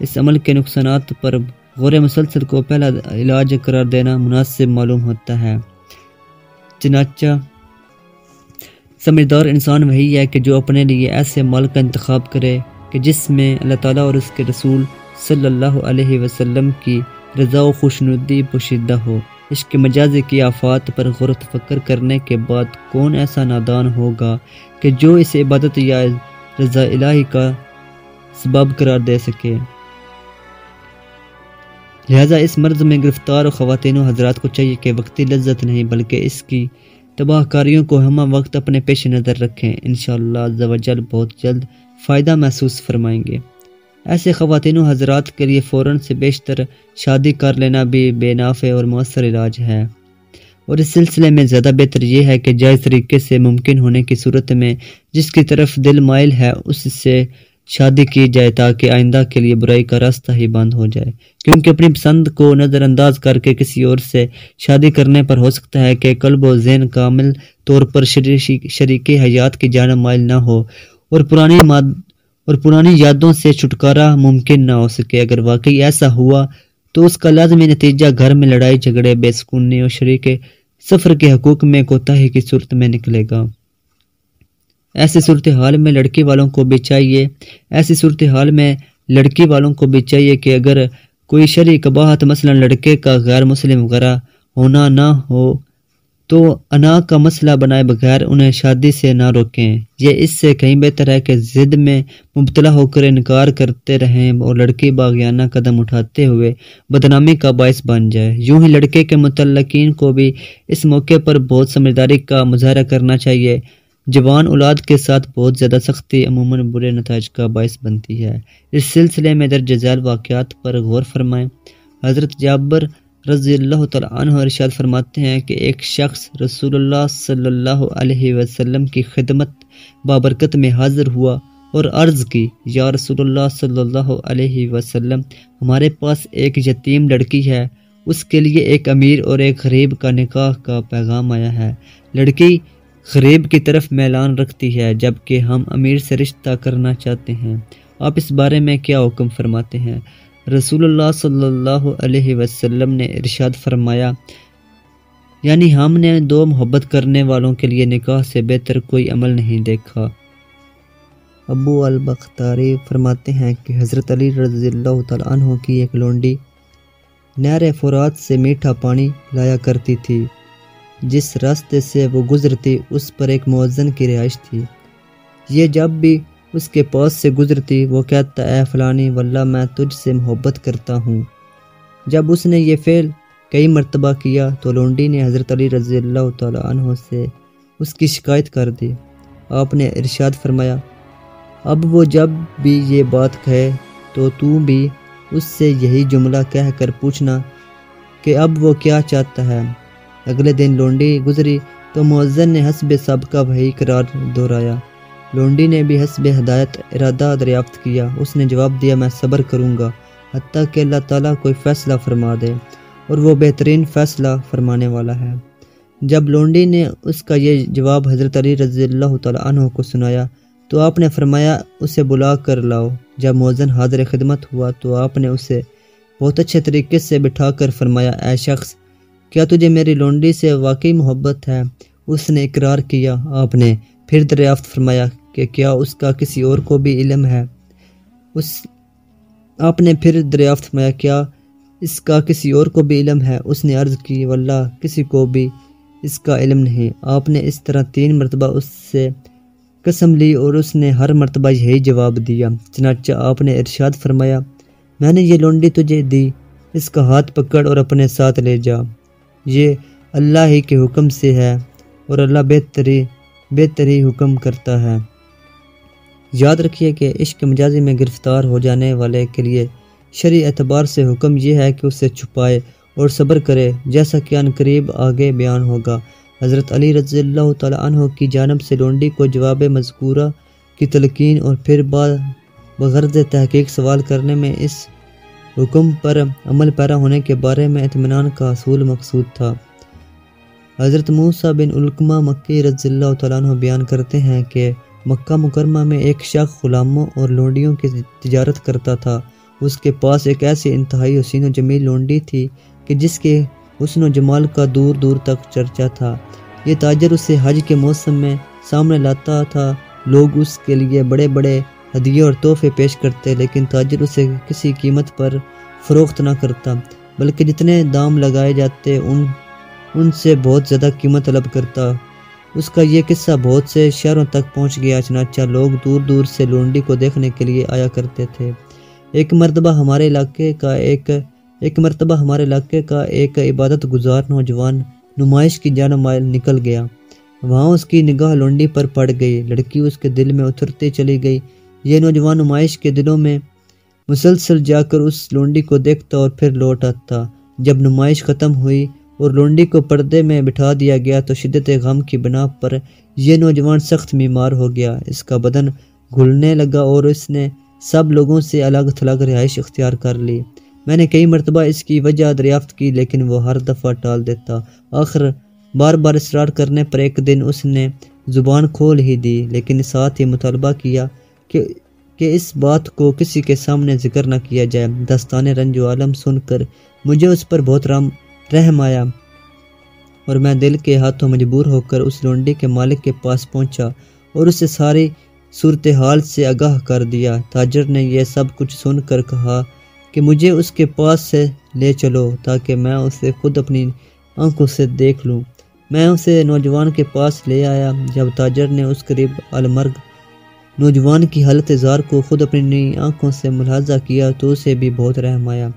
اس عمل کے نقصانات پر غور مسلسل کو پہلا علاج قرار دینا مناسب معلوم ہوتا ہے۔ چنانچہ، سمجھدار انسان وہی ہے کہ جو اپنے لیے ایسے مال کا انتخاب کرے کہ جس میں اللہ تعالیٰ اور اس کے رسول صلی اللہ علیہ وسلم کی رضا و خوشنودی پوشیدہ ہو۔ عشق مجازی کی آفات پر غور و فکر کرنے کے بعد کون ایسا نادان ہوگا کہ جو اس عبادت یا رضا الہی کا سبب قرار دے سکے؟ لہذا اس مرض میں گرفتار خواتین و حضرات کو چاہیے کہ وقتی لذت نہیں بلکہ اس کی تباہ کاریوں کو ہمہ وقت اپنے پیش نظر رکھیں۔ انشاءاللہ شاء بہت جلد فائدہ محسوس فرمائیں گے۔ ایسے خواتین و حضرات کے لیے فوراً سے بیشتر شادی کر لینا بھی بے نافع اور مؤثر علاج ہے۔ اور اس سلسلے میں زیادہ بہتر یہ ہے کہ جائز طریقے سے ممکن ہونے کی صورت میں جس کی طرف دل مائل ہے، اس سے شادی کی جائے تاکہ آئندہ کے لیے برائی کا راستہ ہی بند ہو جائے۔ کیونکہ اپنی پسند کو نظر انداز کر کے کسی اور سے شادی کرنے پر ہو سکتا ہے کہ قلب و ذہن کامل طور پر شریک حیات کی جانب مائل نہ ہو اور پرانی ماد اور پرانی یادوں سے چھٹکارا ممکن نہ ہو سکے۔ اگر واقعی ایسا ہوا تو اس کا لازمی نتیجہ گھر میں لڑائی جھگڑے، بے سکونی اور شریک سفر کے حقوق میں کوتاہی کی صورت میں نکلے گا۔ ایسی صورتحال میں لڑکی والوں کو بھی چاہیے، ایسی صورتحال میں لڑکی والوں کو بھی چاہیے کہ اگر کوئی شرعی قباحت مثلا لڑکے کا غیر مسلم وغیرہ ہونا نہ ہو، تو انا کا مسئلہ بنائے بغیر انہیں شادی سے نہ روکیں۔ یہ اس سے کہیں بہتر ہے کہ ضد میں مبتلا ہو کر انکار کرتے رہیں اور لڑکی باغیانہ قدم اٹھاتے ہوئے بدنامی کا باعث بن جائے۔ یوں ہی لڑکے کے متعلقین کو بھی اس موقع پر بہت سمجھداری کا مظاہرہ کرنا چاہیے۔ جوان اولاد کے ساتھ بہت زیادہ سختی عموماً برے نتائج کا باعث بنتی ہے۔ اس سلسلے میں درج ذیل واقعات پر غور فرمائیں۔ حضرت جابر رضی اللہ تعالیٰ عنہ ارشاد فرماتے ہیں کہ ایک شخص رسول اللہ صلی اللہ علیہ وسلم کی خدمت بابرکت میں حاضر ہوا اور عرض کی، یا رسول اللہ صلی اللہ علیہ وسلم، ہمارے پاس ایک یتیم لڑکی ہے۔ اس کے لیے ایک امیر اور ایک غریب کا نکاح کا پیغام آیا ہے۔ لڑکی غریب کی طرف میلان رکھتی ہے، جبکہ ہم امیر سے رشتہ کرنا چاہتے ہیں۔ آپ اس بارے میں کیا حکم فرماتے ہیں؟ رسول اللہ صلی اللہ علیہ وسلم نے ارشاد فرمایا یعنی ہم نے دو محبت کرنے والوں کے لیے نکاح سے بہتر کوئی عمل نہیں دیکھا۔ ابو البختاری فرماتے ہیں کہ حضرت علی رضی اللہ تعالیٰ عنہ کی ایک لونڈی نیر فرات سے میٹھا پانی لایا کرتی تھی۔ جس راستے سے وہ گزرتی اس پر ایک موزن کی رہائش تھی۔ یہ جب بھی اس کے پاس سے گزرتی، وہ کہتا، اے فلانی، واللہ میں تجھ سے محبت کرتا ہوں۔ جب اس نے یہ فعل کئی مرتبہ کیا، تو لونڈی نے حضرت علی رضی اللہ تعالیٰ عنہ سے اس کی شکایت کر دی۔ آپ نے ارشاد فرمایا، اب وہ جب بھی یہ بات کہے، تو تو بھی اس سے یہی جملہ کہہ کر پوچھنا کہ اب وہ کیا چاہتا ہے۔ اگلے دن لونڈی گزری تو معذن نے حسب سابقہ وہی قرار دہرایا۔ لونڈی نے بھی حسب ہدایت ارادہ دریافت کیا۔ اس نے جواب دیا، میں صبر کروں گا، حتیٰ کہ اللہ تعالیٰ کوئی فیصلہ فرما دے اور وہ بہترین فیصلہ فرمانے والا ہے۔ جب لونڈی نے اس کا یہ جواب حضرت علی رضی اللہ تعالیٰ عنہ کو سنایا تو آپ نے فرمایا، اسے بلا کر لاؤ۔ جب موزن حاضر خدمت ہوا تو آپ نے اسے بہت اچھے طریقے سے بٹھا کر فرمایا، اے شخص کیا تجھے میری لونڈی سے واقعی محبت ہے؟ اس نے اقرار کیا۔ آپ نے پھر دریافت فرمایا کہ کیا اس کا کسی اور کو بھی علم ہے؟ اس، آپ نے پھر دریافت فرمایا، کیا اس کا کسی اور کو بھی علم ہے؟ اس نے عرض کی، واللہ، کسی کو بھی اس کا علم نہیں۔ آپ نے اس طرح تین مرتبہ اس سے قسم لی اور اس نے ہر مرتبہ یہی جواب دیا۔ چنانچہ آپ نے ارشاد فرمایا، میں نے یہ لونڈی تجھے دی، اس کا ہاتھ پکڑ اور اپنے ساتھ لے جا۔ یہ اللہ ہی کے حکم سے ہے اور اللہ بہتری بہتری حکم کرتا ہے۔ یاد رکھیے کہ عشق مجازی میں گرفتار ہو جانے والے کے لیے شرع اعتبار سے حکم یہ ہے کہ اسے چھپائے اور صبر کرے، جیسا کہ ان قریب آگے بیان ہوگا۔ حضرت علی رضی اللہ تعالیٰ عنہ کی جانب سے لونڈی کو جواب مذکورہ کی تلقین اور پھر بعد بغرض تحقیق سوال کرنے میں اس حکم پر عمل پیرا ہونے کے بارے میں اطمینان کا اصول مقصود تھا۔ حضرت موسیٰ بن علقمہ مکی رضی اللہ تعالیٰ عنہ بیان کرتے ہیں کہ مکہ مکرمہ میں ایک شخص غلاموں اور لونڈیوں کی تجارت کرتا تھا۔ اس کے پاس ایک ایسی انتہائی حسین و جمیل لونڈی تھی کہ جس کے حسن و جمال کا دور دور تک چرچا تھا۔ یہ تاجر اسے حج کے موسم میں سامنے لاتا تھا۔ لوگ اس کے لیے بڑے بڑے ہدیے اور تحفے پیش کرتے، لیکن تاجر اسے کسی قیمت پر فروخت نہ کرتا، بلکہ جتنے دام لگائے جاتے، ان ان سے بہت زیادہ قیمت طلب کرتا۔ اس کا یہ قصہ بہت سے شہروں تک پہنچ گیا، چنانچہ لوگ دور دور سے لونڈی کو دیکھنے کے لیے آیا کرتے تھے۔ ایک مرتبہ ہمارے علاقے کا ایک ایک مرتبہ ہمارے علاقے کا ایک عبادت گزار نوجوان نمائش کی جان مائل نکل گیا۔ وہاں اس کی نگاہ لونڈی پر پڑ گئی، لڑکی اس کے دل میں اترتے چلی گئی۔ یہ نوجوان نمائش کے دلوں میں مسلسل جا کر اس لونڈی کو دیکھتا اور پھر لوٹ آتا۔ جب نمائش ختم ہوئی اور لونڈی کو پردے میں بٹھا دیا گیا تو شدت غم کی بنا پر یہ نوجوان سخت بیمار ہو گیا۔ اس کا بدن گھلنے لگا اور اس نے سب لوگوں سے الگ تھلگ رہائش اختیار کر لی۔ میں نے کئی مرتبہ اس کی وجہ دریافت کی لیکن وہ ہر دفعہ ٹال دیتا۔ آخر بار بار اصرار کرنے پر ایک دن اس نے زبان کھول ہی دی لیکن ساتھ ہی مطالبہ کیا کہ کہ اس بات کو کسی کے سامنے ذکر نہ کیا جائے۔ دستان رنج و عالم سن کر مجھے اس پر بہت رام رحم آیا اور میں دل کے ہاتھوں مجبور ہو کر اس لونڈی کے مالک کے پاس پہنچا اور اسے ساری صورتحال سے آگاہ کر دیا۔ تاجر نے یہ سب کچھ سن کر کہا کہ مجھے اس کے پاس سے لے چلو تاکہ میں اسے خود اپنی آنکھوں سے دیکھ لوں۔ میں اسے نوجوان کے پاس لے آیا جب تاجر نے اس قریب المرگ نوجوان کی حالت اظہار کو خود اپنی آنکھوں سے ملاحظہ کیا تو اسے بھی بہت رحم آیا۔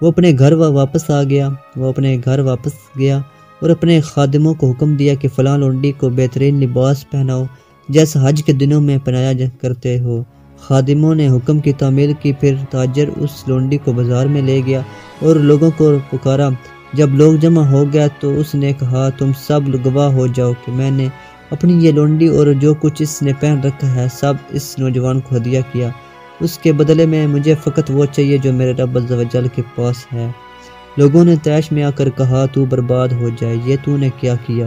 وہ اپنے گھر واپس آ گیا۔ وہ اپنے گھر واپس گیا اور اپنے خادموں کو حکم دیا کہ فلاں لونڈی کو بہترین لباس پہناؤ جیسا حج کے دنوں میں پہنایا کرتے ہو۔ خادموں نے حکم کی تعمیل کی، پھر تاجر اس لونڈی کو بازار میں لے گیا اور لوگوں کو پکارا۔ جب لوگ جمع ہو گیا تو اس نے کہا، تم سب گواہ ہو جاؤ کہ میں نے اپنی یہ لونڈی اور جو کچھ اس نے پہن رکھا ہے، سب اس نوجوان کو ہدیہ کیا۔ اس کے بدلے میں مجھے فقط وہ چاہیے جو میرے رب جل کے پاس ہے۔ لوگوں نے تیش میں آ کر کہا، تو برباد ہو جائے، یہ تو نے کیا کیا؟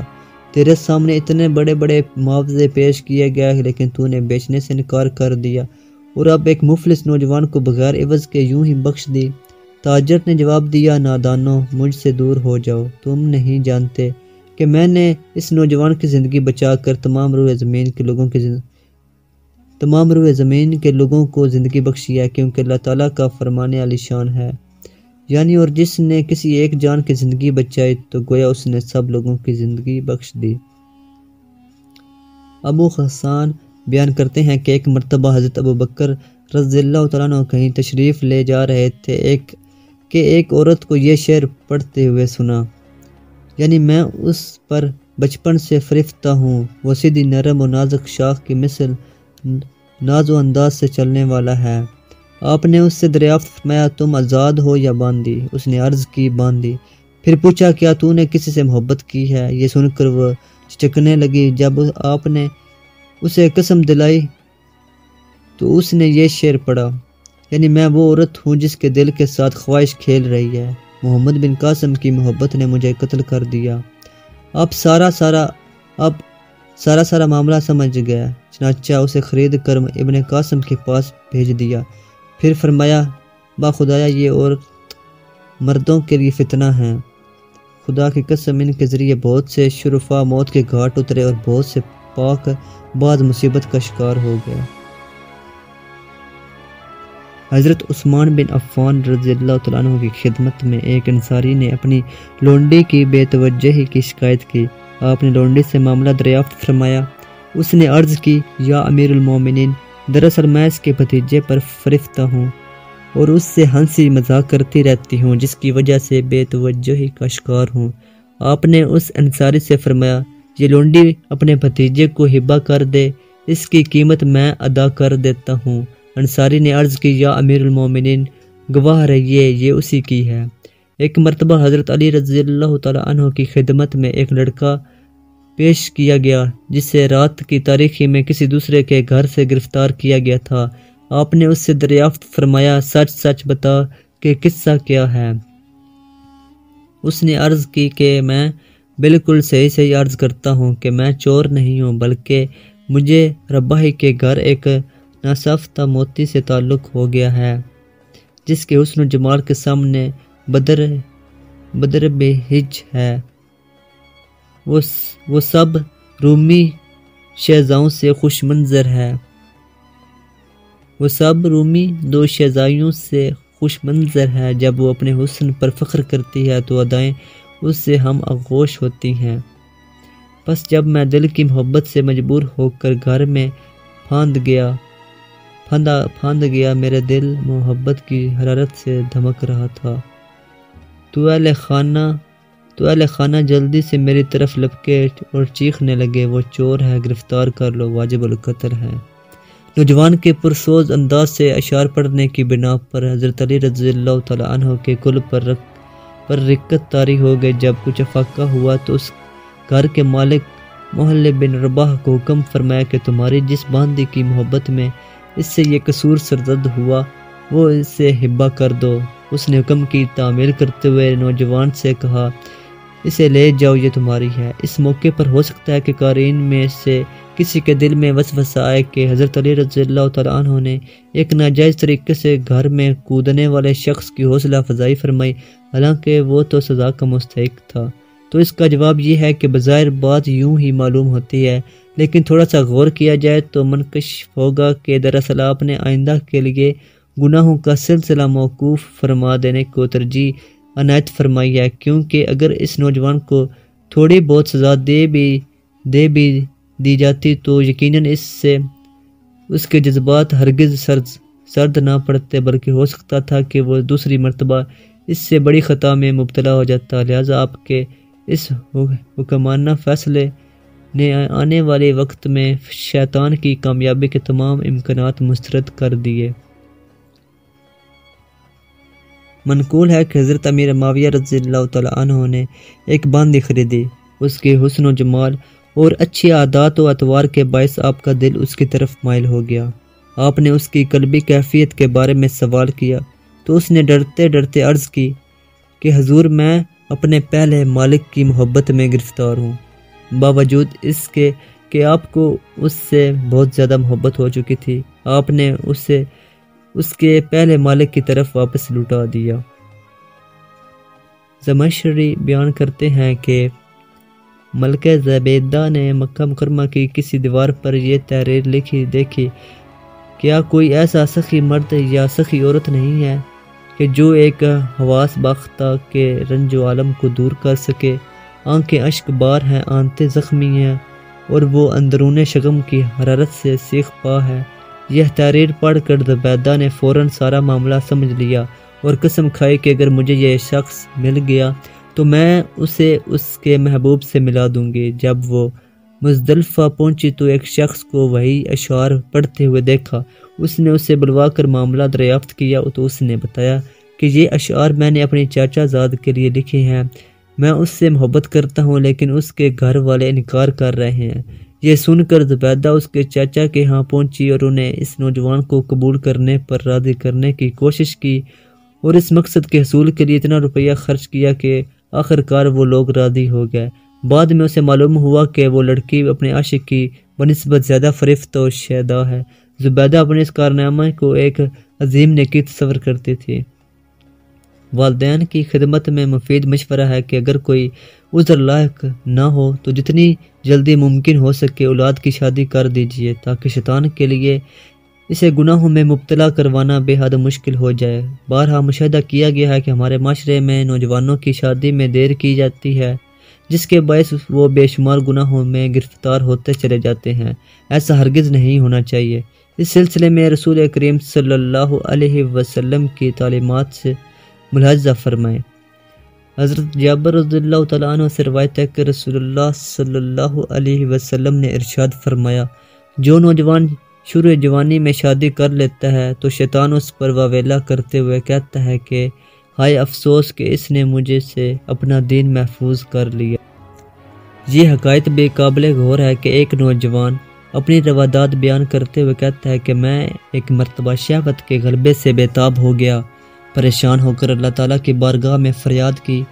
تیرے سامنے اتنے بڑے بڑے معاوضے پیش کیے گیا لیکن تو نے بیچنے سے انکار کر دیا۔ اور اب ایک مفلس نوجوان کو بغیر عوض کے یوں ہی بخش دی تاجر نے جواب دیا نادانو مجھ سے دور ہو جاؤ، تم نہیں جانتے۔ کہ میں نے اس نوجوان کی زندگی بچا کر تمام روح زمین کے لوگوں کی زندگی تمام روح زمین کے لوگوں کو زندگی بخشی ہے کیونکہ اللہ تعالیٰ کا فرمانے علی شان ہے۔ یعنی اور جس نے کسی ایک جان کی زندگی بچائی تو گویا اس نے سب لوگوں کی زندگی بخش دی۔ ابو خسان بیان کرتے ہیں کہ ایک مرتبہ حضرت ابو بکر رضی اللہ تعالیٰ عنہ کہیں تشریف لے جا رہے تھے، ایک کہ ایک عورت کو یہ شعر پڑھتے ہوئے سنا۔ یعنی میں اس پر بچپن سے فرفتہ ہوں، وہ سیدھی نرم و نازک شاخ کی مثل ناز و انداز سے چلنے والا ہے۔ آپ نے اس سے دریافت فرمایا، تم آزاد ہو یا باندھی؟ اس نے عرض کی، باندھی۔ پھر پوچھا، کیا تو نے کسی سے محبت کی ہے؟ یہ سن کر وہ چکنے لگی۔ جب آپ نے اسے قسم دلائی تو اس نے یہ شعر پڑھا یعنی میں وہ عورت ہوں جس کے دل کے ساتھ خواہش کھیل رہی ہے۔ محمد بن قاسم کی محبت نے مجھے قتل کر دیا۔ اب سارا سارا، اب سارا سارا معاملہ سمجھ گیا۔ چنانچہ اسے خرید کر ابن قاسم کے پاس بھیج دیا۔ پھر فرمایا، با خدایا، یہ عورت مردوں کے لیے فتنہ ہیں خدا کی قسم، ان کے ذریعے بہت سے شرفا موت کے گھاٹ اترے اور بہت سے پاک بعض مصیبت کا شکار ہو گئے۔ حضرت عثمان بن عفان رضی اللہ تعالیٰ عنہ کی خدمت میں ایک انصاری نے اپنی لونڈی کی بے توجہی کی شکایت کی۔ آپ نے لونڈی سے معاملہ دریافت فرمایا۔ اس نے عرض کی، یا امیر المومنین، دراصل میں اس کے بھتیجے پر فرفتہ ہوں اور اس سے ہنسی مذاق کرتی رہتی ہوں، جس کی وجہ سے بے توجہی کا شکار ہوں۔ آپ نے اس انصاری سے فرمایا، یہ لونڈی اپنے بھتیجے کو ہبا کر دے، اس کی قیمت میں ادا کر دیتا ہوں۔ انصاری نے عرض کی، یا امیر المومنین، گواہ رہیے، یہ اسی کی ہے. ایک مرتبہ حضرت علی رضی اللہ تعالیٰ عنہ کی خدمت میں ایک لڑکا پیش کیا گیا، جسے رات کی تاریخی میں کسی دوسرے کے گھر سے گرفتار کیا گیا تھا۔ آپ نے اس سے دریافت فرمایا، سچ سچ بتا کہ قصہ کیا ہے۔ اس نے عرض کی کہ میں بالکل صحیح صحیح عرض کرتا ہوں کہ میں چور نہیں ہوں، بلکہ مجھے رباہی کے گھر ایک نصفتہ موتی سے تعلق ہو گیا ہے، جس کے حسن و جمال کے سامنے بدر بدر بے ہج ہے۔ وہ وہ سب رومی شہزاؤں سے خوش منظر ہے۔ وہ سب رومی دو شہزائیوں سے خوش منظر ہے۔ جب وہ اپنے حسن پر فخر کرتی ہے تو ادائیں اس سے ہم اغوش ہوتی ہیں۔ بس جب میں دل کی محبت سے مجبور ہو کر گھر میں پھاند گیا پھاندا پھاند گیا، میرے دل محبت کی حرارت سے دھمک رہا تھا۔ تو اہل خانہ، تو اہل خانہ جلدی سے میری طرف لپکے اور چیخنے لگے، وہ چور ہے، گرفتار کر لو، واجب القتل ہے۔ نوجوان کے پرسوز انداز سے اشعار پڑھنے کی بنا پر حضرت علی رضی اللہ تعالیٰ عنہ کے کل پر رکھ، پر رکت تاری ہو گئے جب کچھ افاقہ ہوا تو اس گھر کے مالک محل بن رباح کو حکم فرمایا کہ تمہاری جس باندی کی محبت میں اس سے یہ قصور سرزد ہوا۔ وہ اس سے حبہ کر دو۔ اس نے حکم کی تعمیل کرتے ہوئے نوجوان سے کہا، اسے لے جاؤ، یہ تمہاری ہے۔ اس موقع پر ہو سکتا ہے کہ قارئین میں سے کسی کے دل میں وسوسہ آئے کہ حضرت علی رضی اللہ تعالیٰ عنہ نے ایک ناجائز طریقے سے گھر میں کودنے والے شخص کی حوصلہ فضائی فرمائی۔ حالانکہ وہ تو سزا کا مستحق تھا۔ تو اس کا جواب یہ ہے کہ بظاہر بات یوں ہی معلوم ہوتی ہے، لیکن تھوڑا سا غور کیا جائے تو منکش ہوگا کہ دراصل آپ نے آئندہ کے لیے گناہوں کا سلسلہ موقوف فرما دینے کو ترجیح عنایت فرمائی ہے، کیونکہ اگر اس نوجوان کو تھوڑی بہت سزا دے بھی دے بھی دی جاتی تو یقیناً اس سے اس کے جذبات ہرگز سرد سرد نہ پڑتے، بلکہ ہو سکتا تھا کہ وہ دوسری مرتبہ اس سے بڑی خطا میں مبتلا ہو جاتا۔ لہٰذا آپ کے اس حکمانہ فیصلے نے آنے والے وقت میں شیطان کی کامیابی کے تمام امکانات مسترد کر دیے۔ منقول ہے کہ حضرت امیر معاویہ رضی اللہ تعالیٰ عنہ نے ایک باندی خریدی، اس کے حسن و جمال اور اچھی عادات و اتوار کے باعث آپ کا دل اس کی طرف مائل ہو گیا۔ آپ نے اس کی قلبی کیفیت کے بارے میں سوال کیا تو اس نے ڈرتے ڈرتے عرض کی کہ حضور میں اپنے پہلے مالک کی محبت میں گرفتار ہوں۔ باوجود اس کے کہ آپ کو اس سے بہت زیادہ محبت ہو چکی تھی، آپ نے اس سے اس کے پہلے مالک کی طرف واپس لوٹا دیا۔ زمشری بیان کرتے ہیں کہ ملکہ زبیدہ نے مکہ مکرمہ کی کسی دیوار پر یہ تحریر لکھی دیکھی، کیا کوئی ایسا سخی مرد یا سخی عورت نہیں ہے؟ کہ جو ایک حواس باختہ کے رنج و عالم کو دور کر سکے۔ آنکھیں اشک بار ہیں، آنتے زخمی ہیں اور وہ اندرون شگم کی حرارت سے سیخ پا ہے۔ یہ تحریر پڑھ کر زبیدہ نے فوراً سارا معاملہ سمجھ لیا اور قسم کھائی کہ اگر مجھے یہ شخص مل گیا تو میں اسے اس کے محبوب سے ملا دوں گی۔ جب وہ مزدلفہ پہنچی تو ایک شخص کو وہی اشعار پڑھتے ہوئے دیکھا۔ اس نے اسے بلوا کر معاملہ دریافت کیا تو اس نے بتایا کہ یہ اشعار میں نے اپنی چاچا زاد کے لیے لکھے ہیں۔ میں اس سے محبت کرتا ہوں لیکن اس کے گھر والے انکار کر رہے ہیں۔ یہ سن کر زبیدہ اس کے چاچا کے ہاں پہنچی اور انہیں اس نوجوان کو قبول کرنے پر راضی کرنے کی کوشش کی اور اس مقصد کے حصول کے لیے اتنا روپیہ خرچ کیا کہ آخر کار وہ لوگ راضی ہو گئے۔ بعد میں اسے معلوم ہوا کہ وہ لڑکی اپنے عاشق کی بنسبت زیادہ فریفت و شیدا ہے۔ زبیدہ اپنے اس کارنامہ کو ایک عظیم نیکی تصور کرتی تھی۔ والدین کی خدمت میں مفید مشورہ ہے کہ اگر کوئی عذر لائق نہ ہو تو جتنی جلدی ممکن ہو سکے اولاد کی شادی کر دیجیے تاکہ شیطان کے لیے اسے گناہوں میں مبتلا کروانا بے حد مشکل ہو جائے۔ بارہا مشاہدہ کیا گیا ہے کہ ہمارے معاشرے میں نوجوانوں کی شادی میں دیر کی جاتی ہے۔ جس کے باعث وہ بے شمار گناہوں میں گرفتار ہوتے چلے جاتے ہیں۔ ایسا ہرگز نہیں ہونا چاہیے۔ اس سلسلے میں رسول کریم صلی اللہ علیہ وسلم کی تعلیمات سے ملاحظہ فرمائیں۔ حضرت جابر رضی اللہ تعالیٰ عنہ سے روایت ہے کہ رسول اللہ صلی اللہ علیہ وسلم نے ارشاد فرمایا، جو نوجوان شروع جوانی میں شادی کر لیتا ہے تو شیطان اس پر واویلا کرتے ہوئے کہتا ہے کہ ہائے افسوس کہ اس نے مجھے سے اپنا دین محفوظ کر لیا۔ یہ حقائق بے قابل غور ہے کہ ایک نوجوان اپنی روادات بیان کرتے ہوئے کہتا ہے کہ میں ایک مرتبہ شہوت کے غلبے سے بےتاب ہو گیا، پریشان ہو کر اللہ تعالیٰ کی بارگاہ میں فریاد کی۔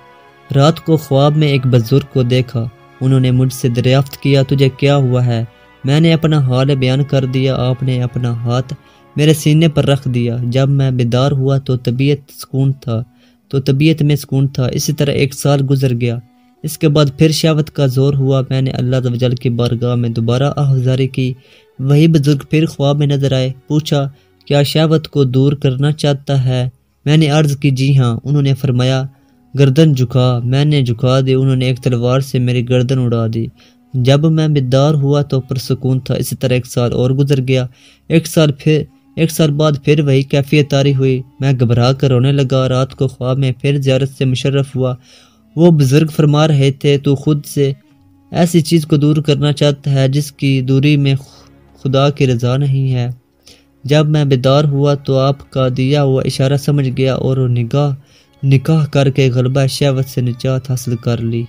رات کو خواب میں ایک بزرگ کو دیکھا، انہوں نے مجھ سے دریافت کیا، تجھے کیا ہوا ہے؟ میں نے اپنا حال بیان کر دیا، آپ نے اپنا ہاتھ میرے سینے پر رکھ دیا۔ جب میں بیدار ہوا تو طبیعت سکون تھا۔ تو طبیعت میں سکون تھا، اسی طرح ایک سال گزر گیا۔ اس کے بعد پھر شہوت کا زور ہوا۔ میں نے اللہ جل کی بارگاہ میں دوبارہ آہذاری کی۔ وہی بزرگ پھر خواب میں نظر آئے، پوچھا، کیا شہوت کو دور کرنا چاہتا ہے؟ میں نے عرض کی جی ہاں۔ انہوں نے فرمایا، گردن جھکا، میں نے جھکا دی انہوں نے ایک تلوار سے میری گردن اڑا دی۔ جب میں بیدار ہوا تو پرسکون تھا۔ اسی طرح ایک سال اور گزر گیا۔ ایک سال پھر ایک سال بعد پھر وہی کیفیت تاری ہوئی۔ میں گھبرا کر رونے لگا، رات کو خواب میں پھر زیارت سے مشرف ہوا۔ وہ بزرگ فرما رہے تھے، تو خود سے ایسی چیز کو دور کرنا چاہتا ہے جس کی دوری میں خدا کی رضا نہیں ہے۔ جب میں بیدار ہوا تو آپ کا دیا ہوا اشارہ سمجھ گیا اور نگاہ نکاح کر کے غلبہ شہوت سے نجات حاصل کر لی۔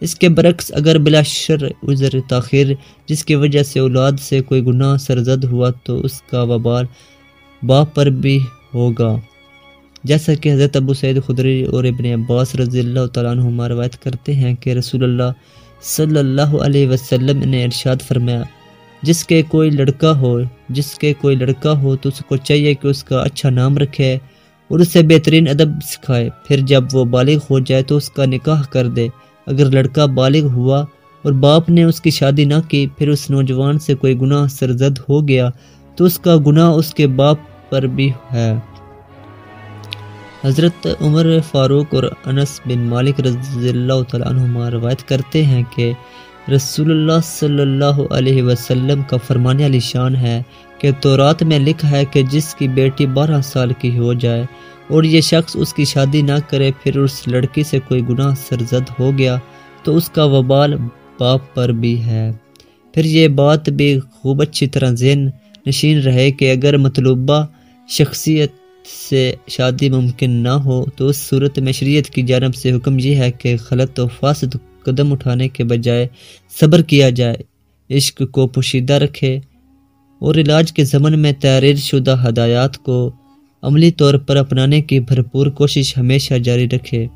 اس کے برعکس اگر بلا شر عذر تاخیر، جس کی وجہ سے اولاد سے کوئی گناہ سرزد ہوا تو اس کا وبال باپ پر بھی ہوگا۔ جیسا کہ حضرت ابو سعید خدری اور ابن عباس رضی اللہ تعالیٰ عنہ روایت کرتے ہیں کہ رسول اللہ صلی اللہ علیہ وسلم نے ارشاد فرمایا، جس کے کوئی لڑکا ہو، جس کے کوئی لڑکا ہو تو اس کو چاہیے کہ اس کا اچھا نام رکھے اور اسے بہترین ادب سکھائے۔ پھر جب وہ بالغ ہو جائے تو اس کا نکاح کر دے۔ اگر لڑکا بالغ ہوا اور باپ نے اس کی شادی نہ کی، پھر اس نوجوان سے کوئی گناہ سرزد ہو گیا تو اس کا گناہ اس کے باپ پر بھی ہے۔ حضرت عمر فاروق اور انس بن مالک رضی اللہ تعالیٰ عنہ روایت کرتے ہیں کہ رسول اللہ صلی اللہ علیہ وسلم کا فرمانے علی شان ہے کہ تورات میں لکھا ہے کہ جس کی بیٹی بارہ سال کی ہو جائے اور یہ شخص اس کی شادی نہ کرے، پھر اس لڑکی سے کوئی گناہ سرزد ہو گیا تو اس کا وبال باپ پر بھی ہے۔ پھر یہ بات بھی خوب اچھی طرح ذہن نشین رہے کہ اگر مطلوبہ شخصیت سے شادی ممکن نہ ہو تو اس صورت میں شریعت کی جانب سے حکم یہ ہے کہ غلط و فاسد قدم اٹھانے کے بجائے صبر کیا جائے، عشق کو پوشیدہ رکھے اور علاج کے زمن میں تحریر شدہ ہدایات کو عملی طور پر اپنانے کی بھرپور کوشش ہمیشہ جاری رکھے۔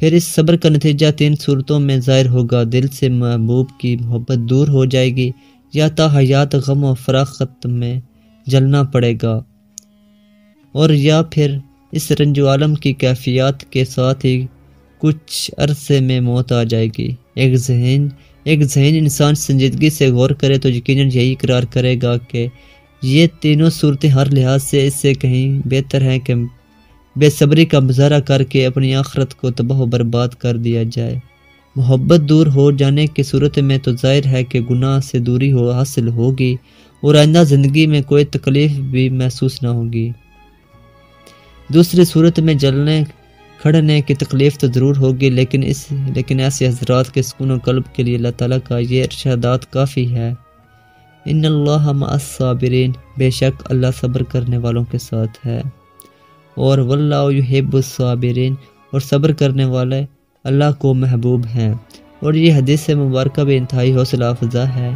پھر اس صبر کا نتیجہ تین صورتوں میں ظاہر ہوگا۔ دل سے محبوب کی محبت دور ہو جائے گی یا تا حیات غم و فراخت میں جلنا پڑے گا۔ اور یا پھر اس رنج و عالم کی کیفیات کے ساتھ ہی کچھ عرصے میں موت آ جائے گی۔ ایک ذہن ایک ذہن انسان سنجیدگی سے غور کرے تو یقیناً یہی اقرار کرے گا کہ یہ تینوں صورتیں ہر لحاظ سے اس سے کہیں بہتر ہیں کہ بے صبری کا مظاہرہ کر کے اپنی آخرت کو تباہ و برباد کر دیا جائے۔ محبت دور ہو جانے کی صورت میں تو ظاہر ہے کہ گناہ سے دوری ہو، حاصل ہوگی اور آئندہ زندگی میں کوئی تکلیف بھی محسوس نہ ہوگی۔ دوسری صورت میں جلنے کھڑنے کی تکلیف تو ضرور ہوگی، لیکن اس، لیکن ایسے حضرات کے سکون و قلب کے لیے اللہ تعالیٰ کا یہ ارشادات کافی ہے ان اللہ الصابرین، بے شک اللہ صبر کرنے والوں کے ساتھ ہے۔ اور واللہ یحب الصابرین، اور صبر کرنے والے اللہ کو محبوب ہیں۔ اور یہ حدیث مبارکہ بھی انتہائی حوصلہ افزا ہے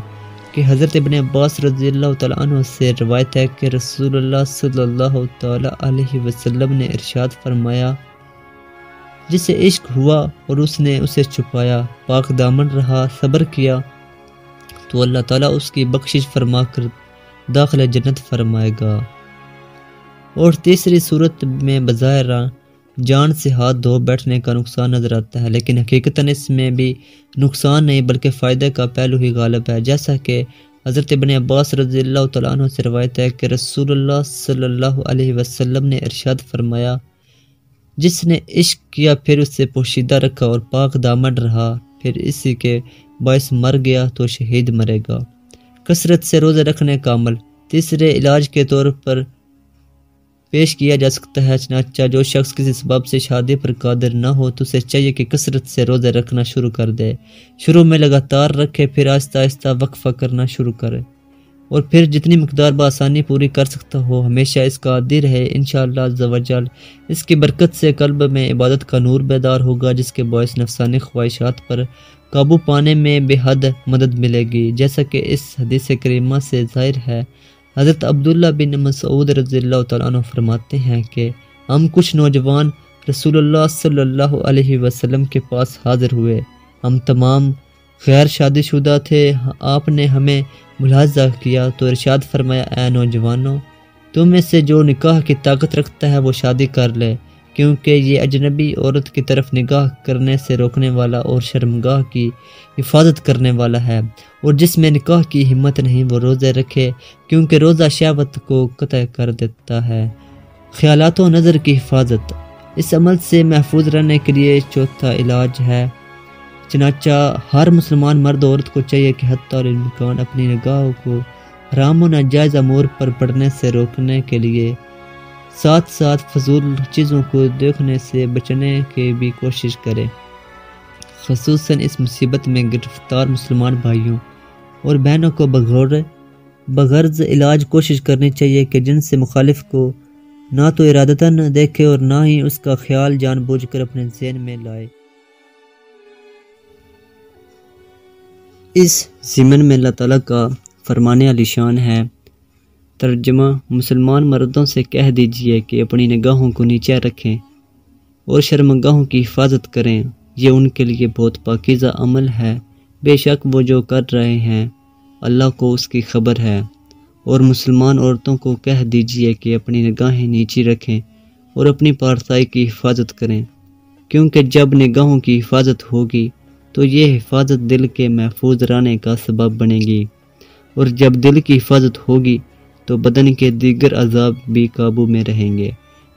کہ حضرت ابن عباس رضی اللہ تعالیٰ عنہ سے روایت ہے کہ رسول اللہ صلی اللہ تعالیٰ علیہ وسلم نے ارشاد فرمایا جسے عشق ہوا اور اس نے اسے چھپایا، پاک دامن رہا، صبر کیا۔ تو اللہ تعالیٰ اس کی بخشش فرما کر داخل جنت فرمائے گا۔ اور تیسری صورت میں بظاہر جان سے ہاتھ دھو بیٹھنے کا نقصان نظر آتا ہے، لیکن حقیقتاً اس میں بھی نقصان نہیں، بلکہ فائدے کا پہلو ہی غالب ہے۔ جیسا کہ حضرت ابن عباس رضی اللہ تعالیٰ عنہ سے روایت ہے کہ رسول اللہ صلی اللہ علیہ وسلم نے ارشاد فرمایا جس نے عشق کیا پھر اس سے پوشیدہ رکھا اور پاک دامن رہا، پھر اسی کے باعث مر گیا تو شہید مرے گا۔ کثرت سے روزہ رکھنے کا عمل۔ تیسرے علاج کے طور پر پیش کیا جا سکتا ہے، چنانچہ جو شخص کسی سبب سے شادی پر قادر نہ ہو، تو اسے چاہیے کہ کثرت سے روزہ رکھنا شروع کر دے۔ شروع میں لگاتار رکھے، پھر آہستہ آہستہ وقفہ کرنا شروع کرے۔ اور پھر جتنی مقدار بآسانی پوری کر سکتا ہو، ہمیشہ اس کا عادی رہے، انشاءاللہ شاء اس کی برکت سے قلب میں عبادت کا نور بیدار ہوگا، جس کے باعث نفسانی خواہشات پر قابو پانے میں بے حد مدد ملے گی۔ جیسا کہ اس حدیث کریمہ سے ظاہر ہے، حضرت عبداللہ بن مسعود رضی اللہ تعالیٰ عنہ فرماتے ہیں کہ ہم کچھ نوجوان رسول اللہ صلی اللہ علیہ وسلم کے پاس حاضر ہوئے۔ ہم تمام غیر شادی شدہ تھے، آپ نے ہمیں ملاحظہ کیا تو ارشاد فرمایا، اے نوجوانوں، تم میں سے جو نکاح کی طاقت رکھتا ہے وہ شادی کر لے، کیونکہ یہ اجنبی عورت کی طرف نگاہ کرنے سے روکنے والا اور شرمگاہ کی حفاظت کرنے والا ہے۔ اور جس میں نکاح کی ہمت نہیں، وہ روزے رکھے، کیونکہ روزہ شہوت کو قطع کر دیتا ہے۔ خیالات و نظر کی حفاظت۔ اس عمل سے محفوظ رہنے کے لیے چوتھا علاج ہے۔ چنانچہ ہر مسلمان مرد عورت کو چاہیے کہ حتیٰ الامکان اپنی نگاہوں کو رام و ناجائز امور پر پڑھنے سے روکنے کے لیے ساتھ ساتھ فضول چیزوں کو دیکھنے سے بچنے کی بھی کوشش کرے۔ خصوصاً اس مصیبت میں گرفتار مسلمان بھائیوں اور بہنوں کو بغور بغرض علاج کوشش کرنی چاہیے کہ جن سے مخالف کو نہ تو ارادتاً دیکھے اور نہ ہی اس کا خیال جان بوجھ کر اپنے ذہن میں لائے۔ اس ضمن میں اللہ تعالیٰ کا فرمانے علی شان ہے۔ ترجمہ مسلمان مردوں سے کہہ دیجیے کہ اپنی نگاہوں کو نیچے رکھیں اور شرمگاہوں کی حفاظت کریں۔ یہ ان کے لیے بہت پاکیزہ عمل ہے۔ بے شک وہ جو کر رہے ہیں، اللہ کو اس کی خبر ہے۔ اور مسلمان عورتوں کو کہہ دیجیے کہ اپنی نگاہیں نیچی رکھیں اور اپنی پارسائی کی حفاظت کریں۔ کیونکہ جب نگاہوں کی حفاظت ہوگی تو یہ حفاظت دل کے محفوظ رہنے کا سبب بنے گی۔ اور جب دل کی حفاظت ہوگی، تو بدن کے دیگر عذاب بھی قابو میں رہیں گے۔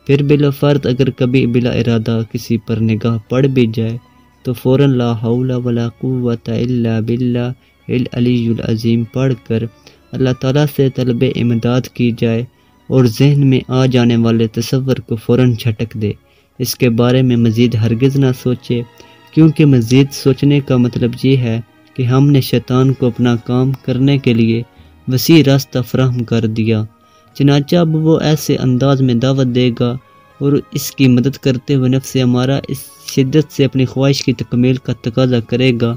پھر بلا فرد اگر کبھی بلا ارادہ کسی پر نگاہ پڑ بھی جائے، تو فوراً لا حول ولا قوت الا باللہ العلی العظیم پڑھ کر اللہ تعالیٰ سے طلب امداد کی جائے اور ذہن میں آ جانے والے تصور کو فوراً جھٹک دے۔ اس کے بارے میں مزید ہرگز نہ سوچے۔ کیونکہ مزید سوچنے کا مطلب یہ ہے کہ ہم نے شیطان کو اپنا کام کرنے کے لیے وسیع راستہ فراہم کر دیا۔ چنانچہ اب وہ ایسے انداز میں دعوت دے گا اور اس کی مدد کرتے ہوئے نفس ہمارا اس شدت سے اپنی خواہش کی تکمیل کا تقاضا کرے گا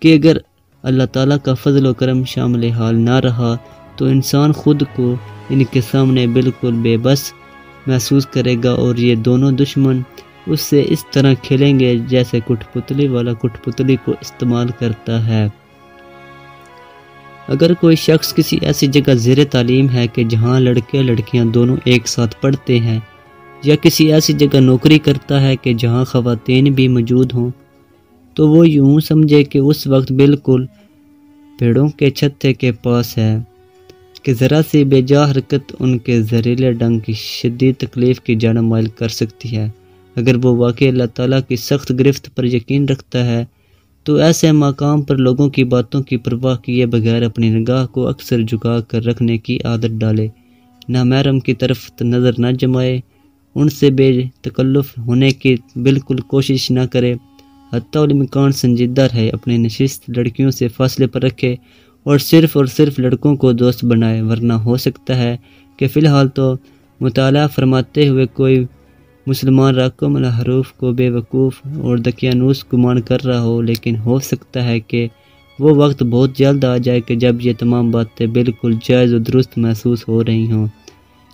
کہ اگر اللہ تعالیٰ کا فضل و کرم شامل حال نہ رہا تو انسان خود کو ان کے سامنے بالکل بے بس محسوس کرے گا اور یہ دونوں دشمن اس سے اس طرح کھیلیں گے جیسے کٹ پتلی والا کٹ پتلی کو استعمال کرتا ہے۔ اگر کوئی شخص کسی ایسی جگہ زیر تعلیم ہے کہ جہاں لڑکے لڑکیاں دونوں ایک ساتھ پڑھتے ہیں، یا کسی ایسی جگہ نوکری کرتا ہے کہ جہاں خواتین بھی موجود ہوں، تو وہ یوں سمجھے کہ اس وقت بالکل پیڑوں کے چھتے کے پاس ہے کہ ذرا سی بے جا حرکت ان کے زہریلے ڈنگ کی شدید تکلیف کی جان مائل کر سکتی ہے۔ اگر وہ واقعی اللہ تعالیٰ کی سخت گرفت پر یقین رکھتا ہے، تو ایسے مقام پر لوگوں کی باتوں کی پرواہ کیے بغیر اپنی نگاہ کو اکثر جھکا کر رکھنے کی عادت ڈالے۔ نہ محرم کی طرف نظر نہ جمائے، ان سے بے تکلف ہونے کی بالکل کوشش نہ کرے۔ حتیٰ المکان سنجیدہ رہے، اپنے نشست لڑکیوں سے فاصلے پر رکھے اور صرف اور صرف لڑکوں کو دوست بنائے۔ ورنہ ہو سکتا ہے کہ فی الحال تو مطالعہ فرماتے ہوئے کوئی مسلمان رقم الحروف کو بے وقوف اور دقیانوس گمان کر رہا ہو، لیکن ہو سکتا ہے کہ وہ وقت بہت جلد آ جائے کہ جب یہ تمام باتیں بالکل جائز و درست محسوس ہو رہی ہوں۔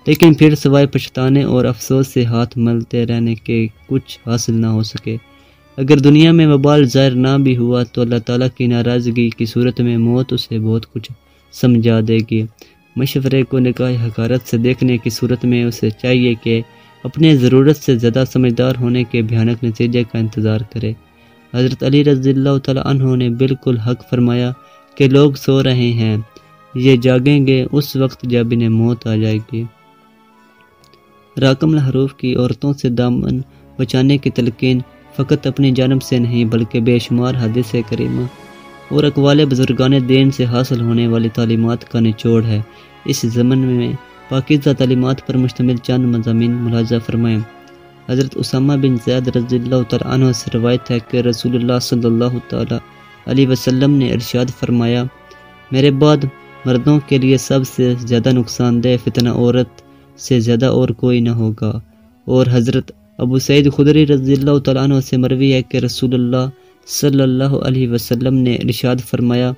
لیکن پھر سوائے پچھتانے اور افسوس سے ہاتھ ملتے رہنے کے کچھ حاصل نہ ہو سکے۔ اگر دنیا میں وبال ظاہر نہ بھی ہوا تو اللہ تعالیٰ کی ناراضگی کی صورت میں موت اسے بہت کچھ سمجھا دے گی۔ مشورے کو نکاح حکارت سے دیکھنے کی صورت میں اسے چاہیے کہ اپنے ضرورت سے زیادہ سمجھدار ہونے کے بھیانک نتیجے کا انتظار کرے۔ حضرت علی رضی اللہ تعالیٰ عنہ نے بالکل حق فرمایا کہ لوگ سو رہے ہیں، یہ جاگیں گے اس وقت جب انہیں موت آ جائے گی۔ راکم الحروف کی عورتوں سے دامن بچانے کی تلقین فقط اپنی جانب سے نہیں بلکہ بے شمار حدث کریمہ اور اقوال بزرگان دین سے حاصل ہونے والی تعلیمات کا نچوڑ ہے۔ اس زمن میں پاکیزہ تعلیمات پر مشتمل چند مضامین ملاحظہ فرمائیں۔ حضرت اسامہ بن زید رضی اللہ تعالیٰ عنہ سے روایت ہے کہ رسول اللہ صلی اللہ تعالیٰ علیہ وسلم نے ارشاد فرمایا، میرے بعد مردوں کے لیے سب سے زیادہ نقصان دہ فتنہ عورت سے زیادہ اور کوئی نہ ہوگا۔ اور حضرت ابو سعید خدری رضی اللہ تعالیٰ عنہ سے مروی ہے کہ رسول اللہ صلی اللہ علیہ وسلم نے ارشاد فرمایا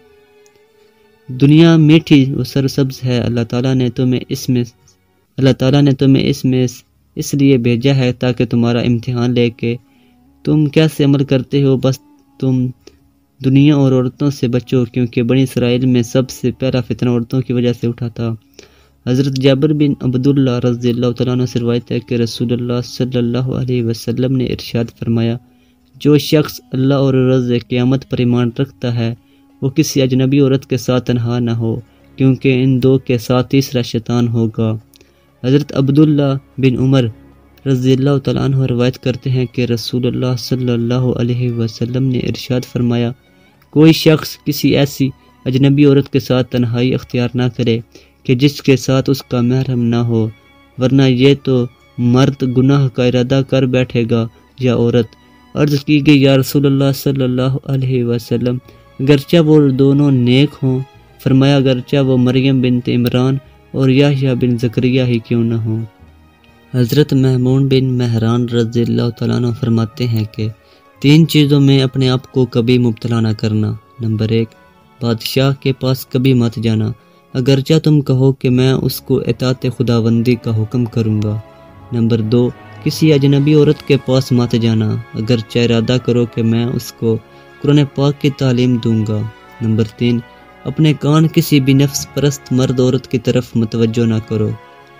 دنیا میٹھی و سرسبز ہے۔ اللہ تعالیٰ نے تمہیں اس میں اللہ تعالیٰ نے تمہیں اس میں اس لیے بھیجا ہے تاکہ تمہارا امتحان لے کے تم کیسے عمل کرتے ہو۔ بس تم دنیا اور عورتوں سے بچو، کیونکہ بنی اسرائیل میں سب سے پہلا فتنہ عورتوں کی وجہ سے اٹھا تھا۔ حضرت جابر بن عبداللہ رضی اللہ تعالیٰ عنہ سے روایت ہے کہ رسول اللہ صلی اللہ علیہ وسلم نے ارشاد فرمایا، جو شخص اللہ اور رض قیامت پر ایمان رکھتا ہے وہ کسی اجنبی عورت کے ساتھ تنہا نہ ہو، کیونکہ ان دو کے ساتھ تیسرا شیطان ہوگا۔ حضرت عبداللہ بن عمر رضی اللہ تعالیٰ عنہ روایت کرتے ہیں کہ رسول اللہ صلی اللہ علیہ وسلم نے ارشاد فرمایا، کوئی شخص کسی ایسی اجنبی عورت کے ساتھ تنہائی اختیار نہ کرے کہ جس کے ساتھ اس کا محرم نہ ہو، ورنہ یہ تو مرد گناہ کا ارادہ کر بیٹھے گا یا عورت۔ عرض کی گئی، یا رسول اللہ صلی اللہ علیہ وسلم گرچہ وہ دونوں نیک ہوں، فرمایا گرچہ وہ مریم بنت عمران اور یاہیا بن زکریہ ہی کیوں نہ ہوں۔ حضرت محمون بن مہران رضی اللہ تعالیٰ عنہ فرماتے ہیں کہ تین چیزوں میں اپنے آپ کو کبھی مبتلا نہ کرنا۔ نمبر ایک، بادشاہ کے پاس کبھی مت جانا۔ اگرچہ تم کہو کہ میں اس کو اطاعت خداوندی کا حکم کروں گا۔ نمبر دو، کسی اجنبی عورت کے پاس مت جانا۔ اگرچہ ارادہ کرو کہ میں اس کو قرآن پاک کی تعلیم دوں گا۔ نمبر تین، اپنے کان کسی بھی نفس پرست مرد عورت کی طرف متوجہ نہ کرو،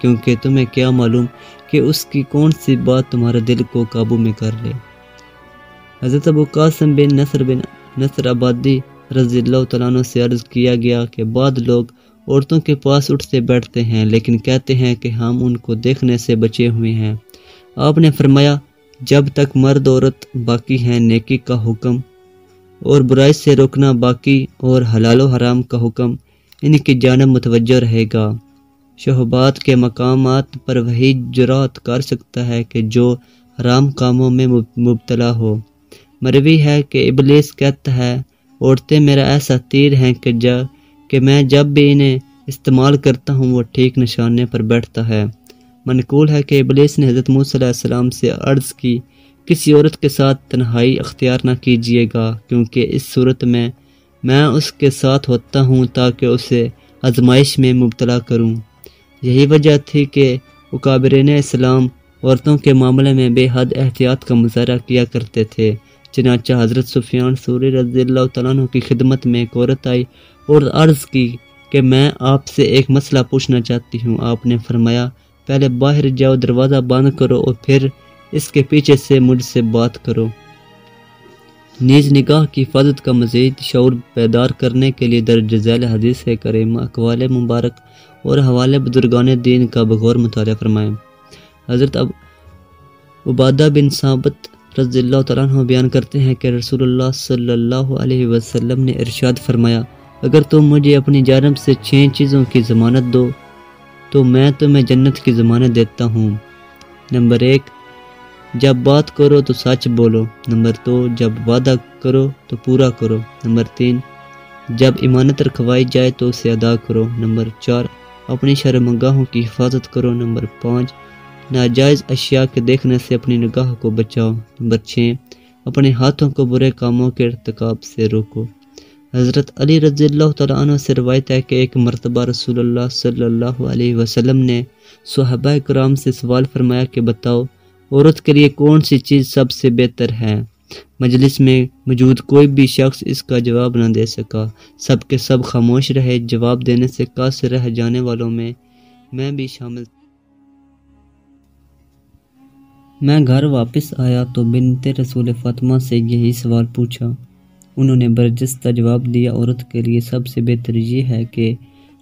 کیونکہ تمہیں کیا معلوم کہ اس کی کون سی بات تمہارے دل کو قابو میں کر لے۔ حضرت ابو قاسم بن نصر بن نصر آبادی رضی اللہ تعالیٰ عنہ سے عرض کیا گیا کہ بعد لوگ عورتوں کے پاس اٹھتے بیٹھتے ہیں، لیکن کہتے ہیں کہ ہم ان کو دیکھنے سے بچے ہوئے ہیں۔ آپ نے فرمایا، جب تک مرد عورت باقی ہیں، نیکی کا حکم اور برائی سے روکنا باقی اور حلال و حرام کا حکم ان کی جانب متوجہ رہے گا۔ شہبات کے مقامات پر وہی جرات کر سکتا ہے کہ جو حرام کاموں میں مبتلا ہو۔ مروی ہے کہ ابلیس کہتا ہے، عورتیں میرا ایسا تیر ہیں کہ جا، کہ میں جب بھی انہیں استعمال کرتا ہوں، وہ ٹھیک نشانے پر بیٹھتا ہے۔ منقول ہے کہ ابلیس نے حضرت موسیٰ علیہ السلام سے عرض کی کسی عورت کے ساتھ تنہائی اختیار نہ کیجیے گا، کیونکہ اس صورت میں میں اس کے ساتھ ہوتا ہوں تاکہ اسے آزمائش میں مبتلا کروں۔ یہی وجہ تھی کہ اکابرین اسلام عورتوں کے معاملے میں بے حد احتیاط کا مظاہرہ کیا کرتے تھے۔ چنانچہ حضرت سفیان سوری رضی اللہ تعالیٰ عنہ کی خدمت میں ایک عورت آئی اور عرض کی کہ میں آپ سے ایک مسئلہ پوچھنا چاہتی ہوں۔ آپ نے فرمایا، پہلے باہر جاؤ، دروازہ بند کرو اور پھر اس کے پیچھے سے مجھ سے بات کرو۔ نیز نگاہ کی حفاظت کا مزید شعور بیدار کرنے کے لیے درج ذیل حدیث کریم اقوال مبارک اور حوالے بزرگان دین کا بغور مطالعہ فرمائیں۔ حضرت اب عبادہ بن ثابت رضی اللہ تعالیٰ عنہ بیان کرتے ہیں کہ رسول اللہ صلی اللہ علیہ وسلم نے ارشاد فرمایا، اگر تم مجھے اپنی جانب سے چھ چیزوں کی ضمانت دو، تو میں تمہیں جنت کی ضمانت دیتا ہوں۔ نمبر ایک جب بات کرو تو سچ بولو۔ نمبر دو، جب وعدہ کرو تو پورا کرو۔ نمبر تین، جب امانت رکھوائی جائے تو اسے ادا کرو۔ نمبر چار، اپنی شرمگاہوں کی حفاظت کرو۔ نمبر پانچ، ناجائز اشیاء کے دیکھنے سے اپنی نگاہ کو بچاؤ۔ نمبر چھ، اپنے ہاتھوں کو برے کاموں کے ارتکاب سے روکو۔ حضرت علی رضی اللہ تعالیٰ عنہ سے روایت ہے کہ ایک مرتبہ رسول اللہ صلی اللہ علیہ وسلم نے صحابہ کرام سے سوال فرمایا کہ بتاؤ عورت کے لیے کون سی چیز سب سے بہتر ہے؟ مجلس میں موجود کوئی بھی شخص اس کا جواب نہ دے سکا۔ سب کے سب خاموش رہے۔ جواب دینے سے قاصر رہ جانے والوں میں میں بھی شامل میں گھر واپس آیا تو بنت رسول فاطمہ سے یہی سوال پوچھا۔ انہوں نے برجستہ جواب دیا عورت کے لیے سب سے بہتر یہ ہے کہ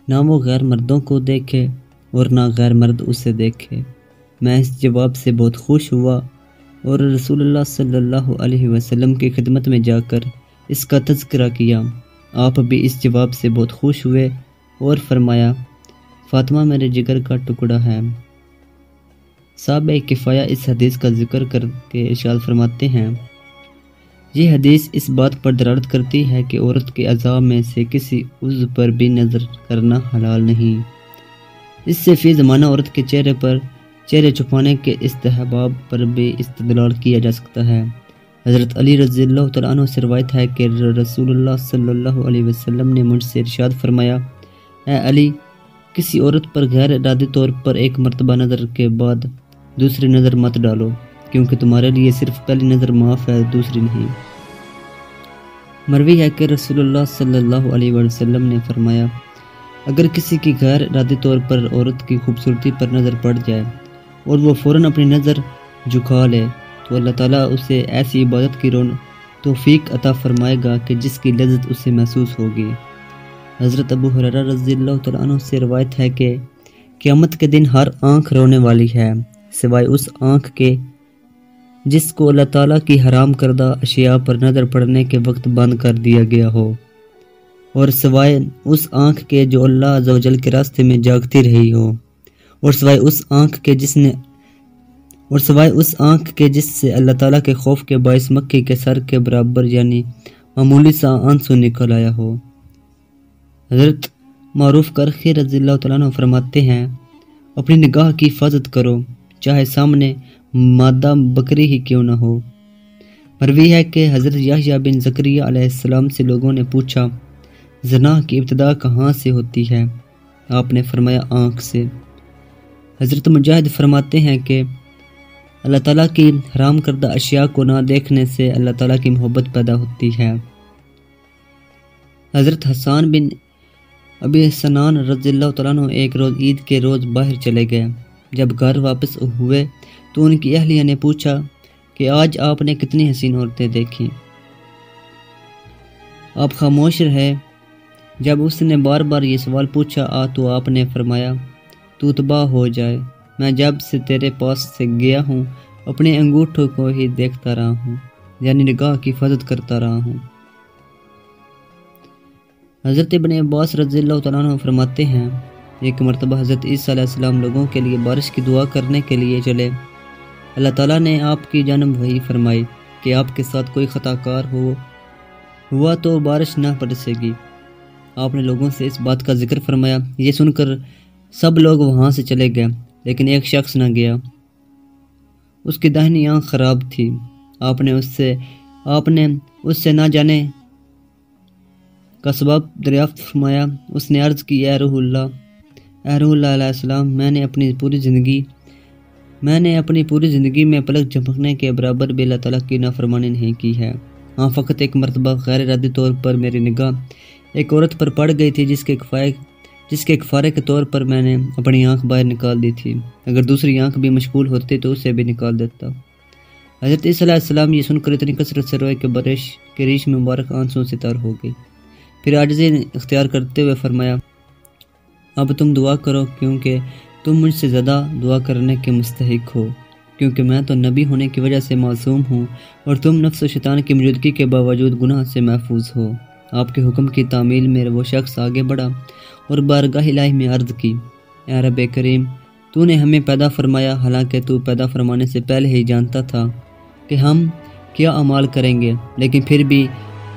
نہ وہ غیر مردوں کو دیکھے اور نہ غیر مرد اسے دیکھے۔ میں اس جواب سے بہت خوش ہوا اور رسول اللہ صلی اللہ علیہ وسلم کی خدمت میں جا کر اس کا تذکرہ کیا۔ آپ بھی اس جواب سے بہت خوش ہوئے اور فرمایا، فاطمہ میرے جگر کا ٹکڑا ہے۔ صاحب کفایہ اس حدیث کا ذکر کر کے اشال فرماتے ہیں۔ یہ حدیث اس بات پر درارت کرتی ہے کہ عورت کے عذاب میں سے کسی عز پر بھی نظر کرنا حلال نہیں۔ اس سے فی زمانہ عورت کے چہرے پر چہرے چھپانے کے استحباب پر بھی استدلال کیا جا سکتا ہے۔ حضرت علی رضی اللہ تعالیٰ عنہ سے روایت ہے کہ رسول اللہ صلی اللہ علیہ وسلم نے مجھ سے ارشاد فرمایا، اے علی، کسی عورت پر غیر ارادی طور پر ایک مرتبہ نظر کے بعد دوسری نظر مت ڈالو، کیونکہ تمہارے لیے صرف پہلی نظر معاف ہے، دوسری نہیں۔ مروی ہے کہ رسول اللہ صلی اللہ علیہ وسلم نے فرمایا، اگر کسی کی غیر ارادی طور پر عورت کی خوبصورتی پر نظر پڑ جائے اور وہ فوراً اپنی نظر جھکا لے۔ تو اللہ تعالیٰ اسے ایسی عبادت کی رون توفیق عطا فرمائے گا کہ جس کی لذت اسے محسوس ہوگی۔ حضرت ابو حرارہ رضی اللہ تعالیٰ عنہ سے روایت ہے کہ قیامت کے دن ہر آنکھ رونے والی ہے، سوائے اس آنکھ کے جس کو اللہ تعالیٰ کی حرام کردہ اشیاء پر نظر پڑنے کے وقت بند کر دیا گیا ہو۔ اور سوائے اس آنکھ کے جو اللہ عزوجل کے راستے میں جاگتی رہی ہو۔ اور سوائے اس آنکھ کے جس نے اور سوائے اس آنکھ کے جس سے اللہ تعالیٰ کے خوف کے باعث مکے کے سر کے برابر یعنی معمولی سا آنسو نکل آیا ہو۔ حضرت معروف کرخی رضی اللہ تعالیٰ عنہ فرماتے ہیں، اپنی نگاہ کی حفاظت کرو، چاہے سامنے مادہ بکری ہی کیوں نہ ہو۔ مروی ہے کہ حضرت یحییٰ بن زکریہ علیہ السلام سے لوگوں نے پوچھا، زنا کی ابتدا کہاں سے ہوتی ہے؟ آپ نے فرمایا آنکھ سے۔ حضرت مجاہد فرماتے ہیں کہ اللہ تعالیٰ کی حرام کردہ اشیاء کو نہ دیکھنے سے اللہ تعالیٰ کی محبت پیدا ہوتی ہے۔ حضرت حسان بن ابی حسنان رضی اللہ تعالیٰ عنہ ایک روز عید کے روز باہر چلے گئے۔ جب گھر واپس ہوئے تو ان کی اہلیہ نے پوچھا کہ آج آپ نے کتنی حسین عورتیں دیکھی آپ خاموش رہے۔ جب اس نے بار بار یہ سوال پوچھا، آ تو آپ نے فرمایا تو تباہ ہو جائے۔ میں جب سے تیرے پاس سے گیا ہوں، اپنے انگوٹھوں کو ہی دیکھتا رہا ہوں یعنی نگاہ کی حفاظت کرتا رہا ہوں۔ حضرت ابن عباس رضی اللہ تعالیٰ عنہ فرماتے ہیں، ایک مرتبہ حضرت عیسیٰ علیہ السلام لوگوں کے لیے بارش کی دعا کرنے کے لیے چلے۔ اللہ تعالیٰ نے آپ کی جانب وہی فرمائی کہ آپ کے ساتھ کوئی خطا کار ہو، ہوا تو بارش نہ برسے گی۔ آپ نے لوگوں سے اس بات کا ذکر فرمایا۔ یہ سن کر سب لوگ وہاں سے چلے گئے، لیکن ایک شخص نہ گیا۔ اس کی دہنی آنکھ خراب تھی۔ آپ نے اس سے، آپ نے اس سے نہ جانے۔ کا سبب دریافت فرمایا، اس نے عرض کی، اے روح اللہ، اے روح اللہ علیہ السلام، میں نے اپنی پوری زندگی، میں نے اپنی پوری زندگی میں پلک جھپکنے کے برابر بھی اللہ تعالیٰ کی نافرمانی نہیں کی ہے۔ ہاں فقط ایک مرتبہ غیر ردی طور پر میری نگاہ ایک عورت پر پڑ گئی تھی، جس کے کفائے جس کے کفارے کے طور پر میں نے اپنی آنکھ باہر نکال دی تھی۔ اگر دوسری آنکھ بھی مشغول ہوتی تو اسے بھی نکال دیتا۔ حضرت صلی علیہ السلام یہ سن کر اتنی کثرت سے روئے کہ برش کے ریش میں مبارک آنسوں سے تر ہو گئی۔ پھر عاجزی اختیار کرتے ہوئے فرمایا، اب تم دعا کرو کیونکہ تم مجھ سے زیادہ دعا کرنے کے مستحق ہو۔ کیونکہ میں تو نبی ہونے کی وجہ سے معصوم ہوں اور تم نفس و شیطان کی موجودگی کے باوجود گناہ سے محفوظ ہو۔ آپ کے حکم کی تعمیل میں وہ شخص آگے بڑھا اور بارگاہ الہی میں عرض کی، اے رب کریم، تو نے ہمیں پیدا فرمایا، حالانکہ تو پیدا فرمانے سے پہلے ہی جانتا تھا کہ ہم کیا عمال کریں گے، لیکن پھر بھی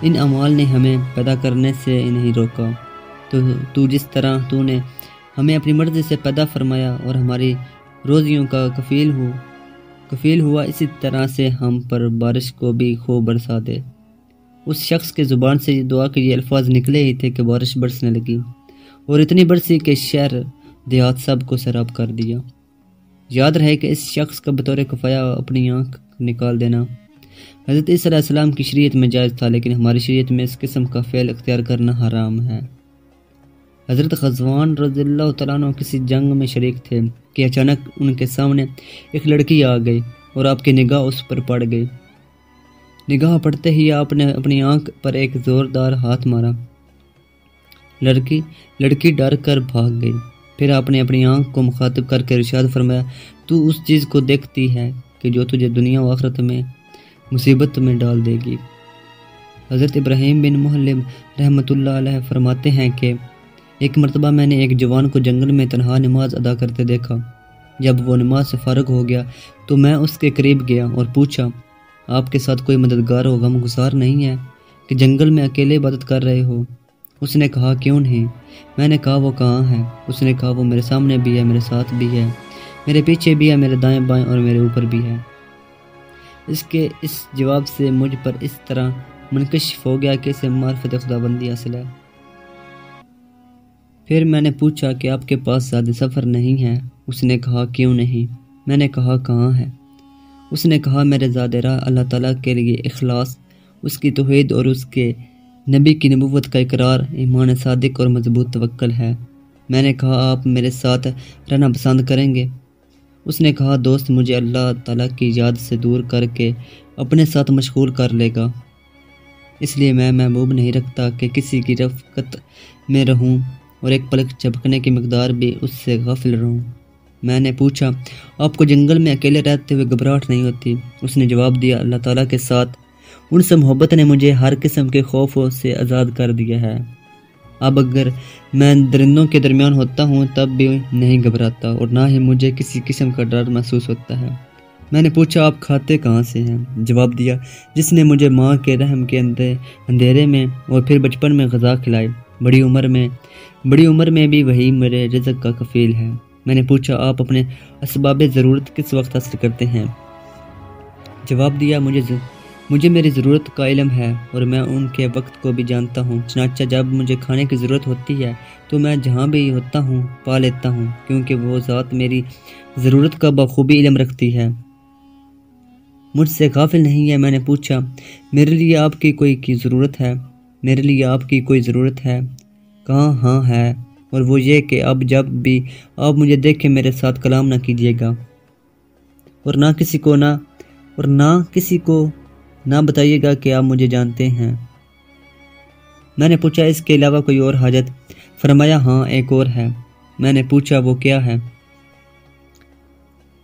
ان عمال نے ہمیں پیدا کرنے سے نہیں روکا۔ تو تو جس طرح تو نے ہمیں اپنی مرضی سے پیدا فرمایا اور ہماری روزیوں کا کفیل ہو، کفیل ہوا، اسی طرح سے ہم پر بارش کو بھی خوب برسا دے۔ اس شخص کے زبان سے دعا کے یہ الفاظ نکلے ہی تھے کہ بارش برسنے لگی اور اتنی برسی کہ شہر دیہات سب کو سراب کر دیا۔ یاد رہے کہ اس شخص کا بطور کفایا اپنی آنکھ نکال دینا حضرت صلی علیہ وسلم کی شریعت میں جائز تھا، لیکن ہماری شریعت میں اس قسم کا فعل اختیار کرنا حرام ہے۔ حضرت خزوان رضی اللہ تعالیٰ عنہ کسی جنگ میں شریک تھے کہ اچانک ان کے سامنے ایک لڑکی آ گئی اور آپ کی نگاہ اس پر پڑ گئی۔ نگاہ پڑتے ہی آپ نے اپنی آنکھ پر ایک زوردار ہاتھ مارا۔ لڑکی لڑکی ڈر کر بھاگ گئی۔ پھر آپ نے اپنی آنکھ کو مخاطب کر کے ارشاد فرمایا، تو اس چیز کو دیکھتی ہے کہ جو تجھے دنیا و آخرت میں مصیبت میں ڈال دے گی۔ حضرت ابراہیم بن محلم رحمۃ اللہ علیہ فرماتے ہیں کہ، ایک مرتبہ میں نے ایک جوان کو جنگل میں تنہا نماز ادا کرتے دیکھا۔ جب وہ نماز سے فارغ ہو گیا، تو میں اس کے قریب گیا اور پوچھا آپ کے ساتھ کوئی مددگار و غم گسار نہیں ہے کہ جنگل میں اکیلے عبادت کر رہے ہو۔ اس نے کہا، کیوں نہیں؟ میں نے کہا، وہ کہاں ہے؟ اس نے کہا، وہ میرے سامنے بھی ہے، میرے ساتھ بھی ہے، میرے پیچھے بھی ہے، میرے دائیں بائیں اور میرے اوپر بھی ہے۔ اس کے اس جواب سے مجھ پر اس طرح منکشف ہو گیا کہ اسے معرفت خدا بندی حاصل ہے۔ پھر میں نے پوچھا کہ آپ کے پاس زیادہ سفر نہیں ہے؟ اس نے کہا، کیوں نہیں؟ میں نے کہا، کہاں ہے؟ اس نے کہا، میرے زادرہ اللہ تعالیٰ کے لیے اخلاص، اس کی توحید اور اس کے نبی کی نبوت کا اقرار، ایمان صادق اور مضبوط توکل ہے۔ میں نے کہا، آپ میرے ساتھ رہنا پسند کریں گے۔ اس نے کہا، دوست، مجھے اللہ تعالیٰ کی یاد سے دور کر کے اپنے ساتھ مشغول کر لے گا۔ اس لیے میں محبوب نہیں رکھتا کہ کسی کی رفقت میں رہوں اور ایک پلک چپکنے کی مقدار بھی اس سے غافل رہوں۔ میں نے پوچھا، آپ کو جنگل میں اکیلے رہتے ہوئے گھبراہٹ نہیں ہوتی؟ اس نے جواب دیا، اللہ تعالیٰ کے ساتھ۔ ان سے محبت نے مجھے ہر قسم کے خوفوں سے آزاد کر دیا ہے۔ اب اگر میں درندوں کے درمیان ہوتا ہوں، تب بھی نہیں گھبراتا اور نہ ہی مجھے کسی قسم کا ڈر محسوس ہوتا ہے۔ میں نے پوچھا، آپ کھاتے کہاں سے ہیں؟ جواب دیا، جس نے مجھے ماں کے رحم کے اندر اندھیرے میں اور پھر بچپن میں غذا کھلائی۔ بڑی عمر میں، بڑی عمر میں بھی وہی میرے رزق کا کفیل ہے۔ میں نے پوچھا، آپ اپنے اسباب ضرورت کس وقت حاصل کرتے ہیں؟ جواب دیا، مجھے مجھے میری ضرورت کا علم ہے اور میں ان کے وقت کو بھی جانتا ہوں۔ چنانچہ جب مجھے کھانے کی ضرورت ہوتی ہے، تو میں جہاں بھی ہوتا ہوں، پا لیتا ہوں، کیونکہ وہ ذات میری ضرورت کا بخوبی علم رکھتی ہے۔ مجھ سے غافل نہیں ہے، میں نے پوچھا، میرے لیے آپ کی کوئی کی ضرورت ہے؟ میرے لیے آپ کی کوئی ضرورت ہے؟ کہاں ہاں ہے؟ اور وہ یہ کہ اب جب بھی آپ مجھے دیکھیں میرے ساتھ کلام نہ کیجیے گا۔ اور نہ کسی کو نہ اور نہ کسی کو نہ بتائیے گا کہ آپ مجھے جانتے ہیں۔ میں نے پوچھا، اس کے علاوہ کوئی اور حاجت؟ فرمایا ہاں ایک اور ہے۔ میں نے پوچھا، وہ کیا ہے؟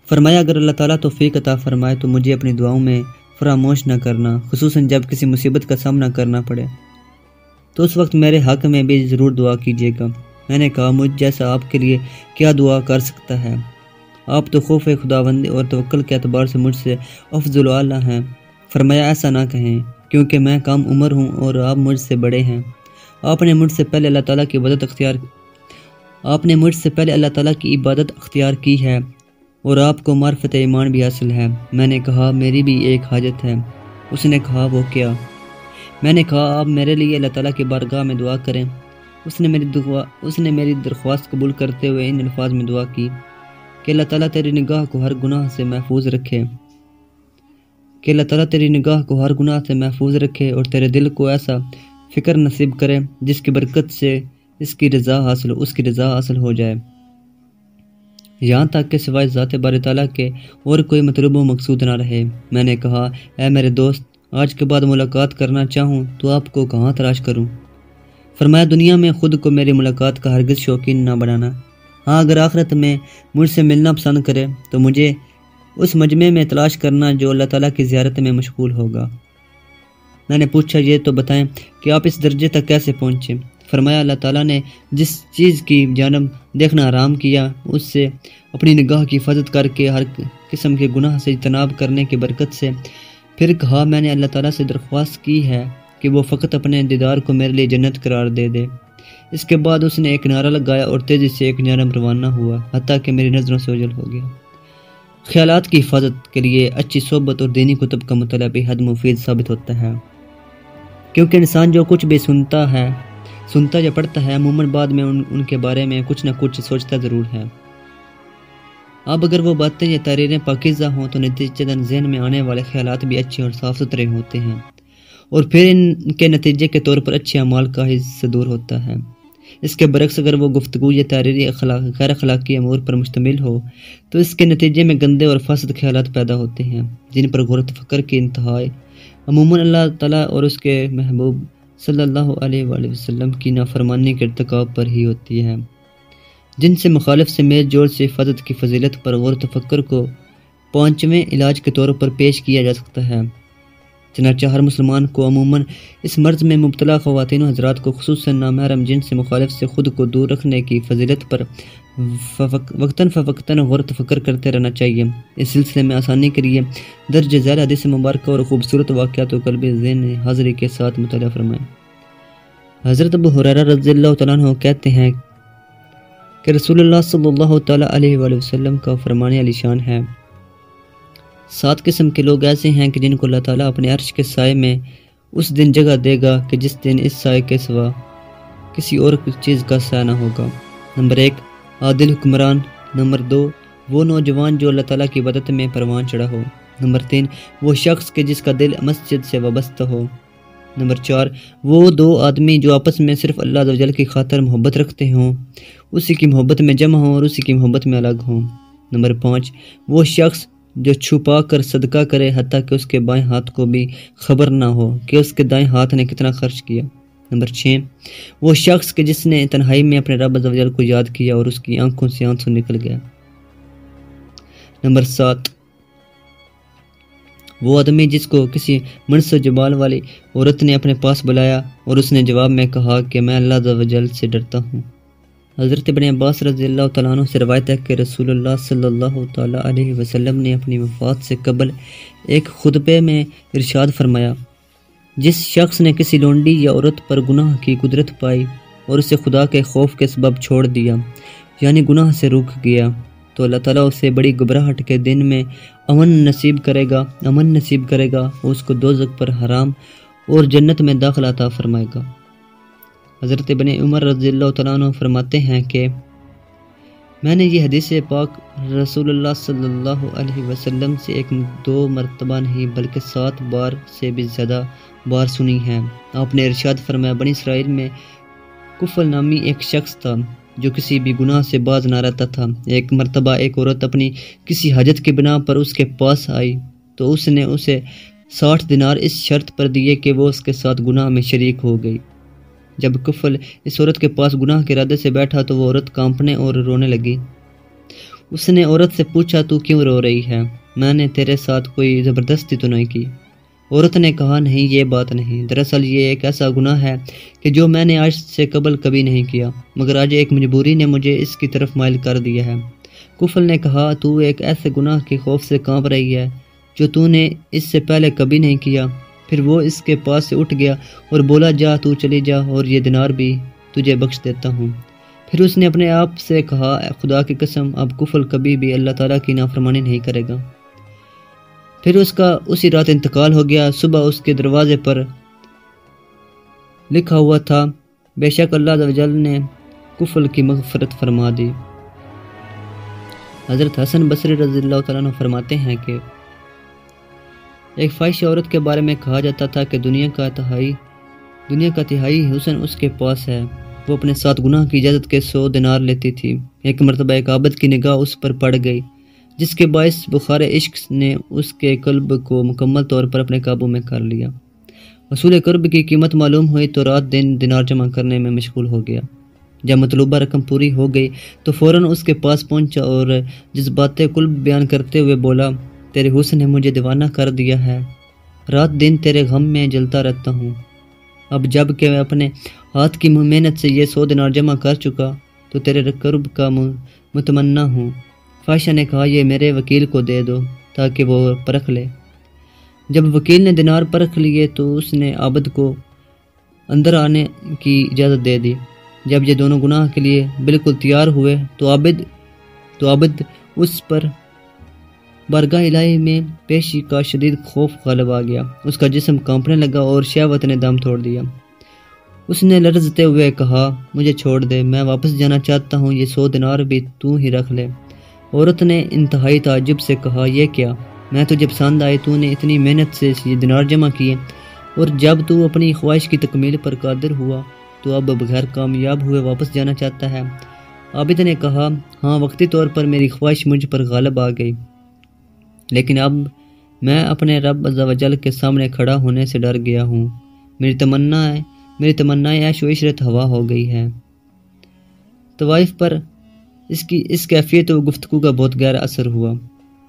فرمایا، اگر اللہ تعالیٰ توفیق عطا فرمائے تو مجھے اپنی دعاؤں میں فراموش نہ کرنا، خصوصاً جب کسی مصیبت کا سامنا کرنا پڑے۔ تو اس وقت میرے حق میں بھی ضرور دعا کیجیے گا۔ میں نے کہا، مجھ جیسا آپ کے لیے کیا دعا کر سکتا ہے؟ آپ تو خوف خدا اور توکل کے اعتبار سے مجھ سے افضل اللہ ہیں۔ فرمایا، ایسا نہ کہیں، کیونکہ میں کم عمر ہوں اور آپ مجھ سے بڑے ہیں۔ آپ نے مجھ سے پہلے اللہ تعالیٰ کی عبادت اختیار آپ نے مجھ سے پہلے اللہ تعالیٰ کی عبادت اختیار کی ہے اور آپ کو معرفت ایمان بھی حاصل ہے۔ میں نے کہا، میری بھی ایک حاجت ہے۔ اس نے کہا، وہ کیا؟ میں نے کہا، آپ میرے لیے اللہ تعالیٰ کی بارگاہ میں دعا کریں۔ اس نے میری دعا اس نے میری درخواست قبول کرتے ہوئے ان الفاظ میں دعا کی کہ اللہ تعالیٰ تیری نگاہ کو ہر گناہ سے محفوظ رکھے۔ کہ اللہ تعالیٰ تیری نگاہ کو ہر گناہ سے محفوظ رکھے اور تیرے دل کو ایسا فکر نصیب کرے جس کی برکت سے اس کی رضا حاصل اس کی رضا حاصل ہو جائے۔ یہاں تک کہ سوائے ذات بار تعالیٰ کے اور کوئی مطلوب و مقصود نہ رہے۔ میں نے کہا، اے میرے دوست، آج کے بعد ملاقات کرنا چاہوں تو آپ کو کہاں تلاش کروں؟ فرمایا، دنیا میں خود کو میری ملاقات کا ہرگز شوقین نہ بنانا۔ ہاں اگر آخرت میں مجھ سے ملنا پسند کرے، تو مجھے اس مجمع میں تلاش کرنا جو اللہ تعالیٰ کی زیارت میں مشغول ہوگا۔ میں نے پوچھا، یہ تو بتائیں کہ آپ اس درجے تک کیسے پہنچے؟ فرمایا، اللہ تعالیٰ نے جس چیز کی جانب دیکھنا آرام کیا، اس سے اپنی نگاہ کی حفاظت کر کے ہر قسم کے گناہ سے اجتناب کرنے کی برکت سے۔ پھر کہا، میں نے اللہ تعالیٰ سے درخواست کی ہے کہ وہ فقط اپنے دیدار کو میرے لیے جنت قرار دے دے۔ اس کے بعد اس نے ایک نعرہ لگایا اور تیزی سے ایک جانب روانہ ہوا، حتیٰ کہ میری نظروں سے اجل ہو گیا۔ خیالات کی حفاظت کے لیے اچھی صحبت اور دینی کتب کا مطالعہ بھی حد مفید ثابت ہوتا ہے۔ کیونکہ انسان جو کچھ بھی سنتا ہے، سنتا یا پڑھتا ہے، عموماً بعد میں ان ان کے بارے میں کچھ نہ کچھ سوچتا ضرور ہے۔ اب اگر وہ باتیں یا تحریریں پاکیزہ ہوں تو نتیجے ذہن میں آنے والے خیالات بھی اچھے اور صاف ستھرے ہوتے ہیں۔ اور پھر ان کے نتیجے کے طور پر اچھے اعمال کا حصہ دور ہوتا ہے۔ اس کے برعکس اگر وہ گفتگو یا تحریری اخلاق غیر اخلاقی امور پر مشتمل ہو، تو اس کے نتیجے میں گندے اور فاسد خیالات پیدا ہوتے ہیں، جن پر غور و فکر کی انتہائی عموماً اللہ تعالیٰ اور اس کے محبوب صلی اللہ علیہ وآلہ وسلم کی نافرمانی کے ارتکاب پر ہی ہوتی ہے۔ جن سے مخالف سے میل جوڑ سے حفاظت کی فضیلت پر غور و تفکر کو پانچویں علاج کے طور پر پیش کیا جا سکتا ہے۔ چنانچہ ہر مسلمان کو عموماً اس مرض میں مبتلا خواتین و حضرات کو خصوصاً نامحرم جن سے مخالف سے خود کو دور رکھنے کی فضیلت پر وقتاً فوقتاً غور فکر کرتے رہنا چاہیے۔ اس سلسلے میں آسانی کے لیے درج ذیل حدیث مبارکہ اور خوبصورت واقعات و قلب ذہن حاضری کے ساتھ مطالعہ فرمائیں۔ حضرت ابو حرارہ رضی اللہ تعالیٰ عنہ کہتے ہیں کہ رسول اللہ صلی اللہ تعالیٰ علیہ وآلہ وسلم کا فرمان علی شان ہے۔ سات قسم کے لوگ ایسے ہیں کہ جن کو اللہ تعالیٰ اپنے عرش کے سائے میں اس دن جگہ دے گا کہ جس دن اس سائے کے سوا کسی اور چیز کا سایہ نہ ہوگا۔ نمبر ایک، عادل حکمران۔ نمبر دو، وہ نوجوان جو اللہ تعالیٰ کی بدت میں پروان چڑھا ہو۔ نمبر تین، وہ شخص کے جس کا دل مسجد سے وابستہ ہو۔ نمبر چار، وہ دو آدمی جو آپس میں صرف اللہ جل کی خاطر محبت رکھتے ہوں، اسی کی محبت میں جمع ہوں اور اسی کی محبت میں الگ ہوں۔ نمبر پانچ، وہ شخص جو چھپا کر صدقہ کرے، حتیٰ کہ اس کے بائیں ہاتھ کو بھی خبر نہ ہو کہ اس کے دائیں ہاتھ نے کتنا خرچ کیا۔ نمبر چھ، وہ شخص کے جس نے تنہائی میں اپنے رب جل کو یاد کیا اور اس کی آنکھوں سے آنسو نکل گیا۔ نمبر سات، وہ آدمی جس کو کسی منص جبال والی عورت نے اپنے پاس بلایا اور اس نے جواب میں کہا کہ میں اللہ جل سے ڈرتا ہوں۔ حضرت ابن عباس رضی اللہ تعالیٰ عنہ سے روایت ہے کہ رسول اللہ صلی اللہ تعالیٰ علیہ وسلم نے اپنی وفات سے قبل ایک خطبے میں ارشاد فرمایا، جس شخص نے کسی لونڈی یا عورت پر گناہ کی قدرت پائی اور اسے خدا کے خوف کے سبب چھوڑ دیا یعنی گناہ سے رک گیا، تو اللہ تعالیٰ اسے بڑی گبراہٹ کے دن میں امن نصیب کرے گا، امن نصیب کرے گا، وہ اس کو دو پر حرام اور جنت میں داخل عطا فرمائے گا۔ حضرت بن عمر رضی اللہ تعالیٰ عنہ فرماتے ہیں کہ میں نے یہ حدیث پاک رسول اللہ صلی اللہ علیہ وسلم سے ایک دو مرتبہ نہیں بلکہ سات بار سے بھی زیادہ بار سنی ہے۔ آپ نے ارشاد فرمایا، بنی اسرائیل میں کفل نامی ایک شخص تھا جو کسی بھی گناہ سے باز نہ رہتا تھا۔ ایک مرتبہ ایک عورت اپنی کسی حجت کی بنا پر اس کے پاس آئی تو اس نے اسے ساٹھ دنار اس شرط پر دیے کہ وہ اس کے ساتھ گناہ میں شریک ہو گئی۔ جب کفل اس عورت کے پاس گناہ کے ارادے سے بیٹھا تو وہ عورت کانپنے اور رونے لگی۔ اس نے عورت سے پوچھا، تو کیوں رو رہی ہے؟ میں نے تیرے ساتھ کوئی زبردستی تو نہیں کی۔ عورت نے کہا، نہیں، یہ بات نہیں۔ دراصل یہ ایک ایسا گناہ ہے کہ جو میں نے آج سے قبل کبھی نہیں کیا، مگر آج ایک مجبوری نے مجھے اس کی طرف مائل کر دیا ہے۔ کفل نے کہا، تو ایک ایسے گناہ کے خوف سے کانپ رہی ہے جو تو نے اس سے پہلے کبھی نہیں کیا۔ پھر وہ اس کے پاس سے اٹھ گیا اور بولا، جا تو چلی جا اور یہ دنار بھی تجھے بخش دیتا ہوں. پھر اس نے اپنے آپ سے کہا خدا کی قسم، اب کفل کبھی بھی اللہ تعالیٰ کی نافرمانی نہیں کرے گا. پھر اس کا اسی رات انتقال ہو گیا۔ صبح اس کے دروازے پر لکھا ہوا تھا، بے شک اللہ جل نے کفل کی مغفرت فرما دی. حضرت حسن بصری رضی اللہ تعالیٰ عنہ فرماتے ہیں کہ ایک فائش عورت کے بارے میں کہا جاتا تھا کہ دنیا کا تہائی، دنیا کا تہائی حسن اس کے پاس ہے۔ وہ اپنے ساتھ گناہ کی اجازت کے سو دنار لیتی تھی۔ ایک مرتبہ ایک عابد کی نگاہ اس پر پڑ گئی، جس کے باعث بخار عشق نے اس کے قلب کو مکمل طور پر اپنے قابو میں کر لیا۔ وصول قرب کی قیمت معلوم ہوئی تو رات دن دنار جمع کرنے میں مشغول ہو گیا۔ جب مطلوبہ رقم پوری ہو گئی تو فوراً اس کے پاس پہنچا اور جس باتیں قلب بیان کرتے ہوئے بولا تیرے حسن نے مجھے دیوانہ کر دیا ہے۔ رات دن تیرے غم میں جلتا رہتا ہوں۔ اب جبکہ میں اپنے ہاتھ کی محنت سے یہ سو دنار جمع کر چکا، تو تیرے قرب کا متمنہ ہوں۔ فائشہ نے کہا، یہ میرے وکیل کو دے دو تاکہ وہ پرکھ لے۔ جب وکیل نے دینار پرکھ لیے، تو اس نے عابد کو اندر آنے کی اجازت دے دی۔ جب یہ دونوں گناہ کے لیے بالکل تیار ہوئے، تو عابد تو عابد اس پر بارگاہ الہی میں پیشی کا شدید خوف غالب آ گیا۔ اس کا جسم کانپنے لگا اور شہوت نے دم توڑ دیا۔ اس نے لرزتے ہوئے کہا، مجھے چھوڑ دے، میں واپس جانا چاہتا ہوں، یہ سو دنار بھی تو ہی رکھ لے۔ عورت نے انتہائی تعجب سے کہا، یہ کیا؟ میں تو جب پسند آئے تو نے اتنی محنت سے یہ دنار جمع کیے۔ اور جب تو اپنی خواہش کی تکمیل پر قادر ہوا، تو اب بغیر کامیاب ہوئے واپس جانا چاہتا ہے۔ عابد نے کہا ہاں وقتی طور پر میری خواہش مجھ پر غالب آ گئی۔ لیکن اب میں اپنے رب جل کے سامنے کھڑا ہونے سے ڈر گیا ہوں۔ میری تمنا ہے، میری تمنا عیش و عشرت ہوا ہو گئی ہے۔ طوائف پر اس کی، اس کیفیت و گفتگو کا بہت گہرا اثر ہوا۔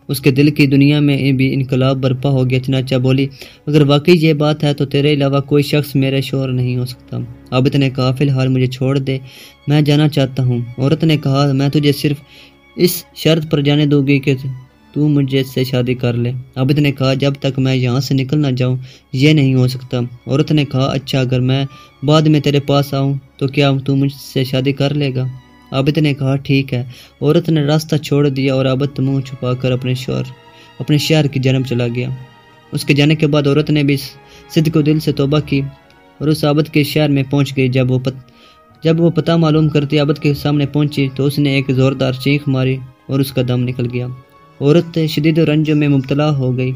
اس کے دل کی دنیا میں بھی انقلاب برپا ہو گیا۔ چنانچہ بولی، اگر واقعی یہ بات ہے تو تیرے علاوہ کوئی شخص میرے شور نہیں ہو سکتا۔ عابد نے کہا فی الحال مجھے چھوڑ دے، میں جانا چاہتا ہوں۔ عورت نے کہا، میں تجھے صرف اس شرط پر جانے دوں گی کہ تو مجھے سے شادی کر لے۔ عابد نے کہا، جب تک میں یہاں سے نکل نہ جاؤں، یہ نہیں ہو سکتا۔ عورت نے کہا اچھا اگر میں بعد میں تیرے پاس آؤں، تو کیا تو مجھ سے شادی کر لے گا؟ عابد نے کہا، ٹھیک ہے۔ عورت نے راستہ چھوڑ دیا اور عابد منہ چھپا کر اپنے شور اپنے شہر کی جنم چلا گیا۔ اس کے جانے کے بعد عورت نے بھی صدق و دل سے توبہ کی اور اس عابد کے شہر میں پہنچ گئی۔ جب وہ پت، جب وہ پتہ معلوم کرتی عابد کے سامنے پہنچی، تو اس نے ایک زوردار چیخ ماری اور اس کا دم نکل گیا۔ عورت شدید رنج میں مبتلا ہو گئی۔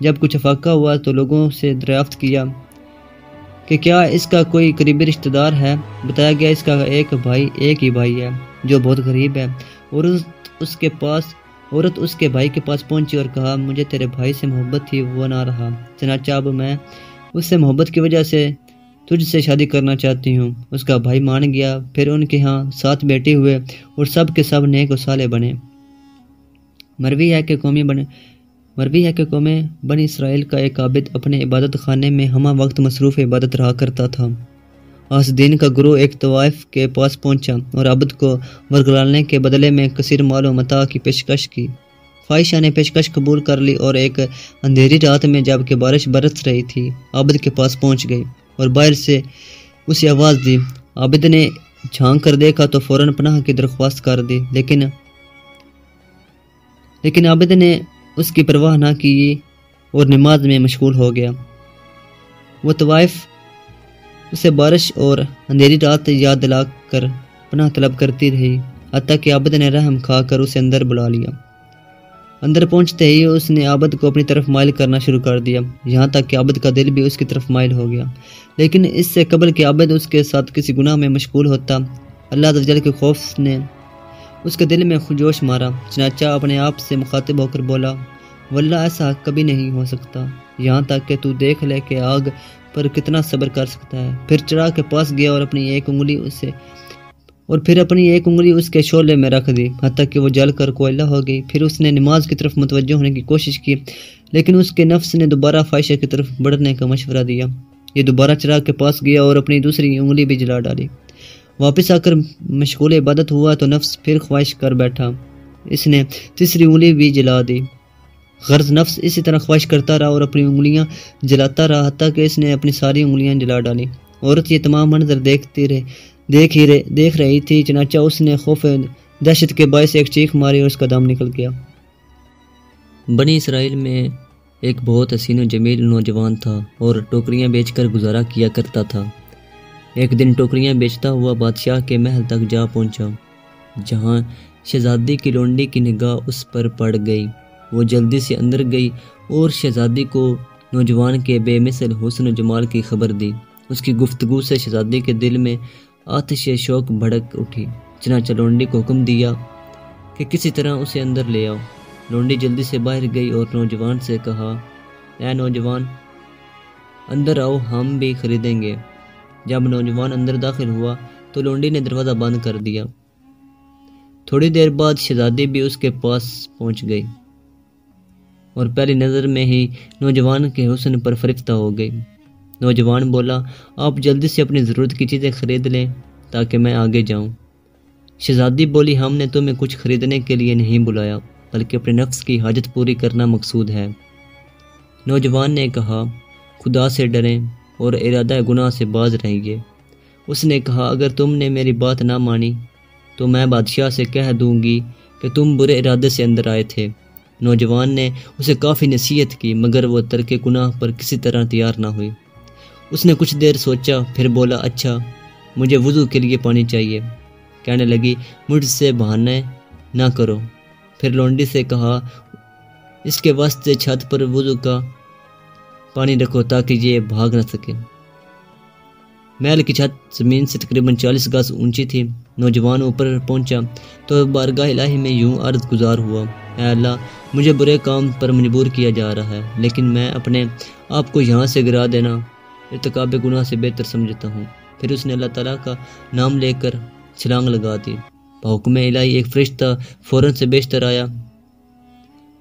جب کچھ افاقہ ہوا تو لوگوں سے دریافت کیا کہ کیا اس کا کوئی قریبی رشتہ دار ہے۔ بتایا گیا اس کا ایک بھائی، ایک ہی بھائی ہے جو بہت غریب ہے۔ اور اس کے پاس، عورت اس کے بھائی کے پاس پہنچی اور کہا، مجھے تیرے بھائی سے محبت تھی، وہ نہ رہا۔ چنانچہ اب میں اس سے محبت کی وجہ سے تجھ سے شادی کرنا چاہتی ہوں۔ اس کا بھائی مان گیا، پھر ان کے ہاں ساتھ بیٹھے ہوئے اور سب کے سب نیک و سالے بنے۔ مروی ہے کہ قومی بنے مروی ہے کہ قوم بنی اسرائیل کا ایک عابد اپنے عبادت خانے میں ہمہ وقت مصروف عبادت رہا کرتا تھا۔ آس دین کا گروہ ایک طوائف کے پاس پہنچا اور عبد کو ورگلالنے کے بدلے میں کثیر مال و متا کی پیشکش کی۔ خواہشہ نے پیشکش قبول کر لی اور ایک اندھیری رات میں جبکہ بارش برس رہی تھی، عابد کے پاس پہنچ گئی اور باہر سے اسے آواز دی۔ عابد نے جھانک کر دیکھا تو فوراً پناہ کی درخواست کر دی، لیکن لیکن عابد نے اس کی پرواہ نہ کی اور نماز میں مشغول ہو گیا۔ وہ طوائف اسے بارش اور اندھیری رات یاد دلا کر پناہ طلب کرتی رہی، حتیٰ کہ عابد نے رحم کھا کر اسے اندر بلا لیا۔ اندر پہنچتے ہی اس نے عابد کو اپنی طرف مائل کرنا شروع کر دیا۔ یہاں تک کہ عابد کا دل بھی اس کی طرف مائل ہو گیا۔ لیکن اس سے قبل کہ عابد اس کے ساتھ کسی گناہ میں مشغول ہوتا، اللہ جل کے خوف نے اس کے دل میں خوجوش مارا، چنانچہ اپنے آپ سے مخاطب ہو کر بولا، واللہ ایسا کبھی نہیں ہو سکتا۔ یہاں تک کہ تو دیکھ لے کہ آگ پر کتنا صبر کر سکتا ہے۔ پھر چڑھا کے پاس گیا اور اپنی ایک انگلی اسے، اور پھر اپنی ایک انگلی اس کے شعلے میں رکھ دی۔ حتیٰ کہ وہ جل کر کوئلہ ہو گئی۔ پھر اس نے نماز کی طرف متوجہ ہونے کی کوشش کی، لیکن اس کے نفس نے دوبارہ فائشہ کی طرف بڑھنے کا مشورہ دیا۔ یہ دوبارہ چراغ کے پاس گیا اور اپنی دوسری انگلی بھی جلا ڈالی۔ واپس آ کر مشغول عبادت ہوا تو نفس پھر خواہش کر بیٹھا۔ اس نے تیسری انگلی بھی جلا دی۔ غرض نفس اسی طرح خواہش کرتا رہا اور اپنی انگلیاں جلاتا رہا حتیٰ کہ اس نے اپنی ساری انگلیاں جلا ڈالی۔ عورت یہ تمام منظر دیکھتی رہے دیکھ ہی رہے دیکھ رہی تھی، چنانچہ اس نے خوف دہشت کے باعث ایک چیخ ماری اور اس کا دم نکل گیا۔ بنی اسرائیل میں ایک بہت حسین و جمیل نوجوان تھا اور ٹوکریاں بیچ کر گزارا کیا کرتا تھا۔ ایک دن ٹوکریاں بیچتا ہوا بادشاہ کے محل تک جا پہنچا، جہاں شہزادی کی لونڈی کی نگاہ اس پر پڑ گئی۔ وہ جلدی سے اندر گئی اور شہزادی کو نوجوان کے بے مثل حسن و جمال کی خبر دی۔ اس کی گفتگو سے شہزادی کے دل میں آتش شوق بھڑک اٹھی۔ چنانچہ لونڈی کو حکم دیا کہ کسی طرح اسے اندر لے آؤ۔ لونڈی جلدی سے باہر گئی اور نوجوان سے کہا، اے نوجوان، اندر آؤ، ہم بھی خریدیں گے۔ جب نوجوان اندر داخل ہوا تو لونڈی نے دروازہ بند کر دیا۔ تھوڑی دیر بعد شہزادی بھی اس کے پاس پہنچ گئی اور پہلی نظر میں ہی نوجوان کے حسن پر فرفتہ ہو گئی۔ نوجوان بولا، آپ جلدی سے اپنی ضرورت کی چیزیں خرید لیں تاکہ میں آگے جاؤں۔ شہزادی بولی، ہم نے تمہیں کچھ خریدنے کے لیے نہیں بلایا، بلکہ اپنے نفس کی حاجت پوری کرنا مقصود ہے۔ نوجوان نے کہا، خدا سے ڈریں۔ اور ارادہ گناہ سے باز رہیے اس نے کہا، اگر تم نے میری بات نہ مانی، تو میں بادشاہ سے کہہ دوں گی کہ تم برے ارادے سے اندر آئے تھے۔ نوجوان نے اسے کافی نصیحت کی، مگر وہ ترک گناہ پر کسی طرح تیار نہ ہوئی۔ اس نے کچھ دیر سوچا، پھر بولا اچھا مجھے وضو کے لیے پانی چاہیے۔ کہنے لگی، مجھ سے بہانے نہ کرو۔ پھر لونڈی سے کہا، اس کے واسطے چھت پر وضو کا پانی رکھو تاکہ یہ بھاگ نہ سکے۔ محل کی چھت زمین سے تقریباً چالیس گاس اونچی تھی۔ نوجوان اوپر پہنچا تو بارگاہ الہی میں یوں عرض گزار ہوا، اے اللہ، مجھے برے کام پر مجبور کیا جا رہا ہے، لیکن میں اپنے آپ کو یہاں سے گرا دینا ارتقاب گناہ سے بہتر سمجھتا ہوں۔ پھر اس نے اللہ تعالیٰ کا نام لے کر چھلانگ لگا دی۔ بحکم الہی ایک فرشتہ فوراً سے بیشتر آیا۔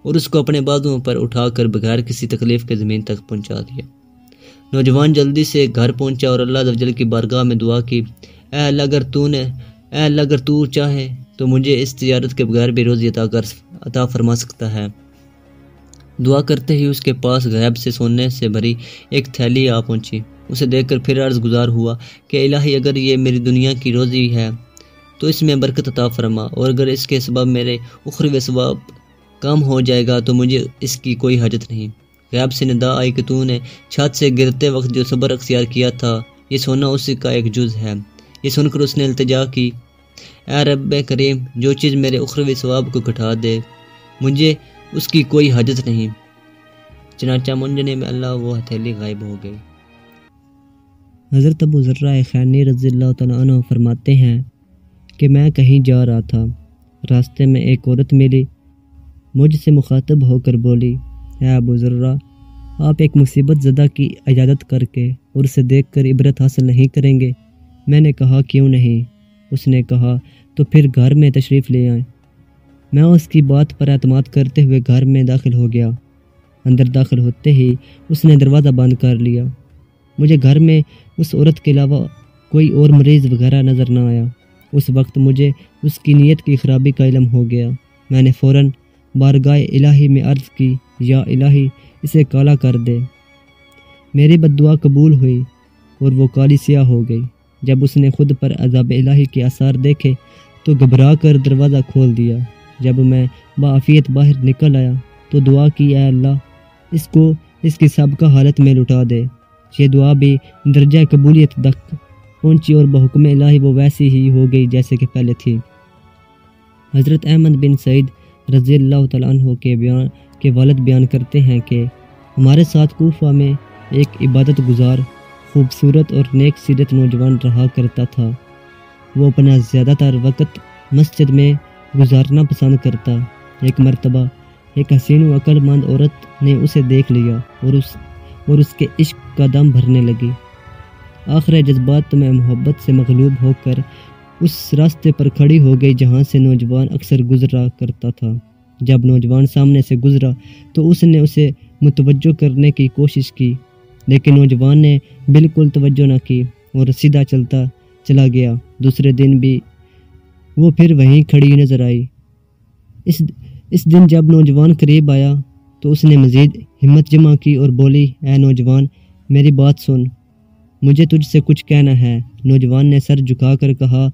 اور اس کو اپنے بازوؤں پر اٹھا کر بغیر کسی تکلیف کے زمین تک پہنچا دیا۔ نوجوان جلدی سے گھر پہنچا اور اللہ دفجل کی بارگاہ میں دعا کی، اے اللہ، اگر تو نے، اے اللہ، اگر تو چاہے تو مجھے اس تجارت کے بغیر بھی روزی عطا کر، عطا فرما سکتا ہے۔ دعا کرتے ہی اس کے پاس غیب سے سونے سے بھری ایک تھیلی آ پہنچی۔ اسے دیکھ کر پھر عرض گزار ہوا کہ الہی، اگر یہ میری دنیا کی روزی ہے تو اس میں برکت عطا فرما، اور اگر اس کے سبب میرے اخروی سبب کم ہو جائے گا تو مجھے اس کی کوئی حاجت نہیں۔ غیب سے ندا آئی کہ تو نے چھت سے گرتے وقت جو صبر اختیار کیا تھا، یہ سونا اسی کا ایک جز ہے۔ یہ سن کر اس نے التجا کی۔ اے رب کریم، جو چیز میرے اخروی ثواب کو گھٹا دے، مجھے اس کی کوئی حاجت نہیں۔ چنانچہ منجنے میں اللہ وہ ہتھیلی غائب ہو گئی۔ حضرت ابو ذرہ خینی رضی اللہ تعالیٰ عنہ فرماتے ہیں کہ میں کہیں جا رہا تھا، راستے میں ایک عورت ملی۔ مجھ سے مخاطب ہو کر بولی، اے ابو ذرہ آپ ایک مصیبت زدہ کی عجادت کر کے اور اسے دیکھ کر عبرت حاصل نہیں کریں گے۔ میں نے کہا، کیوں نہیں؟ اس نے کہا، تو پھر گھر میں تشریف لے آئیں۔ میں اس کی بات پر اعتماد کرتے ہوئے گھر میں داخل ہو گیا۔ اندر داخل ہوتے ہی اس نے دروازہ بند کر لیا۔ مجھے گھر میں اس عورت کے علاوہ کوئی اور مریض وغیرہ نظر نہ آیا۔ اس وقت مجھے اس کی نیت کی خرابی کا علم ہو گیا۔ میں نے فوراً بارگاہ الہی میں عرض کی، یا الہی، اسے کالا کر دے۔ میری بد دعا قبول ہوئی اور وہ کالی سیاہ ہو گئی۔ جب اس نے خود پر عذاب الہی کے اثار دیکھے تو گھبرا کر دروازہ کھول دیا۔ جب میں بعافیت باہر نکل آیا تو دعا کی، اے اللہ، اس کو، اس کی سابقہ حالت میں لٹا دے۔ یہ دعا بھی درجہ قبولیت تک پہنچی اور بحکم الہی وہ ویسی ہی ہو گئی جیسے کہ پہلے تھی۔ حضرت احمد بن سعید رضی اللہ تعالیٰ عنہ کے بیان کے والد بیان کرتے ہیں کہ ہمارے ساتھ کوفہ میں ایک عبادت گزار، خوبصورت اور نیک سیرت نوجوان رہا کرتا تھا۔ وہ اپنا زیادہ تر وقت مسجد میں گزارنا پسند کرتا۔ ایک مرتبہ ایک حسین و عقل مند عورت نے اسے دیکھ لیا اور اس اور اس کے عشق کا دم بھرنے لگی۔ آخر جذبات میں محبت سے مغلوب ہو کر اس راستے پر کھڑی ہو گئی جہاں سے نوجوان اکثر گزرا کرتا تھا۔ جب نوجوان سامنے سے گزرا تو اس نے اسے متوجہ کرنے کی کوشش کی، لیکن نوجوان نے بالکل توجہ نہ کی اور سیدھا چلتا چلا گیا۔ دوسرے دن بھی وہ پھر وہیں کھڑی نظر آئی۔ اس اس دن جب نوجوان قریب آیا تو اس نے مزید ہمت جمع کی اور بولی، اے نوجوان، میری بات سن۔ مجھے تجھ سے کچھ کہنا ہے۔ نوجوان نے سر جھکا کر کہا،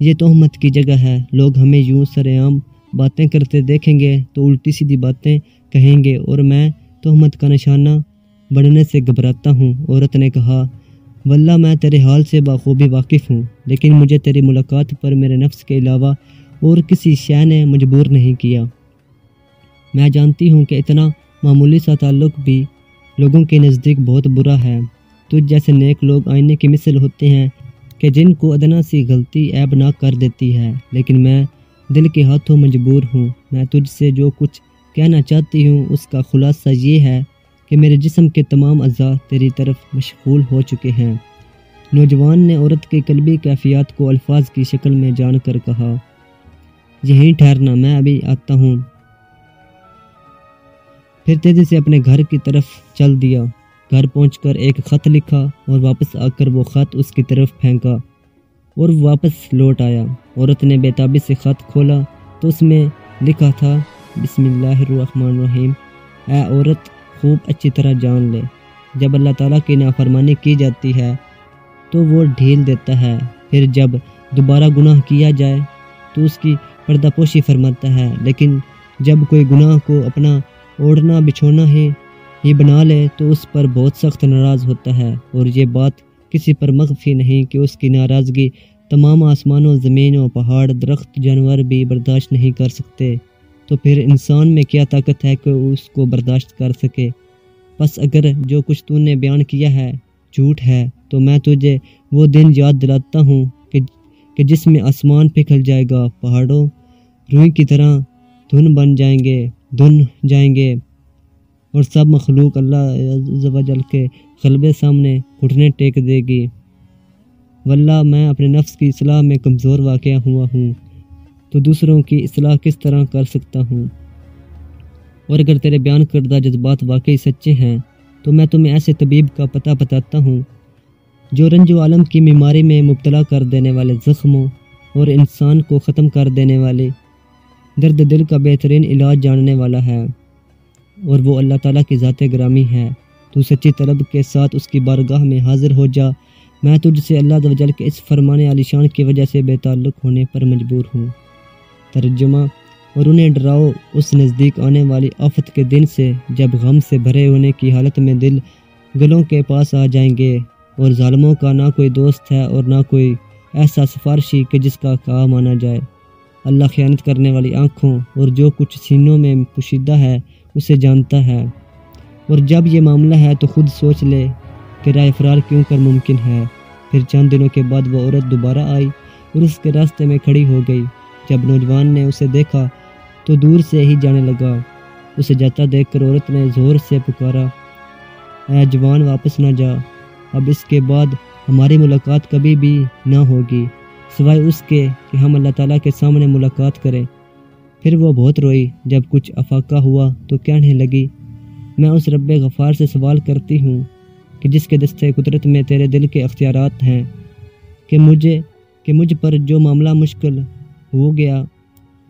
یہ تہمت کی جگہ ہے۔ لوگ ہمیں یوں سر عام باتیں کرتے دیکھیں گے تو الٹی سیدھی باتیں کہیں گے اور میں تہمت کا نشانہ بڑھنے سے گھبراتا ہوں۔ عورت نے کہا، واللہ میں تیرے حال سے بخوبی واقف ہوں، لیکن مجھے تیری ملاقات پر میرے نفس کے علاوہ اور کسی شے نے مجبور نہیں کیا۔ میں جانتی ہوں کہ اتنا معمولی سا تعلق بھی لوگوں کے نزدیک بہت برا ہے۔ تجھ جیسے نیک لوگ آئینے کی مثل ہوتے ہیں کہ جن کو ادنا سی غلطی عیب نہ کر دیتی ہے، لیکن میں دل کے ہاتھوں مجبور ہوں۔ میں تجھ سے جو کچھ کہنا چاہتی ہوں، اس کا خلاصہ یہ ہے کہ میرے جسم کے تمام اعضاء تیری طرف مشغول ہو چکے ہیں۔ نوجوان نے عورت کے قلبی کیفیات کو الفاظ کی شکل میں جان کر کہا یہیں ٹھہرنا میں ابھی آتا ہوں۔ پھر تیزی سے اپنے گھر کی طرف چل دیا۔ گھر پہنچ کر ایک خط لکھا اور واپس آ کر وہ خط اس کی طرف پھینکا اور واپس لوٹ آیا۔ عورت نے بیتابی سے خط کھولا تو اس میں لکھا تھا، بسم اللہ الرحمن الرحیم۔ اے عورت، خوب اچھی طرح جان لے۔ جب اللہ تعالیٰ کی نافرمانی کی جاتی ہے تو وہ ڈھیل دیتا ہے۔ پھر جب دوبارہ گناہ کیا جائے تو اس کی پردہ پوشی فرماتا ہے۔ لیکن جب کوئی گناہ کو اپنا اوڑھنا بچھونا ہے یہ بنا لے تو اس پر بہت سخت ناراض ہوتا ہے اور یہ بات کسی پر مخفی نہیں کہ اس کی ناراضگی تمام آسمانوں، زمینوں، پہاڑ، درخت، جانور بھی برداشت نہیں کر سکتے۔ تو پھر انسان میں کیا طاقت ہے کہ اس کو برداشت کر سکے؟ بس اگر جو کچھ تو نے بیان کیا ہے جھوٹ ہے، تو میں تجھے وہ دن یاد دلاتا ہوں کہ کہ جس میں آسمان پھکل جائے گا، پہاڑوں، روئی کی طرح دھن بن جائیں گے، دھن جائیں گے۔ اور سب مخلوق اللہ جل کے غلبے سامنے گھٹنے ٹیک دے گی۔ واللہ میں اپنے نفس کی اصلاح میں کمزور واقع ہوا ہوں۔ تو دوسروں کی اصلاح کس طرح کر سکتا ہوں؟ اور اگر تیرے بیان کردہ جذبات واقعی سچے ہیں، تو میں تمہیں ایسے طبیب کا پتہ بتاتا ہوں جو رنج و عالم کی بیماری میں مبتلا کر دینے والے زخموں اور انسان کو ختم کر دینے والے درد دل کا بہترین علاج جاننے والا ہے۔ اور وہ اللہ تعالیٰ کی ذات گرامی ہے۔ تو سچی طلب کے ساتھ اس کی بارگاہ میں حاضر ہو جا۔ میں تجھ سے اللہ جل کے اس فرمان علی شان کی وجہ سے بے تعلق ہونے پر مجبور ہوں۔ ترجمہ اور انہیں ڈراؤ اس نزدیک آنے والی آفت کے دن سے جب غم سے بھرے ہونے کی حالت میں دل گلوں کے پاس آ جائیں گے۔ اور ظالموں کا نہ کوئی دوست ہے اور نہ کوئی ایسا سفارشی کہ جس کا کہا مانا جائے۔ اللہ خیانت کرنے والی آنکھوں اور جو کچھ سینوں میں پوشیدہ ہے اسے جانتا ہے۔ اور جب یہ معاملہ ہے تو خود سوچ لے کہ رائے فرار کیوں کر ممکن ہے۔ پھر چند دنوں کے بعد وہ عورت دوبارہ آئی اور اس کے راستے میں کھڑی ہو گئی۔ جب نوجوان نے اسے دیکھا تو دور سے ہی جانے لگا۔ اسے جاتا دیکھ کر عورت نے زور سے پکارا۔ اے جوان، واپس نہ جا۔ اب اس کے بعد ہماری ملاقات کبھی بھی نہ ہوگی۔ سوائے اس کے کہ ہم اللہ تعالیٰ کے سامنے ملاقات کریں۔ پھر وہ بہت روئی، جب کچھ افاقہ ہوا تو کہنے لگی، میں اس رب غفار سے سوال کرتی ہوں کہ جس کے دستے قدرت میں تیرے دل کے اختیارات ہیں، کہ مجھے، کہ مجھ پر جو معاملہ مشکل ہو گیا،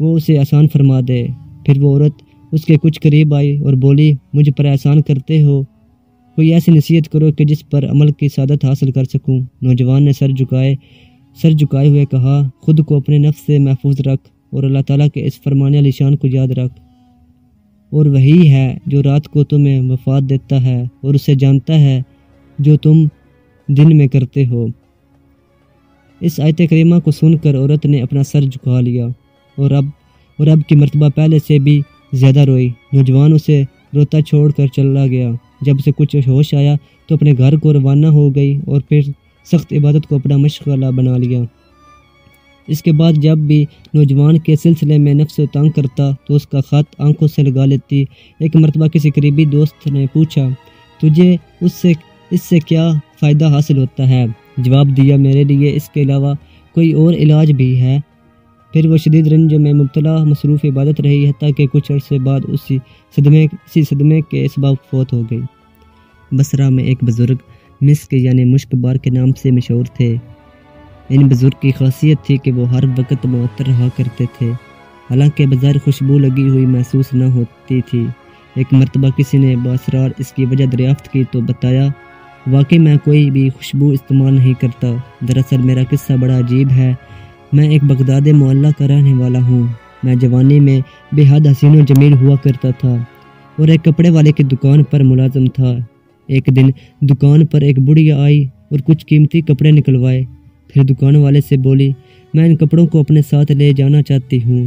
وہ اسے آسان فرما دے۔ پھر وہ عورت اس کے کچھ قریب آئی اور بولی، مجھ پر احسان کرتے ہو، کوئی ایسی نصیحت کرو کہ جس پر عمل کی سعادت حاصل کر سکوں۔ نوجوان نے سر جھکائے سر جھکائے ہوئے کہا، خود کو اپنے نفس سے محفوظ رکھ۔ اور اللہ تعالیٰ کے اس فرمانے علی شان کو یاد رکھ۔ اور وہی ہے جو رات کو تمہیں وفات دیتا ہے اور اسے جانتا ہے جو تم دن میں کرتے ہو۔ اس آیت کریمہ کو سن کر عورت نے اپنا سر جھکا لیا اور اب اور اب کی مرتبہ پہلے سے بھی زیادہ روئی۔ نوجوان اسے روتا چھوڑ کر چلا گیا۔ جب سے کچھ ہوش آیا تو اپنے گھر کو روانہ ہو گئی اور پھر سخت عبادت کو اپنا مشغلہ بنا لیا۔ اس کے بعد جب بھی نوجوان کے سلسلے میں نفس و تنگ کرتا تو اس کا خط آنکھوں سے لگا لیتی۔ ایک مرتبہ کسی قریبی دوست نے پوچھا، تجھے اس سے اس سے کیا فائدہ حاصل ہوتا ہے؟ جواب دیا، میرے لیے اس کے علاوہ کوئی اور علاج بھی ہے۔ پھر وہ شدید رنج میں مبتلا، مصروف عبادت رہی ہے تاکہ کچھ عرصے بعد اسی صدمے اسی صدمے کے اسباب فوت ہو گئی۔ بصرہ میں ایک بزرگ مسک یعنی مشک بار کے نام سے مشہور تھے۔ ان بزرگ کی خاصیت تھی کہ وہ ہر وقت معطر رہا کرتے تھے۔ حالانکہ بظاہر خوشبو لگی ہوئی محسوس نہ ہوتی تھی۔ ایک مرتبہ کسی نے باسرار اس کی وجہ دریافت کی تو بتایا، واقعی میں کوئی بھی خوشبو استعمال نہیں کرتا۔ دراصل میرا قصہ بڑا عجیب ہے۔ میں ایک بغداد معلّہ کا رہنے والا ہوں۔ میں جوانی میں بے حد حسین و جمیل ہوا کرتا تھا اور ایک کپڑے والے کی دکان پر ملازم تھا۔ ایک دن دکان پر ایک بڑھیا آئی اور کچھ قیمتی کپڑے نکلوائے۔ پھر دکان والے سے بولی، میں ان کپڑوں کو اپنے ساتھ لے جانا چاہتی ہوں۔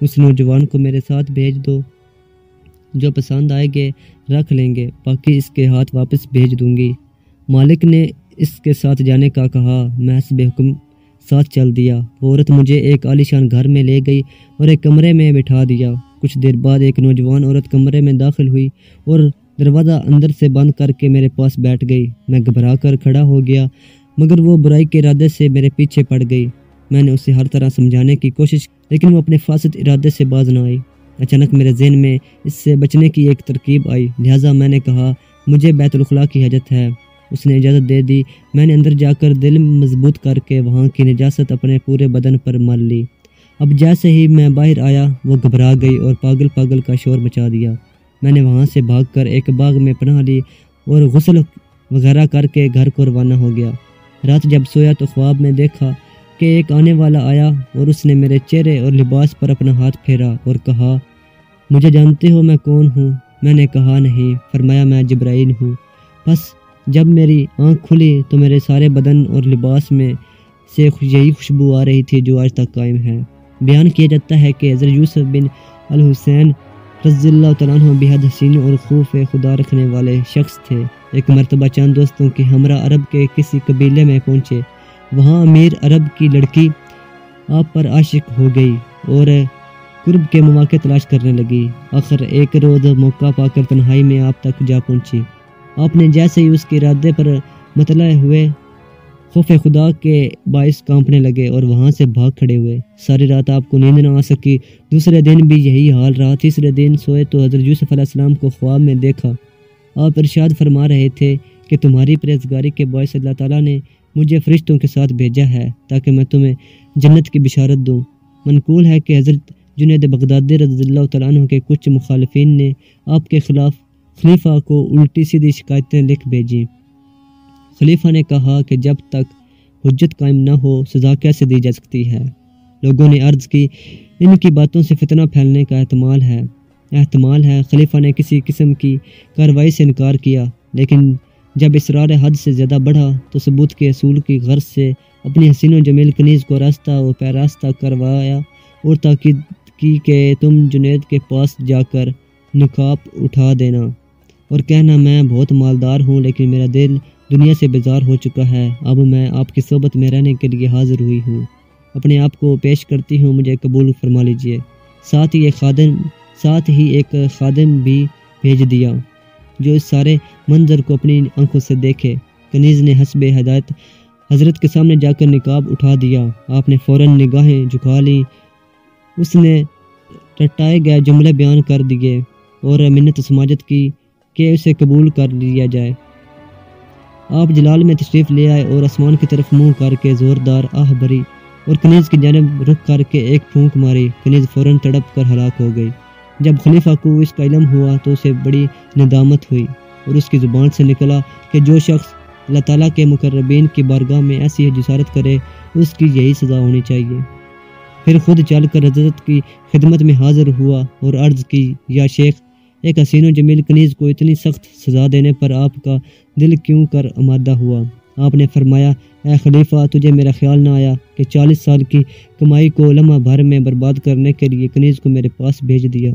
اس نوجوان کو میرے ساتھ بھیج دو۔ جو پسند آئے گے، رکھ لیں گے، باقی اس کے ہاتھ واپس بھیج دوں گی۔ مالک نے اس کے ساتھ جانے کا کہا، میں بے حکم ساتھ چل دیا۔ وہ عورت مجھے ایک عالیشان گھر میں لے گئی اور ایک کمرے میں بٹھا دیا۔ کچھ دیر بعد ایک نوجوان عورت کمرے میں داخل ہوئی اور دروازہ اندر سے بند کر کے میرے پاس بیٹھ گئی۔ میں گھبرا کر کھڑا ہو گیا۔ مگر وہ برائی کے ارادے سے میرے پیچھے پڑ گئی۔ میں نے اسے ہر طرح سمجھانے کی کوشش، لیکن وہ اپنے فاسد ارادے سے باز نہ آئی۔ اچانک میرے ذہن میں اس سے بچنے کی ایک ترکیب آئی۔ لہٰذا میں نے کہا، مجھے بیت الخلاء کی حجت ہے۔ اس نے اجازت دے دی۔ میں نے اندر جا کر دل مضبوط کر کے وہاں کی نجاست اپنے پورے بدن پر مل لی۔ اب جیسے ہی میں باہر آیا، وہ گھبرا گئی اور پاگل پاگل کا شور مچا دیا۔ میں نے وہاں سے بھاگ کر ایک باغ میں پناہ لی اور غسل وغیرہ کر کے گھر کو روانہ ہو گیا۔ رات جب سویا تو خواب میں دیکھا کہ ایک آنے والا آیا اور اس نے میرے چہرے اور لباس پر اپنا ہاتھ پھیرا اور کہا، مجھے جانتے ہو میں کون ہوں؟ میں نے کہا، نہیں، فرمایا، میں جبرائیل ہوں۔ بس جب میری آنکھ کھلی تو میرے سارے بدن اور لباس میں سے یہی خوشبو آ رہی تھی جو آج تک قائم ہے۔ بیان کیا جاتا ہے کہ حضرت یوسف بن الحسین رضی اللہ تعالیٰ بحد حسین اور خوف خدا رکھنے والے شخص تھے۔ ایک مرتبہ چند دوستوں کے ہمراہ عرب کے کسی قبیلے میں پہنچے۔ وہاں امیر عرب کی لڑکی آپ پر عاشق ہو گئی اور قرب کے مواقع تلاش کرنے لگی۔ آخر ایک روز موقع پا کر تنہائی میں آپ تک جا پہنچی۔ آپ نے جیسے ہی اس کے ارادے پر مطلع ہوئے خوف خدا کے باعث کانپنے لگے اور وہاں سے بھاگ کھڑے ہوئے۔ ساری رات آپ کو نیند نہ آ سکی۔ دوسرے دن بھی یہی حال رہا۔ تیسرے دن سوئے تو حضرت یوسف علیہ السلام کو خواب میں دیکھا۔ آپ ارشاد فرما رہے تھے کہ تمہاری پرہزگاری کے باعث اللہ تعالیٰ نے مجھے فرشتوں کے ساتھ بھیجا ہے تاکہ میں تمہیں جنت کی بشارت دوں۔ منقول ہے کہ حضرت جنید بغداد رضی اللہ تعالیٰ عنہ کے کچھ مخالفین نے آپ کے خلاف خلیفہ کو الٹی سیدھی شکایتیں لکھ بھیجیں۔ خلیفہ نے کہا کہ جب تک حجت قائم نہ ہو، سزا کیسے دی جا سکتی ہے؟ لوگوں نے عرض کی، ان کی باتوں سے فتنہ پھیلنے کا احتمال ہے۔ احتمال ہے، خلیفہ نے کسی قسم کی کارروائی سے انکار کیا، لیکن جب اسرار حد سے زیادہ بڑھا تو ثبوت کے اصول کی غرض سے اپنی حسین و جمیل کنیز کو راستہ و پیراستہ کروایا اور تاکید کی کہ تم جنید کے پاس جا کر نکاپ اٹھا دینا۔ اور کہنا، میں بہت مالدار ہوں، لیکن میرا دل دنیا سے بیزار ہو چکا ہے۔ اب میں آپ کی صحبت میں رہنے کے لیے حاضر ہوئی ہوں۔ اپنے آپ کو پیش کرتی ہوں، مجھے قبول فرما لیجیے۔ ساتھ ہی ایک خادم، ساتھ ہی ایک خادم بھی بھیج دیا۔ جو اس سارے منظر کو اپنی آنکھوں سے دیکھے، کنیز نے حسب ہدایت حضرت کے سامنے جا کر نکاب اٹھا دیا۔ آپ نے فوراً نگاہیں جھکا لیں۔ اس نے رٹائے گئے جملے بیان کر دیے اور منت سماجت کی کہ اسے قبول کر لیا جائے۔ آپ جلال میں تشریف لے آئے اور آسمان کی طرف منہ کر کے زوردار آہ بری اور کنیز کی جانب رخ کر کے ایک پھونک ماری۔ کنیز فوراً تڑپ کر ہلاک ہو گئی۔ جب خلیفہ کو اس کا علم ہوا تو اسے بڑی ندامت ہوئی اور اس کی زبان سے نکلا کہ جو شخص اللہ تعالیٰ کے مقربین کی بارگاہ میں ایسی جسارت کرے، اس کی یہی سزا ہونی چاہیے۔ پھر خود چل کر حضرت کی خدمت میں حاضر ہوا اور عرض کی، یا شیخ ایک حسین و جمیل کنیز کو اتنی سخت سزا دینے پر آپ کا دل کیوں کر آمادہ ہوا؟ آپ نے فرمایا، اے خلیفہ، تجھے میرا خیال نہ آیا کہ چالیس سال کی کمائی کو لمحہ بھر میں برباد کرنے کے لیے کنیز کو میرے پاس بھیج دیا۔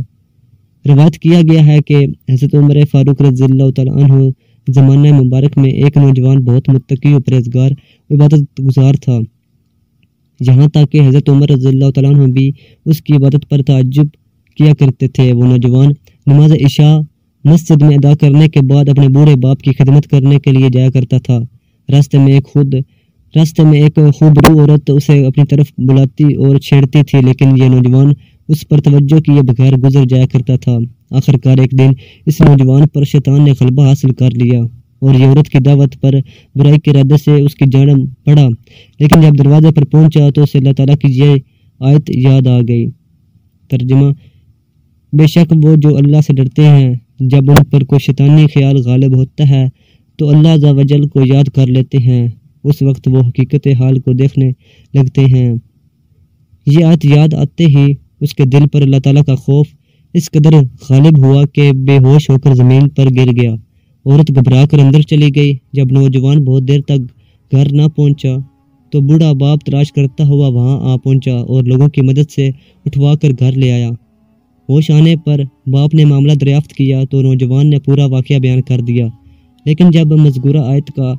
روایت کیا گیا ہے کہ حضرت عمر فاروق رضی اللہ تعالیٰ عنہ زمانہ مبارک میں ایک نوجوان بہت متقی و پرہزگار عبادت گزار تھا۔ یہاں تک کہ حضرت عمر رضی اللہ تعالیٰ عنہ بھی اس کی عبادت پر تعجب کیا کرتے تھے۔ وہ نوجوان نماز عشاء مسجد میں ادا کرنے کے بعد اپنے بوڑھے باپ کی خدمت کرنے کے لیے جایا کرتا تھا۔ راستے میں ایک خود راستے میں ایک خوبرو عورت اسے اپنی طرف بلاتی اور چھیڑتی تھی، لیکن یہ نوجوان اس پر توجہ کیے بغیر گزر جایا کرتا تھا۔ آخر کار ایک دن اس نوجوان پر شیطان نے غلبہ حاصل کر لیا اور یہ عورت کی دعوت پر برائی کے ردے سے اس کی جانب پڑا، لیکن جب دروازے پر پہنچا تو اسے اللہ تعالیٰ کی یہ آیت یاد آ گئی۔ ترجمہ بے شک وہ جو اللہ سے ڈرتے ہیں، جب ان پر کوئی شیطانی خیال غالب ہوتا ہے، تو اللہ وجل کو یاد کر لیتے ہیں۔ اس وقت وہ حقیقت حال کو دیکھنے لگتے ہیں۔ یہ آیت یاد آتے ہی اس کے دل پر اللہ تعالیٰ کا خوف اس قدر غالب ہوا کہ بے ہوش ہو کر زمین پر گر گیا۔ عورت گھبرا کر اندر چلی گئی۔ جب نوجوان بہت دیر تک گھر نہ پہنچا، تو بوڑھا باپ تراش کرتا ہوا وہاں آ پہنچا اور لوگوں کی مدد سے اٹھوا کر گھر لے آیا۔ ہوش آنے پر باپ نے معاملہ دریافت کیا تو نوجوان نے پورا واقعہ بیان کر دیا۔ لیکن جب مذکورہ آیت کا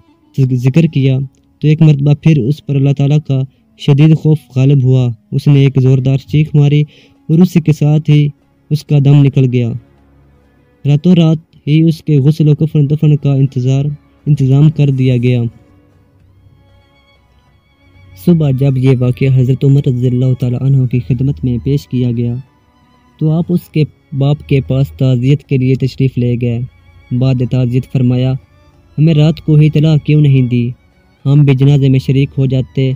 ذکر کیا تو ایک مرتبہ پھر اس پر اللہ تعالیٰ کا شدید خوف غالب ہوا۔ اس نے ایک زوردار چیخ ماری اور اسی کے ساتھ ہی اس کا دم نکل گیا۔ راتوں رات ہی اس کے غسل و کفن دفن کا انتظار، انتظام کر دیا گیا۔ صبح جب یہ واقعہ حضرت عمر رضی اللہ تعالیٰ عنہ کی خدمت میں پیش کیا گیا تو آپ اس کے باپ کے پاس تعزیت کے لیے تشریف لے گئے۔ بعد تعزیت فرمایا، ہمیں رات کو ہی اطلاع کیوں نہیں دی؟ ہم بھی جنازے میں شریک ہو جاتے۔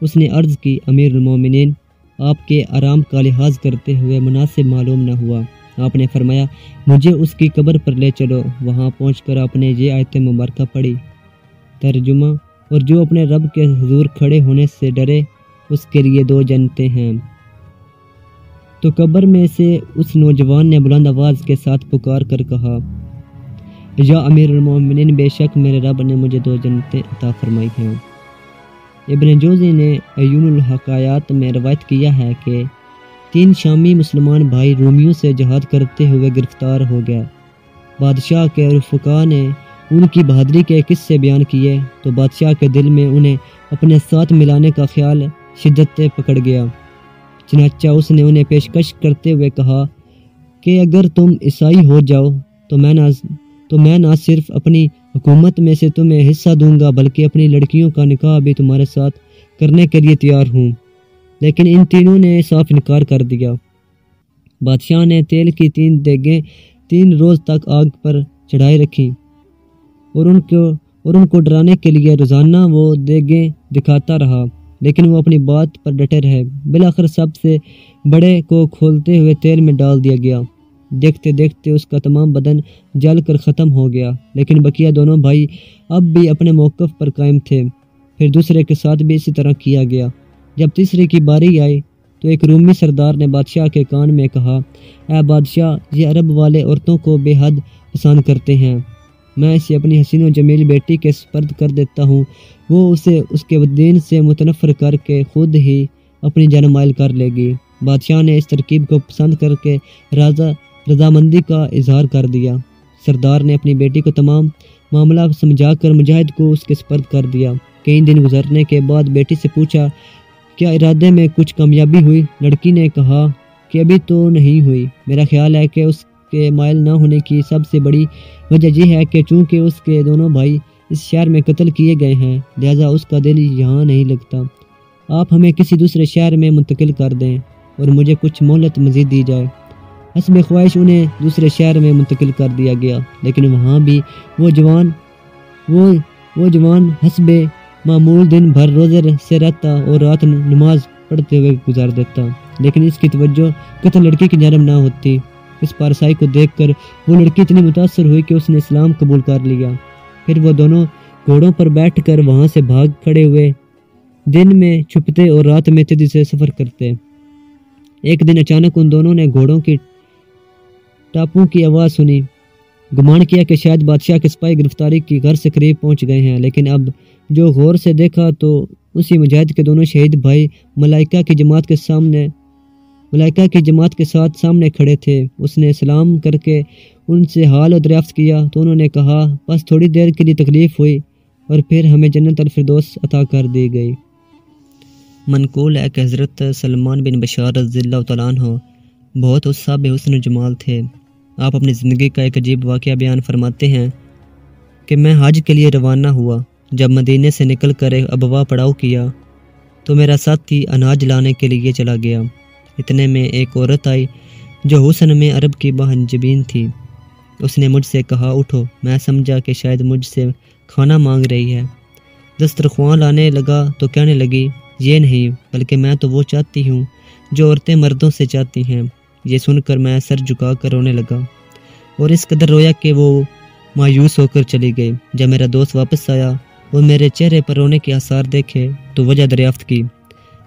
اس نے عرض کی، امیر المومنین، آپ کے آرام کا لحاظ کرتے ہوئے مناسب معلوم نہ ہوا۔ آپ نے فرمایا، مجھے اس کی قبر پر لے چلو۔ وہاں پہنچ کر آپ نے یہ آیت مبارکہ پڑھی۔ ترجمہ، اور جو اپنے رب کے حضور کھڑے ہونے سے ڈرے، اس کے لیے دو جنتے ہیں۔ تو قبر میں سے اس نوجوان نے بلند آواز کے ساتھ پکار کر کہا، یا امیر المومنین بے شک میرے رب نے مجھے دو جنتیں عطا فرمائی ہیں۔ ابن جوزی نے ایون الحقایات میں روایت کیا ہے کہ تین شامی مسلمان بھائی رومیوں سے جہاد کرتے ہوئے گرفتار ہو گیا بادشاہ کے رفقا نے ان کی بہادری کے قصے بیان کیے، تو بادشاہ کے دل میں انہیں اپنے ساتھ ملانے کا خیال شدت پکڑ گیا۔ چنانچہ اس نے انہیں پیشکش کرتے ہوئے کہا کہ اگر تم عیسائی ہو جاؤ تو میں نہ تو میں نہ صرف اپنی حکومت میں سے تمہیں حصہ دوں گا، بلکہ اپنی لڑکیوں کا نکاح بھی تمہارے ساتھ کرنے کے لیے تیار ہوں۔ لیکن ان تینوں نے صاف انکار کر دیا۔ بادشاہ نے تیل کی تین دیگیں تین روز تک آگ پر چڑھائی رکھی اور ان کو اور ان کو ڈرانے کے لیے روزانہ وہ دیگیں دکھاتا رہا۔ لیکن وہ اپنی بات پر ڈٹے رہے۔ بالآخر سب سے بڑے کو کھولتے ہوئے تیل میں ڈال دیا گیا۔ دیکھتے دیکھتے اس کا تمام بدن جل کر ختم ہو گیا۔ لیکن بقیہ دونوں بھائی اب بھی اپنے موقف پر قائم تھے۔ پھر دوسرے کے ساتھ بھی اسی طرح کیا گیا۔ جب تیسرے کی باری آئی تو ایک رومی سردار نے بادشاہ کے کان میں کہا، اے بادشاہ، یہ عرب والے عورتوں کو بے حد پسند کرتے ہیں۔ میں اسے اپنی حسین و جمیل بیٹی کے سپرد کر دیتا ہوں۔ وہ اسے اس کے دین سے متنفر کر کے خود ہی اپنی جان مائل کر لے گی۔ بادشاہ نے اس ترکیب کو پسند کر کے رضا رضامندی کا اظہار کر دیا۔ سردار نے اپنی بیٹی کو تمام معاملہ سمجھا کر مجاہد کو اس کے سپرد کر دیا۔ کئی دن گزرنے کے بعد بیٹی سے پوچھا، کیا ارادے میں کچھ کامیابی ہوئی؟ لڑکی نے کہا کہ ابھی تو نہیں ہوئی۔ میرا خیال ہے کہ اس کے مائل نہ ہونے کی سب سے بڑی وجہ یہ ہے کہ چونکہ اس کے دونوں بھائی اس شہر میں قتل کیے گئے ہیں، لہذا اس کا دل یہاں نہیں لگتا۔ آپ ہمیں کسی دوسرے شہر میں منتقل کر دیں اور مجھے کچھ مہلت مزید دی جائے۔ حسب خواہش انہیں دوسرے شہر میں منتقل کر دیا گیا، لیکن وہاں بھی وہ جوان، وہ وہ جوان حسب معمول دن بھر روزے سے رہتا اور رات نماز پڑھتے ہوئے گزار دیتا۔ لیکن اس کی توجہ قتل لڑکی کی جرم نہ ہوتی۔ اس پارسائی کو دیکھ کر وہ لڑکی اتنی متاثر ہوئی کہ اس نے اسلام قبول کر لیا۔ پھر وہ دونوں گھوڑوں پر بیٹھ کر وہاں سے بھاگ کھڑے ہوئے دن میں چھپتے اور رات میں تدی سے سفر کرتے۔ ایک دن اچانک ان دونوں نے گھوڑوں کی ٹاپوں کی آواز سنی۔ گمان کیا کہ شاید بادشاہ کے سپاہی گرفتاری کی گھر سے قریب پہنچ گئے ہیں، لیکن اب جو غور سے دیکھا تو اسی مجاہد کے دونوں شہید بھائی ملائکہ کی جماعت کے سامنے، ملائکہ کی جماعت کے ساتھ سامنے کھڑے تھے۔ اس نے سلام کر کے ان سے حال و دریافت کیا تو انہوں نے کہا، بس تھوڑی دیر کے لیے تکلیف ہوئی اور پھر ہمیں جنت الفردوس عطا کر دی گئی۔ منقول ہے کہ حضرت سلمان بن بشار رضی اللہ تعالیٰ عنہ بہت غصہ، بے حسن جمال تھے۔ آپ اپنی زندگی کا ایک عجیب واقعہ بیان فرماتے ہیں کہ میں حج کے لیے روانہ ہوا۔ جب مدینے سے نکل کر ایک ابوا پڑاؤ کیا تو میرا ساتھی اناج لانے کے لیے چلا گیا۔ اتنے میں ایک عورت آئی جو حسن میں عرب کی بہنجبین تھی۔ اس نے مجھ سے کہا، اٹھو، میں سمجھا کہ شاید مجھ سے کھانا مانگ رہی ہے۔ دسترخوان لانے لگا تو کہنے لگی، یہ نہیں، بلکہ میں تو وہ چاہتی ہوں جو عورتیں مردوں سے چاہتی ہیں۔ یہ سن کر میں سر جھکا کر رونے لگا۔ اور اس قدر رویا کہ وہ مایوس ہو کر چلی گئی۔ جب میرا دوست واپس آیا اور میرے چہرے پر رونے کے آثار دیکھے تو وجہ دریافت کی۔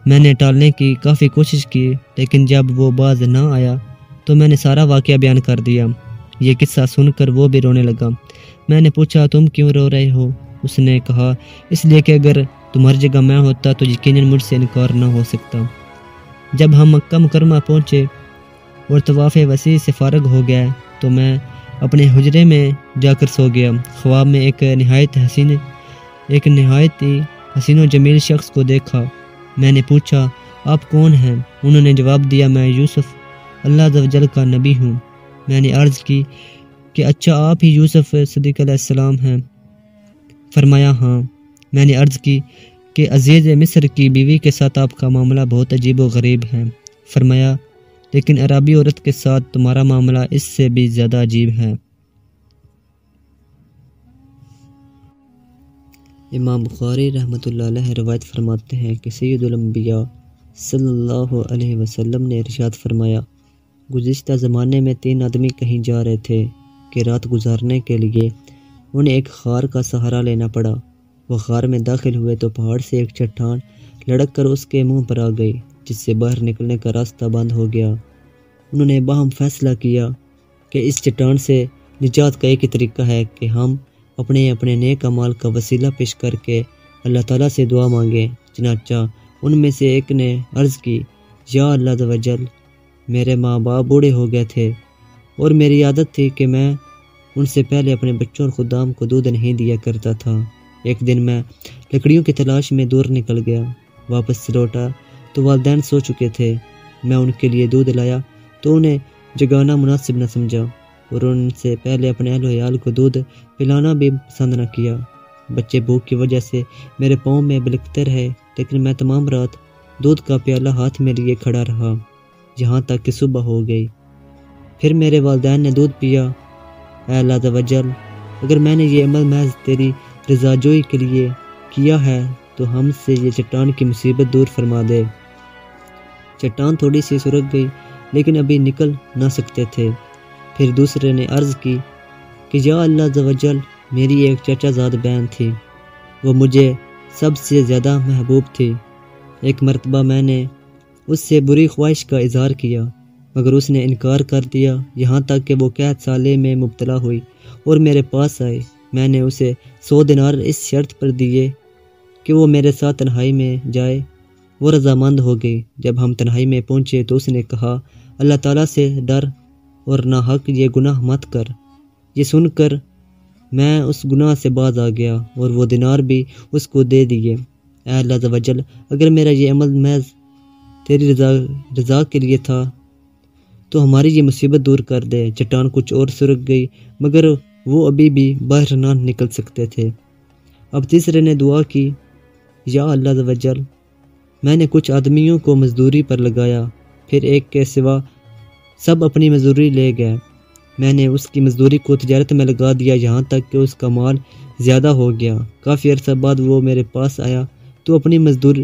میں نے ٹالنے کی کافی کوشش کی، لیکن جب وہ باز نہ آیا تو میں نے سارا واقعہ بیان کر دیا۔ یہ قصہ سن کر وہ بھی رونے لگا۔ میں نے پوچھا، تم کیوں رو رہے ہو؟ اس نے کہا، اس لیے کہ اگر تمہاری جگہ میں ہوتا تو یقیناً مجھ سے انکار نہ ہو سکتا۔ جب ہم مکہ مکرمہ پہنچے اور طواف وسیع سے فارغ ہو گیا تو میں اپنے حجرے میں جا کر سو گیا۔ خواب میں ایک نہایت حسین، ایک نہایت ہی حسین و جمیل شخص کو دیکھا۔ میں نے پوچھا، آپ کون ہیں؟ انہوں نے جواب دیا، میں یوسف، اللہ جل کا نبی ہوں۔ میں نے عرض کی کہ اچھا آپ ہی یوسف صدیق علیہ السلام ہیں۔ فرمایا ہاں۔ میں نے عرض کی کہ عزیز مصر کی بیوی کے ساتھ آپ کا معاملہ بہت عجیب و غریب ہے۔ فرمایا، لیکن عربی عورت کے ساتھ تمہارا معاملہ اس سے بھی زیادہ عجیب ہے۔ امام بخاری رحمۃ اللہ علیہ روایت فرماتے ہیں کہ سید الانبیاء صلی اللہ علیہ وسلم نے ارشاد فرمایا گزشتہ زمانے میں تین آدمی کہیں جا رہے تھے کہ رات گزارنے کے لیے۔ انہیں ایک خار کا سہارا لینا پڑا۔ وہ خار میں داخل ہوئے تو پہاڑ سے ایک چٹان لڑک کر اس کے منہ پر آ گئی، جس سے باہر نکلنے کا راستہ بند ہو گیا۔ انہوں نے باہم فیصلہ کیا کہ اس چٹان سے نجات کا ایک ہی طریقہ ہے کہ ہم اپنے اپنے نیک مال کا وسیلہ پیش کر کے اللہ تعالیٰ سے دعا مانگیں۔ چنانچہ ان میں سے ایک نے عرض کی، یا اللہ وجل میرے ماں باپ بوڑھے ہو گئے تھے اور میری عادت تھی کہ میں ان سے پہلے اپنے بچوں اور خدام کو دودھ نہیں دیا کرتا تھا۔ ایک دن میں لکڑیوں کی تلاش میں دور نکل گیا۔ واپس لوٹا تو والدین سو چکے تھے۔ میں ان کے لیے دودھ لایا تو انہیں جگانا مناسب نہ سمجھا اور ان سے پہلے اپنے اہل و عیال کو دودھ پلانا بھی پسند نہ کیا۔ بچے بھوک کی وجہ سے میرے پاؤں میں بلکتے رہے، لیکن میں تمام رات دودھ کا پیالہ ہاتھ میں لیے کھڑا رہا۔ جہاں تک کہ صبح ہو گئی۔ پھر میرے والدین نے دودھ پیا۔ اے اللہ وجل اگر میں نے یہ عمل محض تیری رضا جوئی کے لیے کیا ہے، تو ہم سے یہ چٹان کی مصیبت دور فرما دے۔ چٹان تھوڑی سی سرک گئی، لیکن ابھی نکل نہ سکتے تھے۔ پھر دوسرے نے عرض کی کہ، یا اللہ زوجل میری ایک چچا زاد بہن تھی۔ وہ مجھے سب سے زیادہ محبوب تھی۔ ایک مرتبہ میں نے اس سے بری خواہش کا اظہار کیا، مگر اس نے انکار کر دیا، یہاں تک کہ وہ قید سالے میں مبتلا ہوئی اور میرے پاس آئے۔ میں نے اسے سو دنار اس شرط پر دیے کہ وہ میرے ساتھ تنہائی میں جائے۔ وہ رضامند ہو گئی۔ جب ہم تنہائی میں پہنچے تو اس نے کہا، اللہ تعالیٰ سے ڈر اور نہ حق یہ گناہ مت کر۔ یہ سن کر میں اس گناہ سے باز آ گیا اور وہ دینار بھی اس کو دے دیے۔ اے اللہ وجل اگر میرا یہ عمل محض تیری رضا رضا کے لیے تھا۔ تو ہماری یہ مصیبت دور کر دے۔ چٹان کچھ اور سرک گئی، مگر وہ ابھی بھی باہر نہ نکل سکتے تھے۔ اب تیسرے نے دعا کی، یا اللہ وجل میں نے کچھ آدمیوں کو مزدوری پر لگایا، پھر ایک کے سوا سب اپنی مزدوری لے گئے۔ میں نے اس کی مزدوری کو تجارت میں لگا دیا، یہاں تک کہ اس کا مال زیادہ ہو گیا۔ کافی عرصہ بعد وہ میرے پاس آیا، تو اپنی مزدور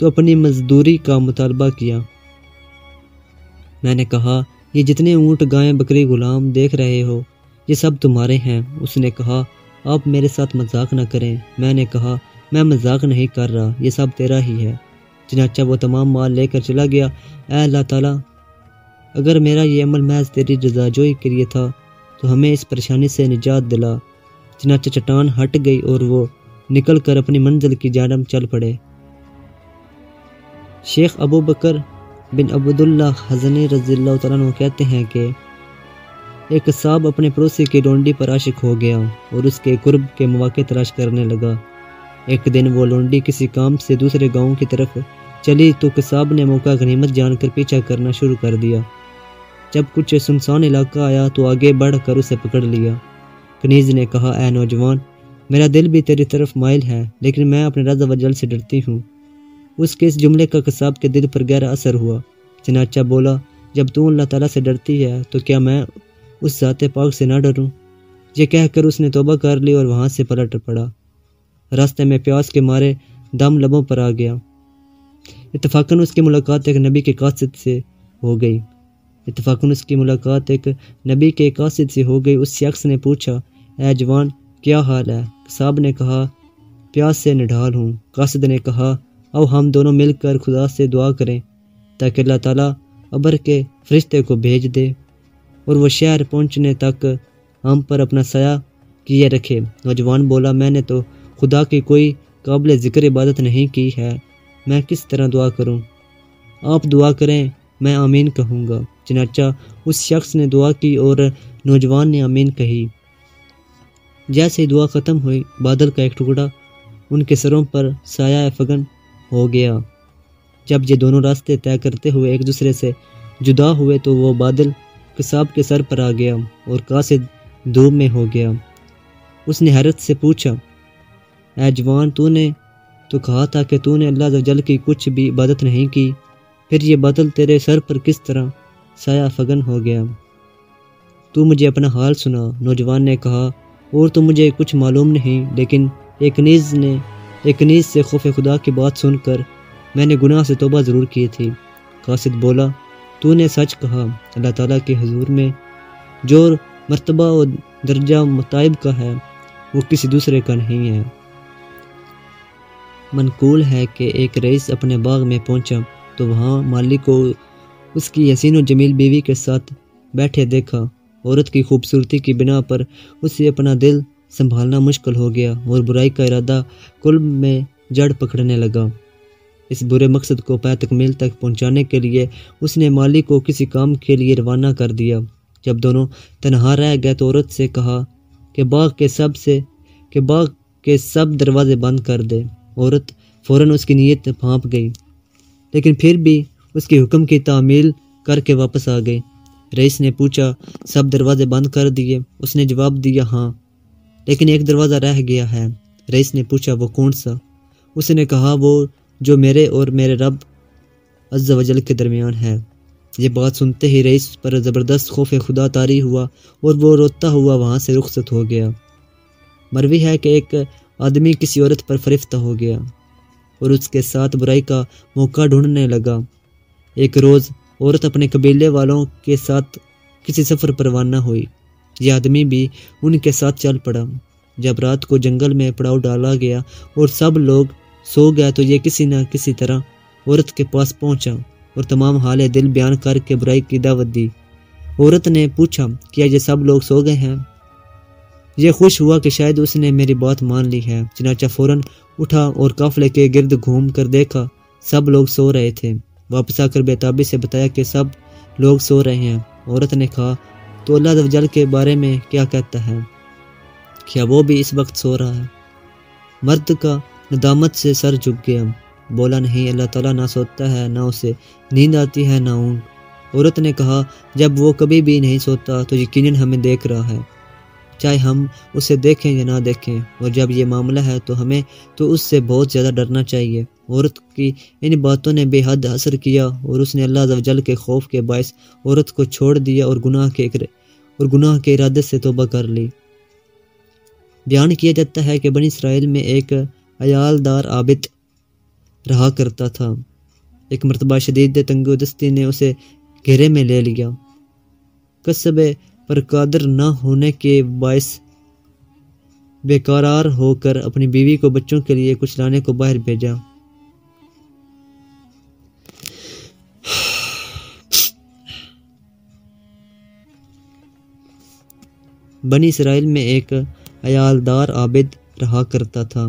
تو اپنی مزدوری کا مطالبہ کیا۔ میں نے کہا، یہ جتنے اونٹ گائیں بکری، غلام دیکھ رہے ہو، یہ سب تمہارے ہیں۔ اس نے کہا، آپ میرے ساتھ مذاق نہ کریں۔ میں نے کہا، میں مذاق نہیں کر رہا، یہ سب تیرا ہی ہے۔ چنانچہ وہ تمام مال لے کر چلا گیا۔ اے اللہ تعالیٰ، اگر میرا یہ عمل محض تیری رضا جوئی کے لیے تھا، تو ہمیں اس پریشانی سے نجات دلا۔ چنانچہ چٹان ہٹ گئی اور وہ نکل کر اپنی منزل کی جانب چل پڑے۔ شیخ ابو بکر بن عبداللہ حضنی رضی اللہ تعالیٰ کہتے ہیں کہ ایک صاحب اپنے پڑوسی کی لونڈی پر عاشق ہو گیا اور اس کے قرب کے مواقع تلاش کرنے لگا۔ ایک دن وہ لونڈی کسی کام سے دوسرے گاؤں کی طرف چلی تو کساب نے موقع غنیمت جان کر پیچھا کرنا شروع کر دیا۔ جب کچھ سنسان علاقہ آیا تو آگے بڑھ کر اسے پکڑ لیا۔ کنیز نے کہا، اے نوجوان، میرا دل بھی تیری طرف مائل ہے، لیکن میں اپنے رضا وجل سے ڈرتی ہوں۔ اس کے اس جملے کا کساب کے دل پر گہرا اثر ہوا۔ چنانچہ بولا، جب تو اللہ تعالیٰ سے ڈرتی ہے، تو کیا میں اس ذات پاک سے نہ ڈروں؟ یہ کہہ کر اس نے توبہ کر لی اور وہاں سے پلٹ پڑا۔ راستے میں پیاس کے مارے دم لبوں پر آ گیا۔ اتفاقاً اس کی ملاقات ایک نبی کے قاصد سے ہو گئی۔ اتفاقاً اس کی ملاقات ایک نبی کے قاصد سے ہو گئی۔ اس شخص نے پوچھا، اے جوان، کیا حال ہے؟ صاحب نے کہا، پیاس سے نڈھال ہوں۔ قاصد نے کہا او ہم دونوں مل کر خدا سے دعا کریں تاکہ اللہ تعالیٰ ابر کے فرشتے کو بھیج دے اور وہ شہر پہنچنے تک ہم پر اپنا سایہ کیے رکھے۔ نوجوان بولا، میں نے تو خدا کی کوئی قابل ذکر عبادت نہیں کی ہے، میں کس طرح دعا کروں؟ آپ دعا کریں، میں آمین کہوں گا۔ چنانچہ اس شخص نے دعا کی اور نوجوان نے آمین کہی۔ جیسے دعا ختم ہوئی، بادل کا ایک ٹکڑا ان کے سروں پر سایہ فگن ہو گیا۔ جب یہ دونوں راستے طے کرتے ہوئے ایک دوسرے سے جدا ہوئے تو وہ بادل کساب کے سر پر آ گیا اور قاصد دھوپ میں ہو گیا۔ اس نے حیرت سے پوچھا، اے جوان، تو نے تو کہا تھا کہ تو نے اللہ جل کی کچھ بھی عبادت نہیں کی، پھر یہ بادل تیرے سر پر کس طرح سایہ فگن ہو گیا؟ تو مجھے اپنا حال سنا۔ نوجوان نے کہا، اور تو مجھے کچھ معلوم نہیں، لیکن ایک نیز نے ایک نیز سے خوف خدا کی بات سن کر میں نے گناہ سے توبہ ضرور کی تھی۔ قاصد بولا، تو نے سچ کہا، اللہ تعالیٰ کے حضور میں جو مرتبہ و درجہ مطائب کا ہے، وہ کسی دوسرے کا نہیں ہے۔ منقول ہے کہ ایک رئیس اپنے باغ میں پہنچا، تو وہاں مالی کو اس کی حسین و جمیل بیوی کے ساتھ بیٹھے دیکھا۔ عورت کی خوبصورتی کی بنا پر اسے اپنا دل سنبھالنا مشکل ہو گیا اور برائی کا ارادہ قلب میں جڑ پکڑنے لگا۔ اس برے مقصد کو پے تکمیل تک پہنچانے کے لیے اس نے مالی کو کسی کام کے لیے روانہ کر دیا۔ جب دونوں تنہا رہ گئے تو عورت سے کہا کہ باغ کے سب سے کہ باغ کے سب دروازے بند کر دے۔ عورت فوراً اس کی نیت پھانپ گئی۔ لیکن پھر بھی اس کے حکم کی تعمیل کر کے واپس آ گئی۔ رئیس نے پوچھا، سب دروازے بند کر دیے؟ اس نے جواب دیا ہاں۔ لیکن ایک دروازہ رہ گیا ہے۔ رئیس نے پوچھا، وہ کون سا؟ اس نے کہا، وہ جو میرے اور میرے رب عز و جل کے درمیان ہے۔ یہ بات سنتے ہی رئیس پر زبردست خوف خدا تاری ہوا اور وہ روتا ہوا وہاں سے رخصت ہو گیا۔ مروی ہے کہ ایک آدمی کسی عورت پر فرفتہ ہو گیا اور اس کے ساتھ برائی کا موقع ڈھونڈنے لگا۔ ایک روز عورت اپنے قبیلے والوں کے ساتھ کسی سفر پر روانہ ہوئی۔ یہ آدمی بھی ان کے ساتھ چل پڑا۔ جب رات کو جنگل میں پڑاؤ ڈالا گیا اور سب لوگ سو گیا تو یہ کسی نہ کسی طرح عورت کے پاس پہنچا اور تمام حال دل بیان کر کے برائی کی دعوت دی۔ عورت نے پوچھا، کیا یہ سب لوگ سو گئے ہیں؟ یہ خوش ہوا کہ شاید اس نے میری بات مان لی ہے۔ چنانچہ فوراً اٹھا اور قافلے کے گرد گھوم کر دیکھا، سب لوگ سو رہے تھے۔ واپس آ کر بیتابی سے بتایا کہ سب لوگ سو رہے ہیں۔ عورت نے کہا تو اللہ جل کے بارے میں کیا کہتا ہے؟ کیا وہ بھی اس وقت سو رہا ہے؟ مرد کا ندامت سے سر جھک گیا۔ بولا نہیں، اللہ تعالیٰ نہ سوتا ہے، نہ اسے نیند آتی ہے، نہ اونگ عورت نے کہا، جب وہ کبھی بھی نہیں سوتا تو یقیناً ہمیں دیکھ رہا ہے۔ چاہے ہم اسے دیکھیں یا نہ دیکھیں، اور جب یہ معاملہ ہے تو ہمیں تو اس سے بہت زیادہ ڈرنا چاہیے۔ عورت کی ان باتوں نے بے حد اثر کیا، اور اس نے اللہ جل کے خوف کے باعث عورت کو چھوڑ دیا اور گناہ کے اور گناہ کے ارادے سے توبہ کر لی۔ بیان کیا جاتا ہے کہ بنی اسرائیل میں ایک عیالدار عابد رہا کرتا تھا۔ ایک مرتبہ شدید تنگ و دستی نے اسے گھیرے میں لے لیا۔ قصب پر قادر نہ ہونے کے باعث بیقرار ہو کر اپنی بیوی کو بچوں کے لیے کچھ لانے کو باہر بھیجا۔ بنی اسرائیل میں ایک عیالدار عابد رہا کرتا تھا۔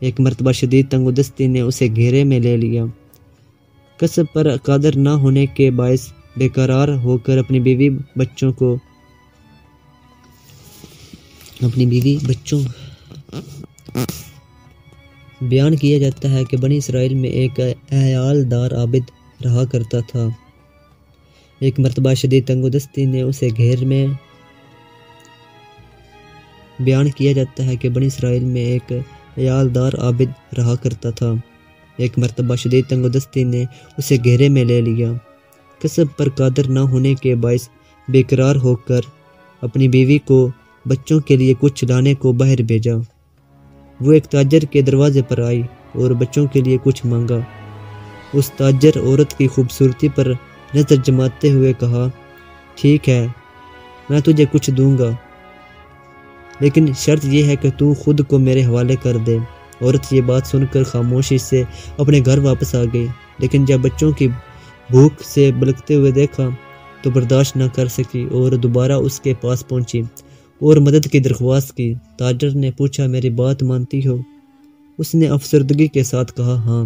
ایک مرتبہ شدید تنگ و دستی نے اسے گھیرے میں لے لیا۔ کسب پر قادر نہ ہونے کے باعث بے قرار ہو کر اپنی بیوی بچوں کو اپنی بیوی، بچوں۔ بیان کیا جاتا ہے کہ بنی اسرائیل میں ایک عیال دار عابد رہا کرتا تھا۔ ایک مرتبہ شدید تنگ و دستی نے اسے گھیر میں بیان کیا جاتا ہے کہ بنی اسرائیل میں ایک عیالدار عابد رہا کرتا تھا۔ ایک مرتبہ شدید تنگ و دستی نے اسے گھیرے میں لے لیا۔ کسب پر قادر نہ ہونے کے باعث بے قرار ہو کر اپنی بیوی کو بچوں کے لیے کچھ لانے کو باہر بھیجا۔ وہ ایک تاجر کے دروازے پر آئی اور بچوں کے لیے کچھ مانگا۔ اس تاجر عورت کی خوبصورتی پر نظر جماتے ہوئے کہا، ٹھیک ہے، میں تجھے کچھ دوں گا، لیکن شرط یہ ہے کہ تو خود کو میرے حوالے کر دے۔ عورت یہ بات سن کر خاموشی سے اپنے گھر واپس آ گئی، لیکن جب بچوں کی بھوک سے بلکتے ہوئے دیکھا تو برداشت نہ کر سکی اور دوبارہ اس کے پاس پہنچی۔ اور مدد کی درخواست کی۔ تاجر نے پوچھا، میری بات مانتی ہو؟ اس نے افسردگی کے ساتھ کہا ہاں۔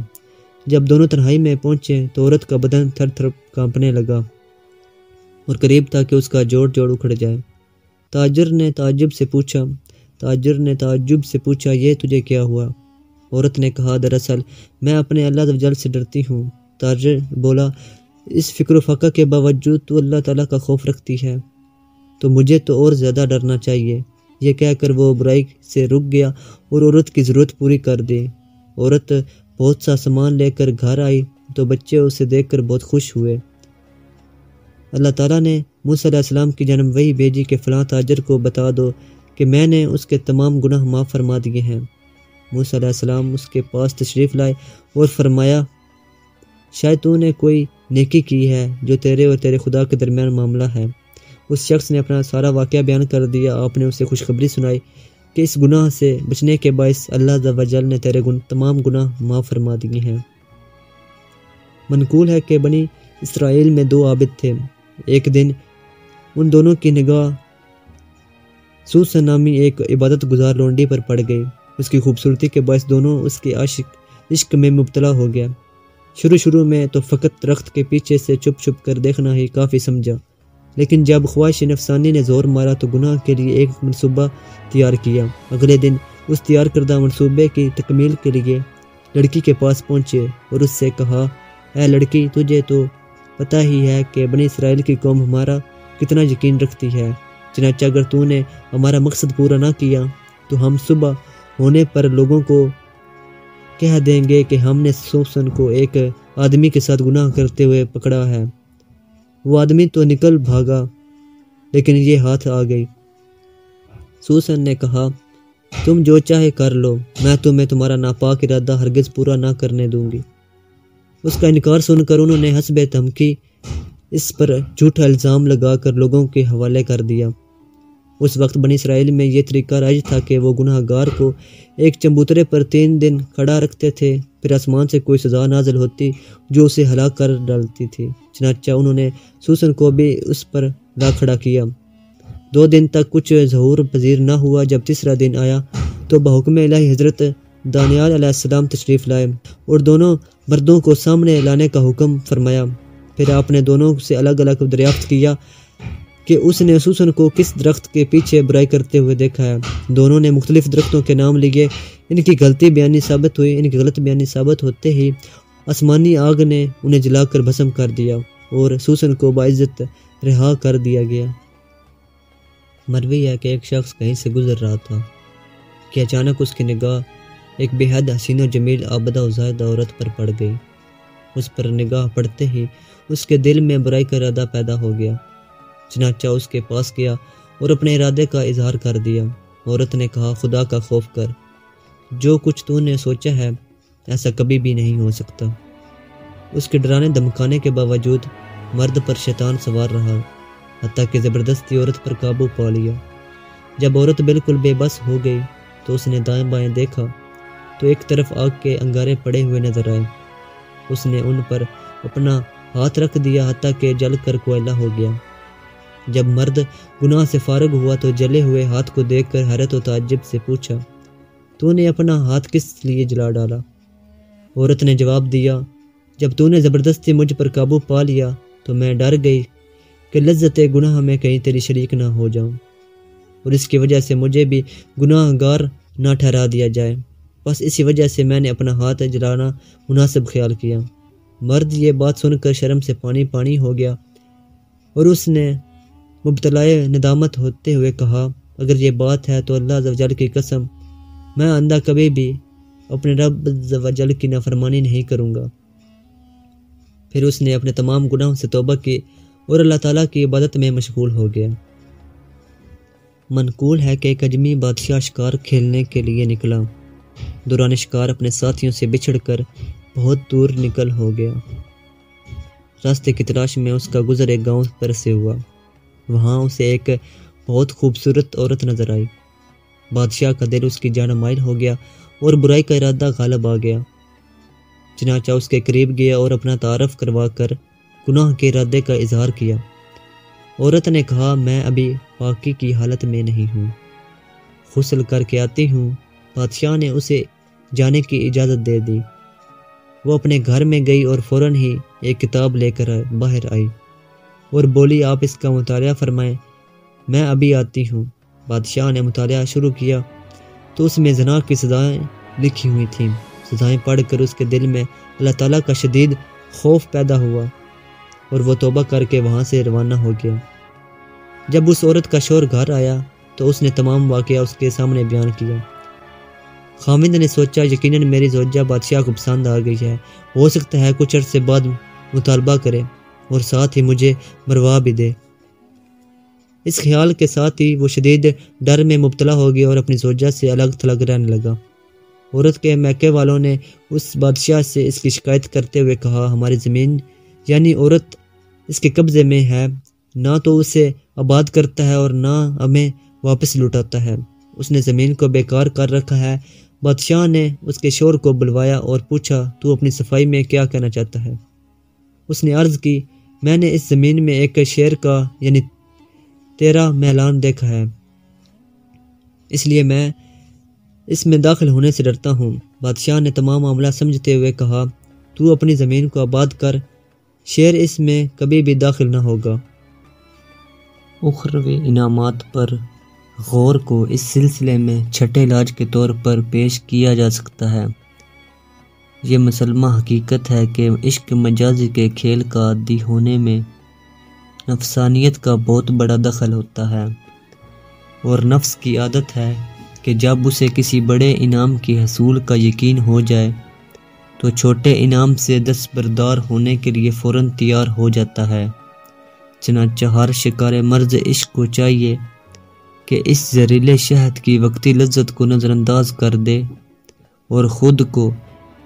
جب دونوں تنہائی میں پہنچے تو عورت کا بدن تھر تھر کانپنے لگا اور قریب تھا کہ اس کا جوڑ جوڑ اکھڑ جائے۔ تاجر نے تعجب سے پوچھا، تاجر نے تعجب سے پوچھا، یہ تجھے کیا ہوا؟ عورت نے کہا، دراصل، میں اپنے اللہ جل سے ڈرتی ہوں۔ تاجر بولا، اس فکر و فقہ کے باوجود تو اللہ تعالیٰ کا خوف رکھتی ہے۔ تو مجھے تو اور زیادہ ڈرنا چاہیے۔ یہ کہہ کر وہ برائی سے رک گیا اور عورت کی ضرورت پوری کر دی۔ عورت بہت سا سامان لے کر گھر آئی تو بچے اسے دیکھ کر بہت خوش ہوئے۔ اللہ تعالیٰ نے موسیٰ علیہ السلام کی جنم وہی بھیجی کہ فلاں تاجر کو بتا دو کہ میں نے اس کے تمام گناہ معاف فرما دیے ہیں۔ موسیٰ علیہ السلام اس کے پاس تشریف لائے اور فرمایا، شاید تو نے کوئی نیکی کی ہے جو تیرے اور تیرے خدا کے درمیان معاملہ ہے۔ اس شخص نے اپنا سارا واقعہ بیان کر دیا، آپ نے اسے خوشخبری سنائی کہ اس گناہ سے بچنے کے باعث اللہ جل نے تیرے گن تمام گناہ معاف فرما دیے ہیں۔ منقول ہے کہ بنی اسرائیل میں دو عابد تھے۔ ایک دن ان دونوں کی نگاہ سوسن نامی ایک عبادت گزار لونڈی پر پڑ گئی۔ اس کی خوبصورتی کے باعث دونوں اس کے عاشق عشق میں مبتلا ہو گیا۔ شروع شروع میں تو فقط درخت کے پیچھے سے چھپ چھپ کر دیکھنا ہی کافی سمجھا۔ لیکن جب خواہش نفسانی نے زور مارا تو گناہ کے لیے ایک منصوبہ تیار کیا۔ اگلے دن اس تیار کردہ منصوبے کی تکمیل کے لیے لڑکی کے پاس پہنچے اور اس سے کہا، اے لڑکی، تجھے تو پتہ ہی ہے کہ بنی اسرائیل کی قوم ہمارا کتنا یقین رکھتی ہے۔ چنانچہ اگر تو نے ہمارا مقصد پورا نہ کیا تو ہم صبح ہونے پر لوگوں کو کہہ دیں گے کہ ہم نے سوسن کو ایک آدمی کے ساتھ گناہ کرتے ہوئے پکڑا ہے۔ وہ آدمی تو نکل بھاگا، لیکن یہ ہاتھ آ گئی۔ سوسن نے کہا، تم جو چاہے کر لو، میں تمہیں تمہارا ناپاک ارادہ ہرگز پورا نہ کرنے دوں گی۔ اس کا انکار سن کر انہوں نے حسب دھمکی اس پر جھوٹا الزام لگا کر لوگوں کے حوالے کر دیا۔ اس وقت بنی اسرائیل میں یہ طریقہ رائج تھا کہ وہ گناہ گار کو ایک چمبوترے پر تین دن کھڑا رکھتے تھے، پھر آسمان سے کوئی سزا نازل ہوتی جو اسے ہلاک کر ڈالتی تھی۔ چنانچہ انہوں نے سوسن کو بھی اس پر لا کھڑا کیا۔ دو دن تک کچھ ظہور پذیر نہ ہوا، جب تیسرا دن آیا تو بحکم الہی حضرت دانیال علیہ السلام تشریف لائے اور دونوں مردوں کو سامنے لانے کا حکم فرمایا۔ پھر آپ نے دونوں سے الگ الگ دریافت کیا۔ کہ اس نے سوسن کو کس درخت کے پیچھے برائی کرتے ہوئے دیکھا ہے۔ دونوں نے مختلف درختوں کے نام لیے۔ ان کی غلطی بیانی ثابت ہوئی۔ ان کی غلط بیانی ثابت ہوتے ہی آسمانی آگ نے انہیں جلا کر بھسم کر دیا اور سوسن کو باعزت رہا کر دیا گیا۔ مروی ہے کہ ایک شخص کہیں سے گزر رہا تھا کہ اچانک اس کی نگاہ ایک بے حد حسین و جمیل آبدہ و زائدہ عورت پر پڑ گئی۔ اس پر نگاہ پڑتے ہی اس کے دل میں برائی کا ارادہ پیدا ہو گیا۔ چنانچہ اس کے پاس گیا اور اپنے ارادے کا اظہار کر دیا۔ عورت نے کہا، خدا کا خوف کر۔ جو کچھ تو نے سوچا ہے، ایسا کبھی بھی نہیں ہو سکتا۔ اس کے ڈرانے دمکانے کے باوجود مرد پر شیطان سوار رہا، حتیٰ کہ زبردستی عورت پر قابو پا لیا۔ جب عورت بالکل بے بس ہو گئی تو اس نے دائیں بائیں دیکھا، تو ایک طرف آگ کے انگارے پڑے ہوئے نظر آئے۔ اس نے ان پر اپنا ہاتھ رکھ دیا، حتیٰ کہ جل کر کوئلہ ہو گیا۔ جب مرد گناہ سے فارغ ہوا تو جلے ہوئے ہاتھ کو دیکھ کر حیرت و تعجب سے پوچھا، تو نے اپنا ہاتھ کس لیے جلا ڈالا؟ عورت نے جواب دیا، جب تو نے زبردستی مجھ پر قابو پا لیا تو میں ڈر گئی کہ لذت گناہ میں کہیں تیری شریک نہ ہو جاؤں اور اس کی وجہ سے مجھے بھی گناہ گار نہ ٹھہرا دیا جائے۔ بس اسی وجہ سے میں نے اپنا ہاتھ جلانا مناسب خیال کیا۔ مرد یہ بات سن کر شرم سے پانی پانی ہو گیا اور اس نے مبتلائے ندامت ہوتے ہوئے کہا، اگر یہ بات ہے تو اللہ زوجل کی قسم، میں آندہ کبھی بھی اپنے رب زوجل کی نافرمانی نہیں کروں گا۔ پھر اس نے اپنے تمام گناہوں سے توبہ کی اور اللہ تعالیٰ کی عبادت میں مشغول ہو گیا۔ منقول ہے کہ ایک اجمی بادشاہ شکار کھیلنے کے لیے نکلا۔ دوران شکار اپنے ساتھیوں سے بچھڑ کر بہت دور نکل ہو گیا۔ راستے کی تلاش میں اس کا گزر ایک گاؤں پر سے ہوا۔ وہاں اسے ایک بہت خوبصورت عورت نظر آئی۔ بادشاہ کا دل اس کی جان مائل ہو گیا اور برائی کا ارادہ غالب آ گیا۔ چنانچہ اس کے قریب گیا اور اپنا تعارف کروا کر گناہ کے ارادے کا اظہار کیا۔ عورت نے کہا، میں ابھی پاکی کی حالت میں نہیں ہوں۔ غسل کر کے آتی ہوں۔ بادشاہ نے اسے جانے کی اجازت دے دی۔ وہ اپنے گھر میں گئی اور فوراً ہی ایک کتاب لے کر باہر آئی۔ اور بولی، آپ اس کا مطالعہ فرمائیں۔ میں ابھی آتی ہوں۔ بادشاہ نے مطالعہ شروع کیا تو اس میں زنا کی سزائیں لکھی ہوئی تھیں۔ سزائیں پڑھ کر اس کے دل میں اللہ تعالیٰ کا شدید خوف پیدا ہوا اور وہ توبہ کر کے وہاں سے روانہ ہو گیا۔ جب اس عورت کا شور گھر آیا تو اس نے تمام واقعہ اس کے سامنے بیان کیا۔ خامد نے سوچا، یقیناً میری زوجہ بادشاہ کو پسند آ گئی ہے۔ ہو سکتا ہے کچھ عرصے بعد مطالبہ کرے۔ اور ساتھ ہی مجھے مروا بھی دے۔ اس خیال کے ساتھ ہی وہ شدید ڈر میں مبتلا ہو گیا اور اپنی زوجہ سے الگ تھلگ رہنے لگا۔ عورت کے میکے والوں نے اس بادشاہ سے اس کی شکایت کرتے ہوئے کہا، ہماری زمین یعنی عورت اس کے قبضے میں ہے، نہ تو اسے آباد کرتا ہے اور نہ ہمیں واپس لوٹاتا ہے۔ اس نے زمین کو بیکار کر رکھا ہے۔ بادشاہ نے اس کے شور کو بلوایا اور پوچھا، تو اپنی صفائی میں کیا کہنا چاہتا ہے؟ اس نے عرض کی میں نے اس زمین میں ایک شیر کا یعنی تیرا میلان دیکھا ہے۔ اس لیے میں اس میں داخل ہونے سے ڈرتا ہوں۔ بادشاہ نے تمام معاملہ سمجھتے ہوئے کہا، تو اپنی زمین کو آباد کر، شیر اس میں کبھی بھی داخل نہ ہوگا۔ اخروی انعامات پر غور کو اس سلسلے میں چھٹے علاج کے طور پر پیش کیا جا سکتا ہے۔ یہ مسلمہ حقیقت ہے کہ عشق مجازی کے کھیل کا عادی ہونے میں نفسانیت کا بہت بڑا دخل ہوتا ہے اور نفس کی عادت ہے کہ جب اسے کسی بڑے انعام کی حصول کا یقین ہو جائے تو چھوٹے انعام سے دستبردار ہونے کے لیے فوراً تیار ہو جاتا ہے۔ چنانچہ ہر شکار مرض عشق کو چاہیے کہ اس زہریلے شہد کی وقتی لذت کو نظر انداز کر دے اور خود کو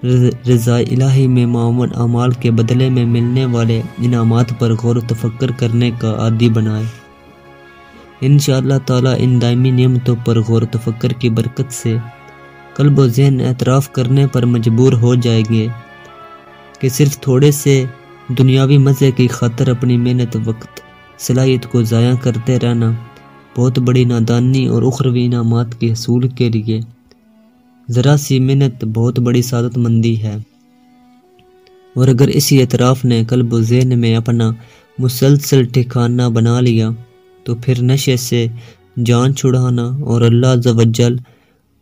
رضا الہی میں معمول اعمال کے بدلے میں ملنے والے انعامات پر غور و تفکر کرنے کا عادی بنائے۔ انشاءاللہ تعالی ان دائمی نعمتوں پر غور و تفکر کی برکت سے قلب و ذہن اعتراف کرنے پر مجبور ہو جائیں گے کہ صرف تھوڑے سے دنیاوی مزے کی خاطر اپنی محنت، وقت، صلاحیت کو ضائع کرتے رہنا بہت بڑی نادانی اور اخروی انعامات کے حصول کے لیے ذرا سی محنت بہت بڑی سعادت مندی ہے۔ اور اگر اسی اعتراف نے قلب و ذہن میں اپنا مسلسل ٹھکانہ بنا لیا، تو پھر نشے سے جان چھڑانا اور اللہ زوجل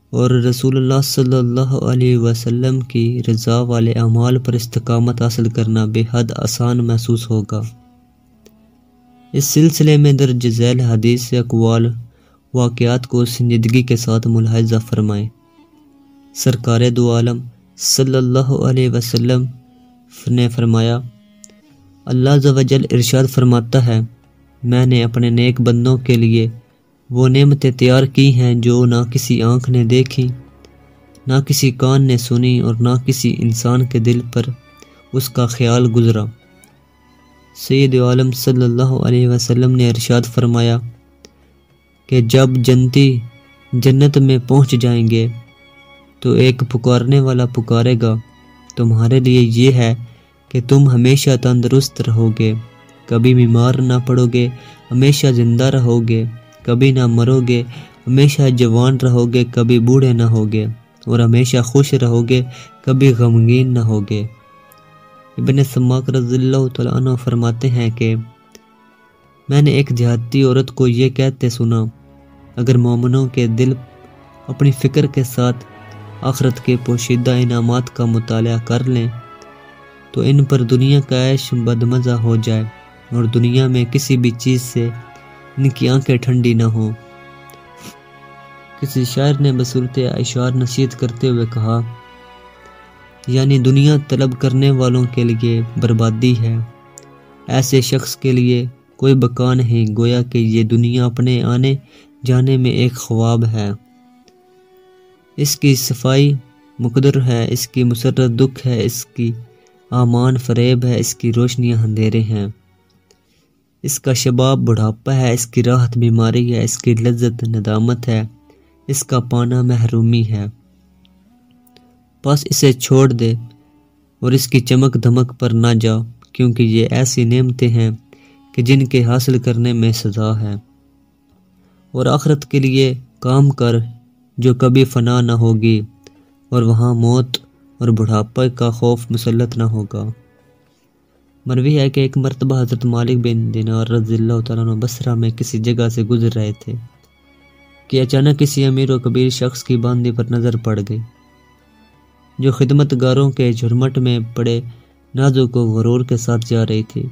اور رسول اللہ صلی اللہ علیہ وسلم کی رضا والے اعمال پر استقامت حاصل کرنا بے حد آسان محسوس ہوگا۔ اس سلسلے میں درج ذیل حدیث سے اقوال واقعات کو سنجیدگی کے ساتھ ملاحظہ فرمائیں۔ سرکار دو عالم صلی اللہ علیہ وسلم نے فرمایا، اللہ زوجل ارشاد فرماتا ہے، میں نے اپنے نیک بندوں کے لیے وہ نعمتیں تیار کی ہیں جو نہ کسی آنکھ نے دیکھی، نہ کسی کان نے سنی اور نہ کسی انسان کے دل پر اس کا خیال گزرا۔ سید عالم صلی اللہ علیہ وسلم نے ارشاد فرمایا کہ جب جنتی جنت میں پہنچ جائیں گے تو ایک پکارنے والا پکارے گا۔ تمہارے لیے یہ ہے کہ تم ہمیشہ تندرست رہو گے کبھی بیمار نہ پڑو گے ہمیشہ زندہ رہو گے کبھی نہ مرو گے ہمیشہ جوان رہو گے کبھی بوڑھے نہ ہوگے، اور ہمیشہ خوش رہو گے کبھی غمگین نہ ہوگے۔ ابن سماک رضی اللہ تعالیٰ عنہ فرماتے ہیں کہ، میں نے ایک دیہاتی عورت کو یہ کہتے سنا، اگر مومنوں کے دل اپنی فکر کے ساتھ آخرت کے پوشیدہ انعامات کا مطالعہ کر لیں، تو ان پر دنیا کا عیش بدمزہ ہو جائے اور دنیا میں کسی بھی چیز سے ان کی آنکھیں ٹھنڈی نہ ہوں۔ کسی شاعر نے بصورت اشعار نصیحت کرتے ہوئے کہا یعنی دنیا طلب کرنے والوں کے لیے بربادی ہے۔ ایسے شخص کے لیے کوئی بقا نہیں گویا کہ یہ دنیا اپنے آنے جانے میں ایک خواب ہے۔ اس کی صفائی مقدر ہے، اس کی مسرت دکھ ہے، اس کی آمان فریب ہے، اس کی روشنیاں اندھیرے ہیں۔ اس کا شباب بڑھاپا ہے، اس کی راحت بیماری ہے، اس کی لذت ندامت ہے، اس کا پانا محرومی ہے۔ بس اسے چھوڑ دے اور اس کی چمک دھمک پر نہ جاؤ کیونکہ یہ ایسی نعمتیں ہیں کہ جن کے حاصل کرنے میں سزا ہے۔ اور آخرت کے لیے کام کر جو کبھی فنا نہ ہوگی اور وہاں موت اور بڑھاپے کا خوف مسلط نہ ہوگا۔ مروی ہے کہ ایک مرتبہ حضرت مالک بن دینار رضی اللہ تعالیٰ عنہ بسرہ میں کسی جگہ سے گزر رہے تھے کہ اچانک کسی امیر و کبیر شخص کی باندھی پر نظر پڑ گئی، جو خدمت گاروں کے جھرمٹ میں پڑے نازوں کو غرور کے ساتھ جا رہی تھی۔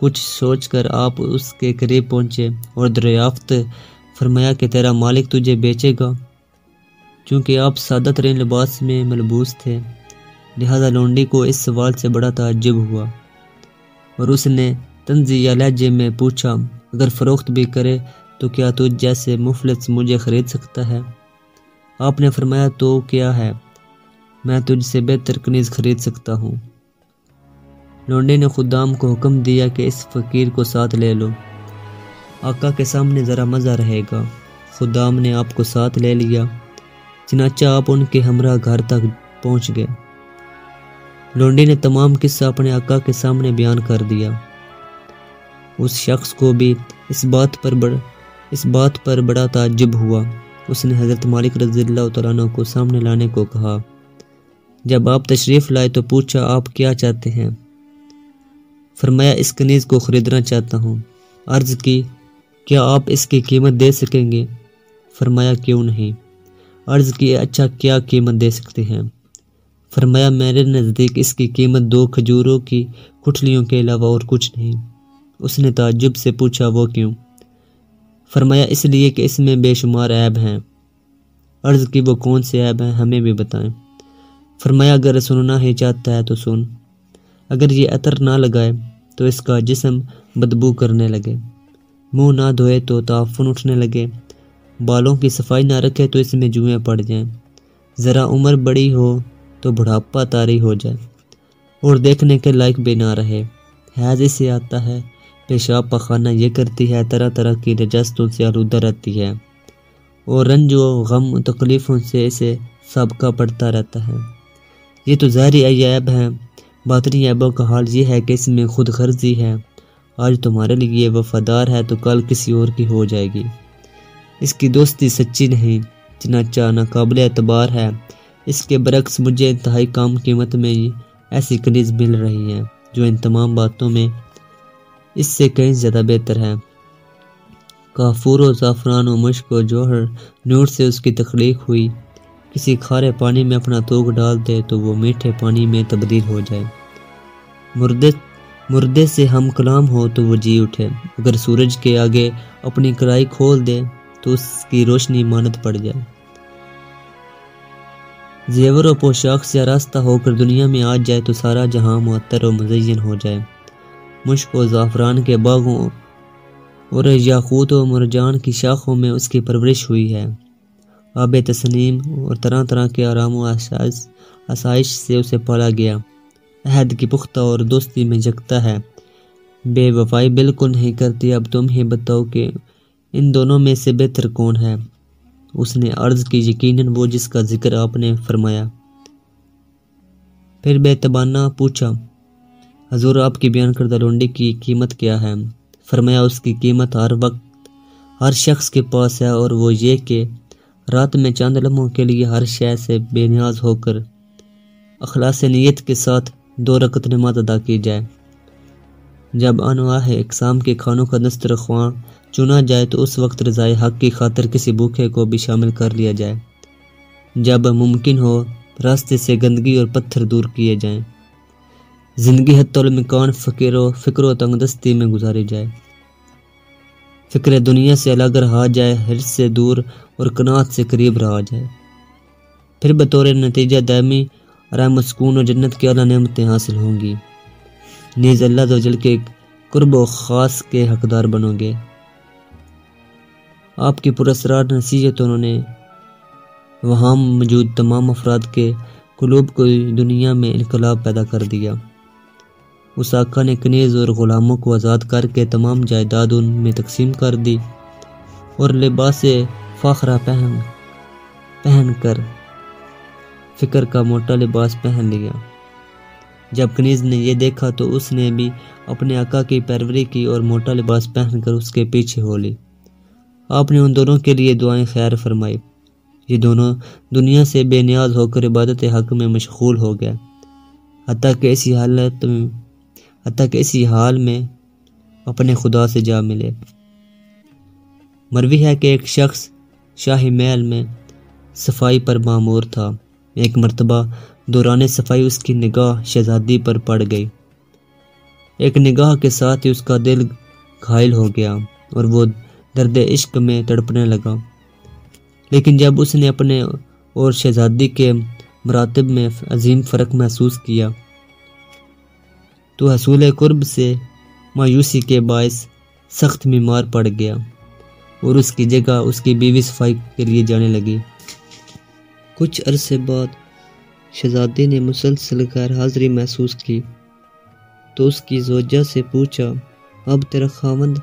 کچھ سوچ کر آپ اس کے قریب پہنچے اور دریافت فرمایا کہ تیرا مالک تجھے بیچے گا، چونکہ آپ سادہ ترین لباس میں ملبوس تھے، لہذا لونڈی کو اس سوال سے بڑا تعجب ہوا۔ اور اس نے تنزی یا لہجے میں پوچھا، اگر فروخت بھی کرے تو کیا تجھ جیسے مفلس مجھے خرید سکتا ہے؟ آپ نے فرمایا، تو کیا ہے؟ میں تجھ سے بہتر کنیز خرید سکتا ہوں۔ لونڈے نے خدام کو حکم دیا کہ اس فقیر کو ساتھ لے لو۔ آقا کے سامنے ذرا مزہ رہے گا۔ خدام نے آپ کو ساتھ لے لیا۔ چنانچہ آپ ان کے ہمراہ گھر تک پہنچ گئے۔ لونڈی نے تمام قصہ اپنے آقا کے سامنے بیان کر دیا۔ اس شخص کو بھی اس بات پر بڑ اس بات پر بڑا تعجب ہوا۔ اس نے حضرت مالک رضی اللہ تعالیٰ کو سامنے لانے کو کہا۔ جب آپ تشریف لائے تو پوچھا، آپ کیا چاہتے ہیں؟ فرمایا، اس کنیز کو خریدنا چاہتا ہوں۔ عرض کی کیا آپ اس کی قیمت دے سکیں گے؟ فرمایا، کیوں نہیں؟ عرض کی اچھا کیا قیمت دے سکتے ہیں؟ فرمایا، میرے نزدیک اس کی قیمت دو کھجوروں کی کٹلیوں کے علاوہ اور کچھ نہیں۔ اس نے تعجب سے پوچھا، وہ کیوں؟ فرمایا، اس لیے کہ اس میں بے شمار عیب ہیں۔ عرض کی، وہ کون سے عیب ہیں؟ ہمیں بھی بتائیں۔ فرمایا، اگر سننا ہی چاہتا ہے تو سن۔ اگر یہ عطر نہ لگائے تو اس کا جسم بدبو کرنے لگے۔ منہ نہ دھوئے تو تعفن اٹھنے لگے۔ بالوں کی صفائی نہ رکھے تو اس میں جوئیں پڑ جائیں۔ ذرا عمر بڑی ہو تو بڑھاپا تاری ہو جائے۔ اور دیکھنے کے لائق بھی نہ رہے۔ حیض اسے آتا ہے، پیشاب پخانہ یہ کرتی ہے، طرح طرح کی رجستوں سے آلودہ رہتی ہے۔ اور رنج و غم و تکلیفوں سے اسے سابقہ پڑتا رہتا ہے۔ یہ تو ظاہری عیب ہیں، باطنی عیبوں کا حال یہ ہے کہ اس میں خود غرضی ہے۔ آج تمہارے لیے وفادار ہے تو کل کسی اور کی ہو جائے گی۔ اس کی دوستی سچی نہیں، چنانچہ ناقابل اعتبار ہے۔ اس کے برعکس مجھے انتہائی کام قیمت میں ایسی کنیز مل رہی ہیں جو ان تمام باتوں میں اس سے کہیں زیادہ بہتر ہے کافور و زعفران و مشک و جوہر نور سے اس کی تخلیق ہوئی۔ کسی کھارے پانی میں اپنا توگ ڈال دے تو وہ میٹھے پانی میں تبدیل ہو جائے۔ مردے مردے سے ہم کلام ہو تو وہ جی اٹھے۔ اگر سورج کے آگے اپنی کڑائی کھول دے تو اس کی روشنی مانت پڑ جائے۔ زیور و پوشاک سے آراستہ ہو کر دنیا میں آ جائے تو سارا جہاں معطر و مزین ہو جائے۔ مشک و زعفران کے باغوں اور یاقوت و مرجان کی شاخوں میں اس کی پرورش ہوئی ہے۔ آب تسنیم اور طرح طرح کے آرام و آسائش سے اسے پالا گیا۔ عہد کی پختہ اور دوستی میں جگتا ہے۔ بے وفائی بالکل نہیں کرتی۔ اب تم ہی بتاؤ کہ ان دونوں میں سے بہتر کون ہے۔ اس نے عرض کی، یقیناً وہ جس کا ذکر آپ نے فرمایا۔ پھر بے تبانہ پوچھا، حضور آپ کی بیان کردہ لونڈی کی قیمت کیا ہے؟ فرمایا، اس کی قیمت ہر وقت ہر شخص کے پاس ہے اور وہ یہ کہ رات میں چاند لمحوں کے لیے ہر شے سے بے نیاز ہو کر اخلاص نیت کے ساتھ دو رکت نماز ادا کی جائے۔ جب انواع اقسام کے کھانوں کا دسترخوان چنا جائے تو اس وقت رضائے حق کی خاطر کسی بھوکے کو بھی شامل کر لیا جائے۔ جب ممکن ہو، راستے سے گندگی اور پتھر دور کیے جائیں۔ زندگی حت المکان فکر و فکر و تنگ دستی میں گزاری جائے۔ فکر دنیا سے الگ رہا جائے، حرص سے دور اور کنات سے قریب رہا جائے۔ پھر بطور نتیجہ دائمی رحم سکون و جنت کی اعلیٰ نعمتیں حاصل ہوں گی۔ نیز اللہ جل کے قرب و خاص کے حقدار بنو گے۔ آپ کی پرسرار نصیحت انہوں نے وہاں موجود تمام افراد کے قلوب کو دنیا میں انقلاب پیدا کر دیا۔ اس آقا نے کنیز اور غلاموں کو آزاد کر کے تمام جائیداد ان میں تقسیم کر دی اور لباس فاخرہ پہن پہن کر فکر کا موٹا لباس پہن لیا۔ جب کنیز نے یہ دیکھا تو اس نے بھی اپنے آقا کی پیروری کی اور موٹا لباس پہن کر اس کے پیچھے ہو لی۔ آپ نے ان دونوں کے لیے دعائیں خیر فرمائی۔ یہ دونوں دنیا سے بے نیاز ہو کر عبادت حق میں مشغول ہو گیا حتیٰ کہ اسی حالت میں حتیٰ کہ اسی حال میں اپنے خدا سے جا ملے۔ مروی ہے کہ ایک شخص شاہی محل میں صفائی پر معمور تھا۔ ایک مرتبہ دوران صفائی اس کی نگاہ شہزادی پر پڑ گئی۔ ایک نگاہ کے ساتھ ہی اس کا دل گھائل ہو گیا اور وہ درد عشق میں تڑپنے لگا۔ لیکن جب اس نے اپنے اور شہزادی کے مراتب میں عظیم فرق محسوس کیا، تو حصول قرب سے مایوسی کے باعث سخت بیمار پڑ گیا اور اس کی جگہ اس کی بیوی صفائی کے لیے جانے لگی۔ کچھ عرصے بعد شہزادی نے مسلسل غیر حاضری محسوس کی تو اس کی زوجہ سے پوچھا، اب تیرا خامند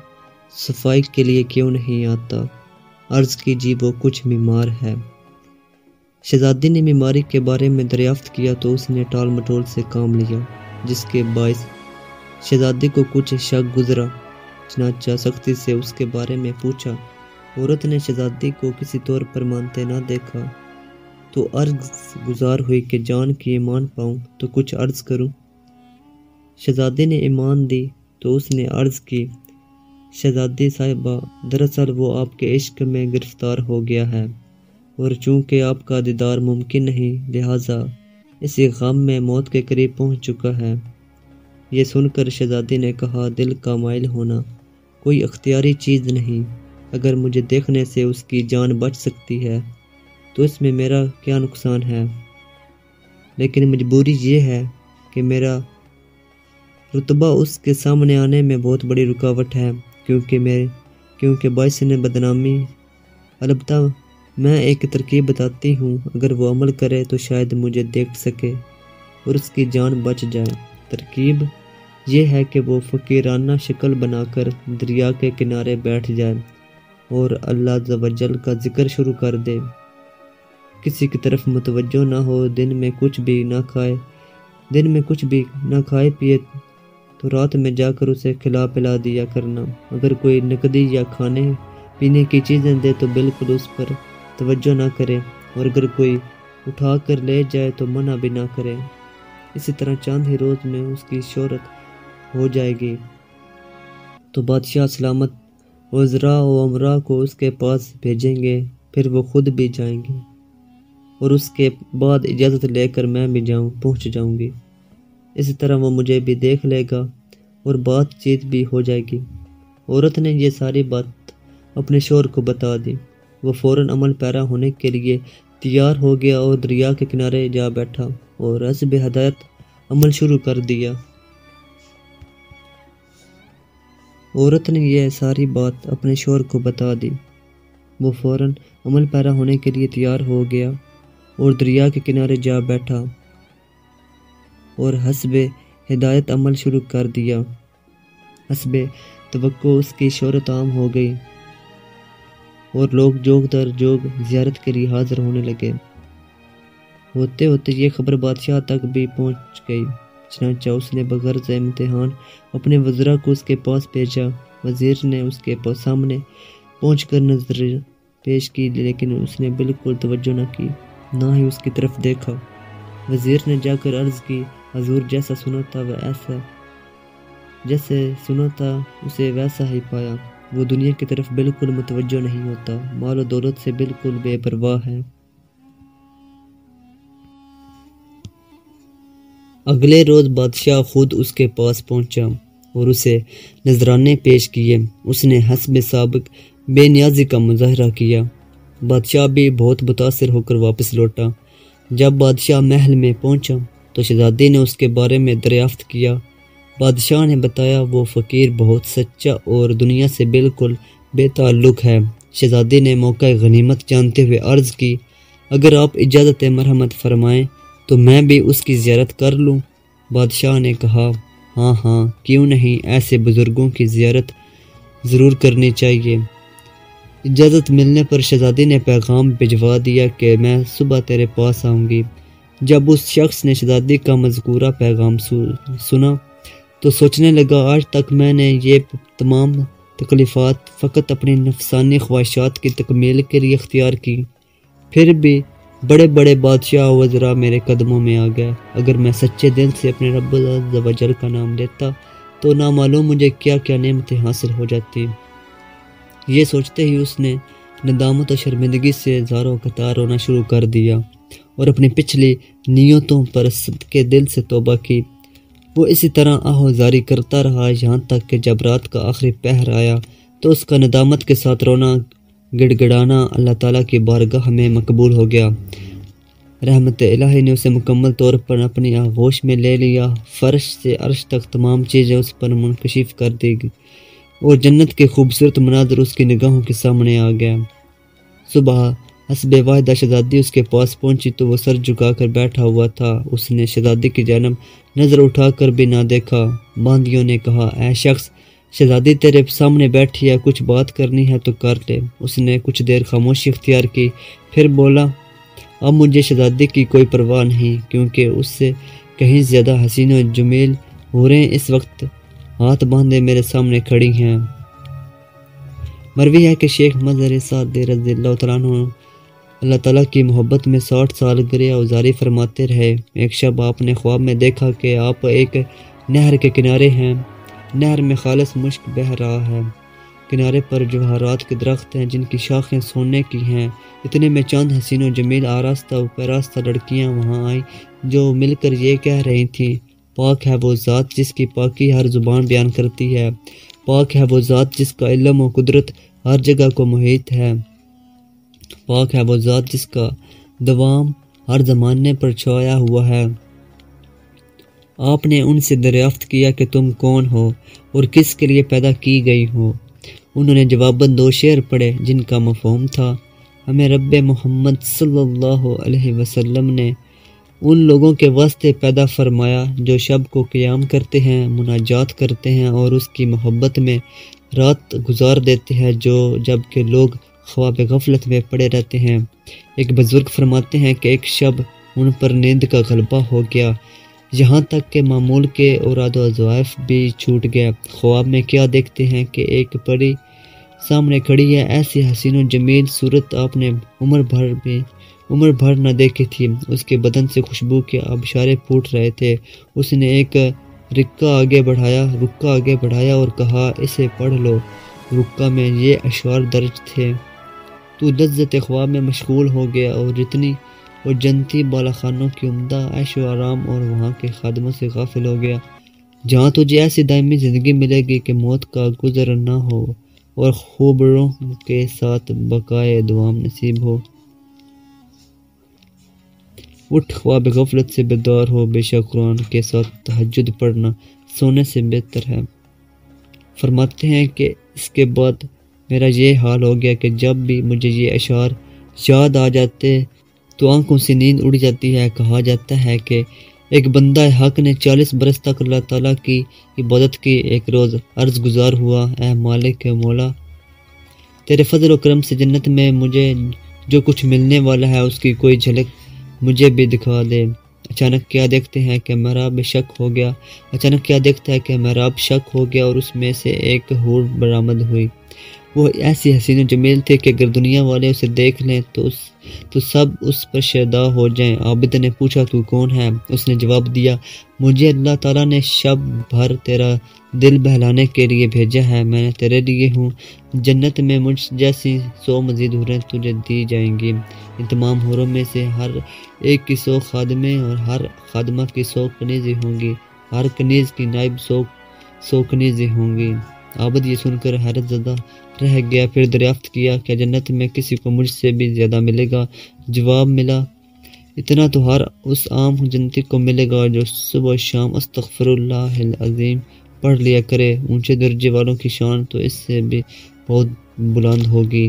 صفائی کے لیے کیوں نہیں آتا؟ عرض کی جی وہ کچھ بیمار ہے۔ شہزادی نے بیماری کے بارے میں دریافت کیا تو اس نے ٹال مٹول سے کام لیا، جس کے باعث شہزادی کو کچھ شک گزرا۔ چنانچہ سختی سے اس کے بارے میں پوچھا، عورت نے شہزادی کو کسی طور پر مانتے نہ دیکھا۔ تو عرض گزار ہوئی کہ جان کی ایمان پاؤں تو کچھ عرض کروں۔ شہزادی نے ایمان دی تو اس نے عرض کی شہزادی صاحبہ، دراصل وہ آپ کے عشق میں گرفتار ہو گیا ہے اور چونکہ آپ کا دیدار ممکن نہیں، لہٰذا اسی غم میں موت کے قریب پہنچ چکا ہے۔ یہ سن کر شہزادی نے کہا، دل کا مائل ہونا کوئی اختیاری چیز نہیں، اگر مجھے دیکھنے سے اس کی جان بچ سکتی ہے۔ تو اس میں میرا کیا نقصان ہے؟ لیکن مجبوری یہ ہے کہ میرا رتبہ اس کے سامنے آنے میں بہت بڑی رکاوٹ ہے، کیونکہ میرے کیونکہ باعث نے بدنامی، البتہ میں ایک ترکیب بتاتی ہوں، اگر وہ عمل کرے تو شاید مجھے دیکھ سکے اور اس کی جان بچ جائے۔ ترکیب یہ ہے کہ وہ فقیرانہ شکل بنا کر دریا کے کنارے بیٹھ جائے اور اللہ زوجل کا ذکر شروع کر دے۔ کسی کی طرف متوجہ نہ ہو، دن میں کچھ بھی نہ کھائے۔ دن میں کچھ بھی نہ کھائے، پیے تو رات میں جا کر اسے کھلا پلا دیا کرنا۔ اگر کوئی نقدی یا کھانے پینے کی چیزیں دے تو بالکل اس پر توجہ نہ کرے۔ اور اگر کوئی اٹھا کر لے جائے تو منع بھی نہ کرے۔ اسی طرح چاند ہی روز میں اس کی شہرت ہو جائے گی۔ تو بادشاہ سلامت وزراء و امراء کو اس کے پاس بھیجیں گے، پھر وہ خود بھی جائیں گے۔ اور اس کے بعد اجازت لے کر میں بھی جاؤں، پہنچ جاؤں گی۔ اسی طرح وہ مجھے بھی دیکھ لے گا اور بات چیت بھی ہو جائے گی۔ عورت نے یہ ساری بات اپنے شور کو بتا دی۔ وہ فوراً عمل پیرا ہونے کے لیے تیار ہو گیا اور دریا کے کنارے جا بیٹھا اور حسب ہدایت عمل شروع کر دیا۔ عورت نے یہ ساری بات اپنے شور کو بتا دی۔ وہ فوراً عمل پیرا ہونے کے لیے تیار ہو گیا۔ اور دریا کے کنارے جا بیٹھا اور حسب ہدایت عمل شروع کر دیا۔ حسب توقع اس کی شہرت عام ہو گئی اور لوگ جوگ در جوگ زیارت کے لیے حاضر ہونے لگے۔ ہوتے ہوتے یہ خبر بادشاہ تک بھی پہنچ گئی، چنانچہ اس نے بغرض امتحان اپنے وزراء کو اس کے پاس بھیجا۔ وزیر نے اس کے پاس سامنے پہنچ کر نظر پیش کی، لیکن اس نے بالکل توجہ نہ کی۔ نہ ہی اس کی طرف دیکھا۔ وزیر نے جا کر عرض کی، حضور جیسا سنا تھا وہ ایسا، جیسے سنا تھا اسے ویسا ہی پایا۔ وہ دنیا کی طرف بالکل متوجہ نہیں ہوتا، مال و دولت سے بالکل بے پرواہ ہے۔ اگلے روز بادشاہ خود اس کے پاس پہنچا اور اسے نذرانے پیش کیے۔ اس نے حسب سابق بے نیازی کا مظاہرہ کیا۔ بادشاہ بھی بہت متاثر ہو کر واپس لوٹا۔ جب بادشاہ محل میں پہنچا تو شہزادی نے اس کے بارے میں دریافت کیا۔ بادشاہ نے بتایا، وہ فقیر بہت سچا اور دنیا سے بالکل بے تعلق ہے۔ شہزادی نے موقع غنیمت جانتے ہوئے عرض کی، اگر آپ اجازت مرحمت فرمائیں تو میں بھی اس کی زیارت کر لوں۔ بادشاہ نے کہا ہاں ہاں کیوں نہیں؟ ایسے بزرگوں کی زیارت ضرور کرنی چاہیے۔ اجازت ملنے پر شہزادی نے پیغام بھجوا دیا کہ میں صبح تیرے پاس آؤں گی۔ جب اس شخص نے شہزادی کا مذکورہ پیغام سنا تو سوچنے لگا، آج تک میں نے یہ تمام تکلیفات فقط اپنی نفسانی خواہشات کی تکمیل کے لیے اختیار کی۔ پھر بھی بڑے بڑے بادشاہ وزراء میرے قدموں میں آ گیا اگر میں سچے دل سے اپنے رب جل کا نام لیتا تو نامعلوم مجھے کیا کیا نعمتیں حاصل ہو جاتی۔ یہ سوچتے ہی اس نے ندامت و شرمندگی سے زاروں قطار رونا شروع کر دیا اور اپنی پچھلی نیتوں پر سب کے دل سے توبہ کی۔ وہ اسی طرح آہوزاری کرتا رہا یہاں تک کہ جب رات کا آخری پہر آیا تو اس کا ندامت کے ساتھ رونا گڑ گڑانا اللہ تعالیٰ کی بارگاہ میں مقبول ہو گیا۔ رحمت الہی نے اسے مکمل طور پر اپنی آغوش میں لے لیا۔ فرش سے عرش تک تمام چیزیں اس پر منکشف کر دی گئی۔ اور جنت کے خوبصورت مناظر اس کی نگاہوں کے سامنے آ گیا صبح حسب واحدہ شہزادی اس کے پاس پہنچی تو وہ سر جھکا کر بیٹھا ہوا تھا۔ اس نے شہزادی کی جانب نظر اٹھا کر بھی نہ دیکھا۔ باندیوں نے کہا، اے شخص، شہزادی تیرے سامنے بیٹھی ہے، کچھ بات کرنی ہے تو کر لے۔ اس نے کچھ دیر خاموشی اختیار کی، پھر بولا، اب مجھے شہزادی کی کوئی پرواہ نہیں، کیونکہ اس سے کہیں زیادہ حسین و جمیل ہو رہے ہیں۔ اس وقت ہاتھ باندھے میرے سامنے کھڑی ہیں۔ مروی ہے کہ شیخ مظہر سعد رضی اللہ تعالیٰ عنہ اللہ تعالیٰ کی محبت میں ساٹھ سال گرے اوزاری فرماتے رہے۔ ایک شب آپ نے خواب میں دیکھا کہ آپ ایک نہر کے کنارے ہیں۔ نہر میں خالص مشک بہہ رہا ہے۔ کنارے پر جوہرات کے درخت ہیں جن کی شاخیں سونے کی ہیں۔ اتنے میں چاند، حسین و جمیل، آراستہ و پیراستہ لڑکیاں وہاں آئیں جو مل کر یہ کہہ رہی تھیں۔ پاک ہے وہ ذات جس کی پاکی ہر زبان بیان کرتی ہے۔ پاک ہے وہ ذات جس کا علم و قدرت ہر جگہ کو محیط ہے۔ پاک ہے وہ ذات جس کا دوام ہر زمانے پر چھایا ہوا ہے۔ آپ نے ان سے دریافت کیا کہ تم کون ہو اور کس کے لیے پیدا کی گئی ہو۔ انہوں نے جواباً دو شعر پڑھے جن کا مفہوم تھا۔ ہمیں رب محمد صلی اللہ علیہ وسلم نے ان لوگوں کے واسطے پیدا فرمایا جو شب کو قیام کرتے ہیں، مناجات کرتے ہیں اور اس کی محبت میں رات گزار دیتے ہیں جو جبکہ لوگ خواب غفلت میں پڑے رہتے ہیں۔ ایک بزرگ فرماتے ہیں کہ ایک شب ان پر نیند کا غلبہ ہو گیا۔ یہاں تک کہ معمول کے اوراد و ضوائف بھی چھوٹ گیا خواب میں کیا دیکھتے ہیں کہ ایک پری سامنے کھڑی ہے۔ ایسی حسین و جمیل صورت آپ نے عمر بھر میں عمر بھر نہ دیکھی تھی۔ اس کے بدن سے خوشبو کے ابشارے پھوٹ رہے تھے۔ اس نے ایک رکا آگے بڑھایا رکا آگے بڑھایا اور کہا، اسے پڑھ لو۔ رکا میں یہ اشعار درج تھے۔ تو لذت خواب میں مشغول ہو گیا اور اتنی اور جنتی بالا خانوں کی عمدہ عیش و آرام اور وہاں کے خادموں سے غافل ہو گیا۔ جہاں تجھے ایسی دائمی زندگی ملے گی کہ موت کا گزر نہ ہو اور خوبروں کے ساتھ بقائے دوام نصیب ہو۔ اٹھ خواب غفلت سے بیدار ہو، بے شک قرآن کے ساتھ تحجد پڑھنا سونے سے بہتر ہے۔ فرماتے ہیں کہ اس کے بعد میرا یہ حال ہو گیا کہ جب بھی مجھے یہ اشعار یاد آ جاتے تو آنکھوں سے نیند اڑ جاتی ہے۔ کہا جاتا ہے کہ ایک بندہ حق نے چالیس برس تک اللہ تعالیٰ کی عبادت کی، ایک روز عرض گزار ہوا، اے مالک مولا، تیرے فضل و کرم سے جنت میں مجھے جو کچھ ملنے والا ہے، اس کی کوئی جھلک مجھے بھی دکھا دے۔ اچانک کیا دیکھتے ہیں کہ میرا بھی شک ہو گیا۔ اچانک کیا دیکھتا ہے کہ میرا شک ہو گیا اور اس میں سے ایک ہور برآمد ہوئی۔ وہ ایسی حسین و جمیل تھے کہ اگر دنیا والے اسے دیکھ لیں تو اس تو سب اس پر شیدا ہو جائیں۔ عابد نے پوچھا، تو کون ہے؟ اس نے جواب دیا، مجھے اللہ تعالیٰ نے شب بھر تیرا دل بہلانے کے لیے بھیجا ہے۔ میں تیرے لیے ہوں۔ جنت میں مجھ جیسی سو مزید حوریں تجھے دی جائیں گی۔ ان تمام حوروں میں سے ہر ایک کی سو خادمیں اور ہر خادمہ کی سو کنیزیں ہوں گی۔ ہر کنیز کی نائب سو سو کنیزیں ہوں گی۔ عابد یہ سن کر حیرت زدہ رہ گیا، پھر دریافت کیا کہ جنت میں کسی کو مجھ سے بھی زیادہ ملے گا، جواب ملا۔ اتنا تو ہر اس عام جنتی کو ملے گا جو صبح و شام استغفر اللہ العظیم پڑھ لیا کرے۔ اونچے درجے والوں کی شان تو اس سے بھی بہت بلند ہوگی۔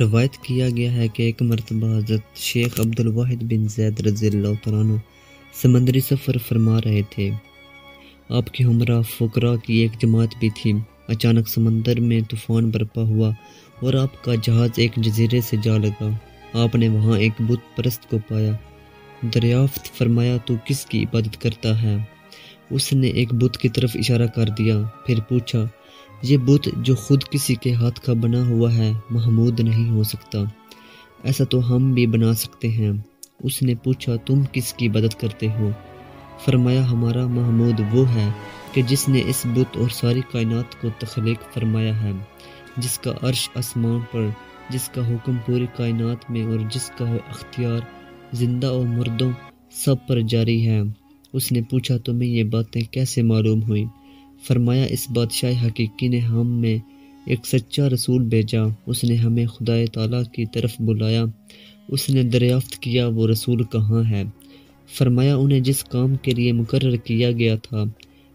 روایت کیا گیا ہے کہ ایک مرتبہ حضرت شیخ عبد الواحد بن زید رضی اللہ عنہ سمندری سفر فرما رہے تھے۔ آپ کی ہمراہ فقرا کی ایک جماعت بھی تھی۔ اچانک سمندر میں طوفان برپا ہوا اور آپ کا جہاز ایک جزیرے سے جا لگا۔ آپ نے وہاں ایک بت پرست کو پایا۔ دریافت فرمایا، تو کس کی عبادت کرتا ہے؟ اس نے ایک بت کی طرف اشارہ کر دیا۔ پھر پوچھا، یہ بت جو خود کسی کے ہاتھ کا بنا ہوا ہے، محمود نہیں ہو سکتا۔ ایسا تو ہم بھی بنا سکتے ہیں۔ اس نے پوچھا، تم کس کی عبادت کرتے ہو؟ فرمایا، ہمارا محمود وہ ہے کہ جس نے اس بت اور ساری کائنات کو تخلیق فرمایا ہے، جس کا عرش آسمان پر، جس کا حکم پوری کائنات میں اور جس کا اختیار زندہ اور مردوں سب پر جاری ہے۔ اس نے پوچھا، تمہیں یہ باتیں کیسے معلوم ہوئیں؟ فرمایا، اس بادشاہ حقیقی نے ہم میں ایک سچا رسول بھیجا۔ اس نے ہمیں خدا تعالیٰ کی طرف بلایا۔ اس نے دریافت کیا وہ رسول کہاں ہے۔ فرمایا انہیں جس کام کے لیے مقرر کیا گیا تھا،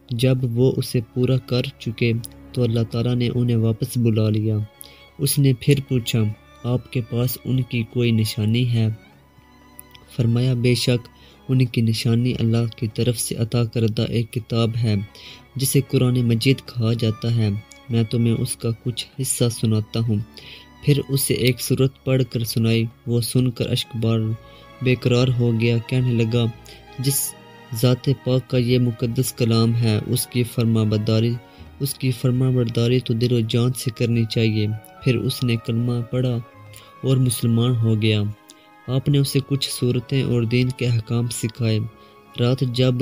جب وہ اسے پورا کر چکے تو اللہ تعالیٰ نے انہیں واپس بلا لیا۔ اس نے پھر پوچھا، آپ کے پاس ان کی کوئی نشانی ہے؟ فرمایا، بے شک ان کی نشانی اللہ کی طرف سے عطا کردہ ایک کتاب ہے، جسے قرآن مجید کہا جاتا ہے۔ میں تمہیں اس کا کچھ حصہ سناتا ہوں۔ پھر اسے ایک صورت پڑھ کر سنائی۔ وہ سن کر اشک بار بے قرار ہو گیا، کہنے لگا، جس ذات پاک کا یہ مقدس کلام ہے، اس کی فرما برداری، اس کی فرما برداری تو دل و جان سے کرنی چاہیے۔ پھر اس نے کلمہ پڑھا اور مسلمان ہو گیا۔ آپ نے اسے کچھ صورتیں اور دین کے حکام سکھائے۔ رات جب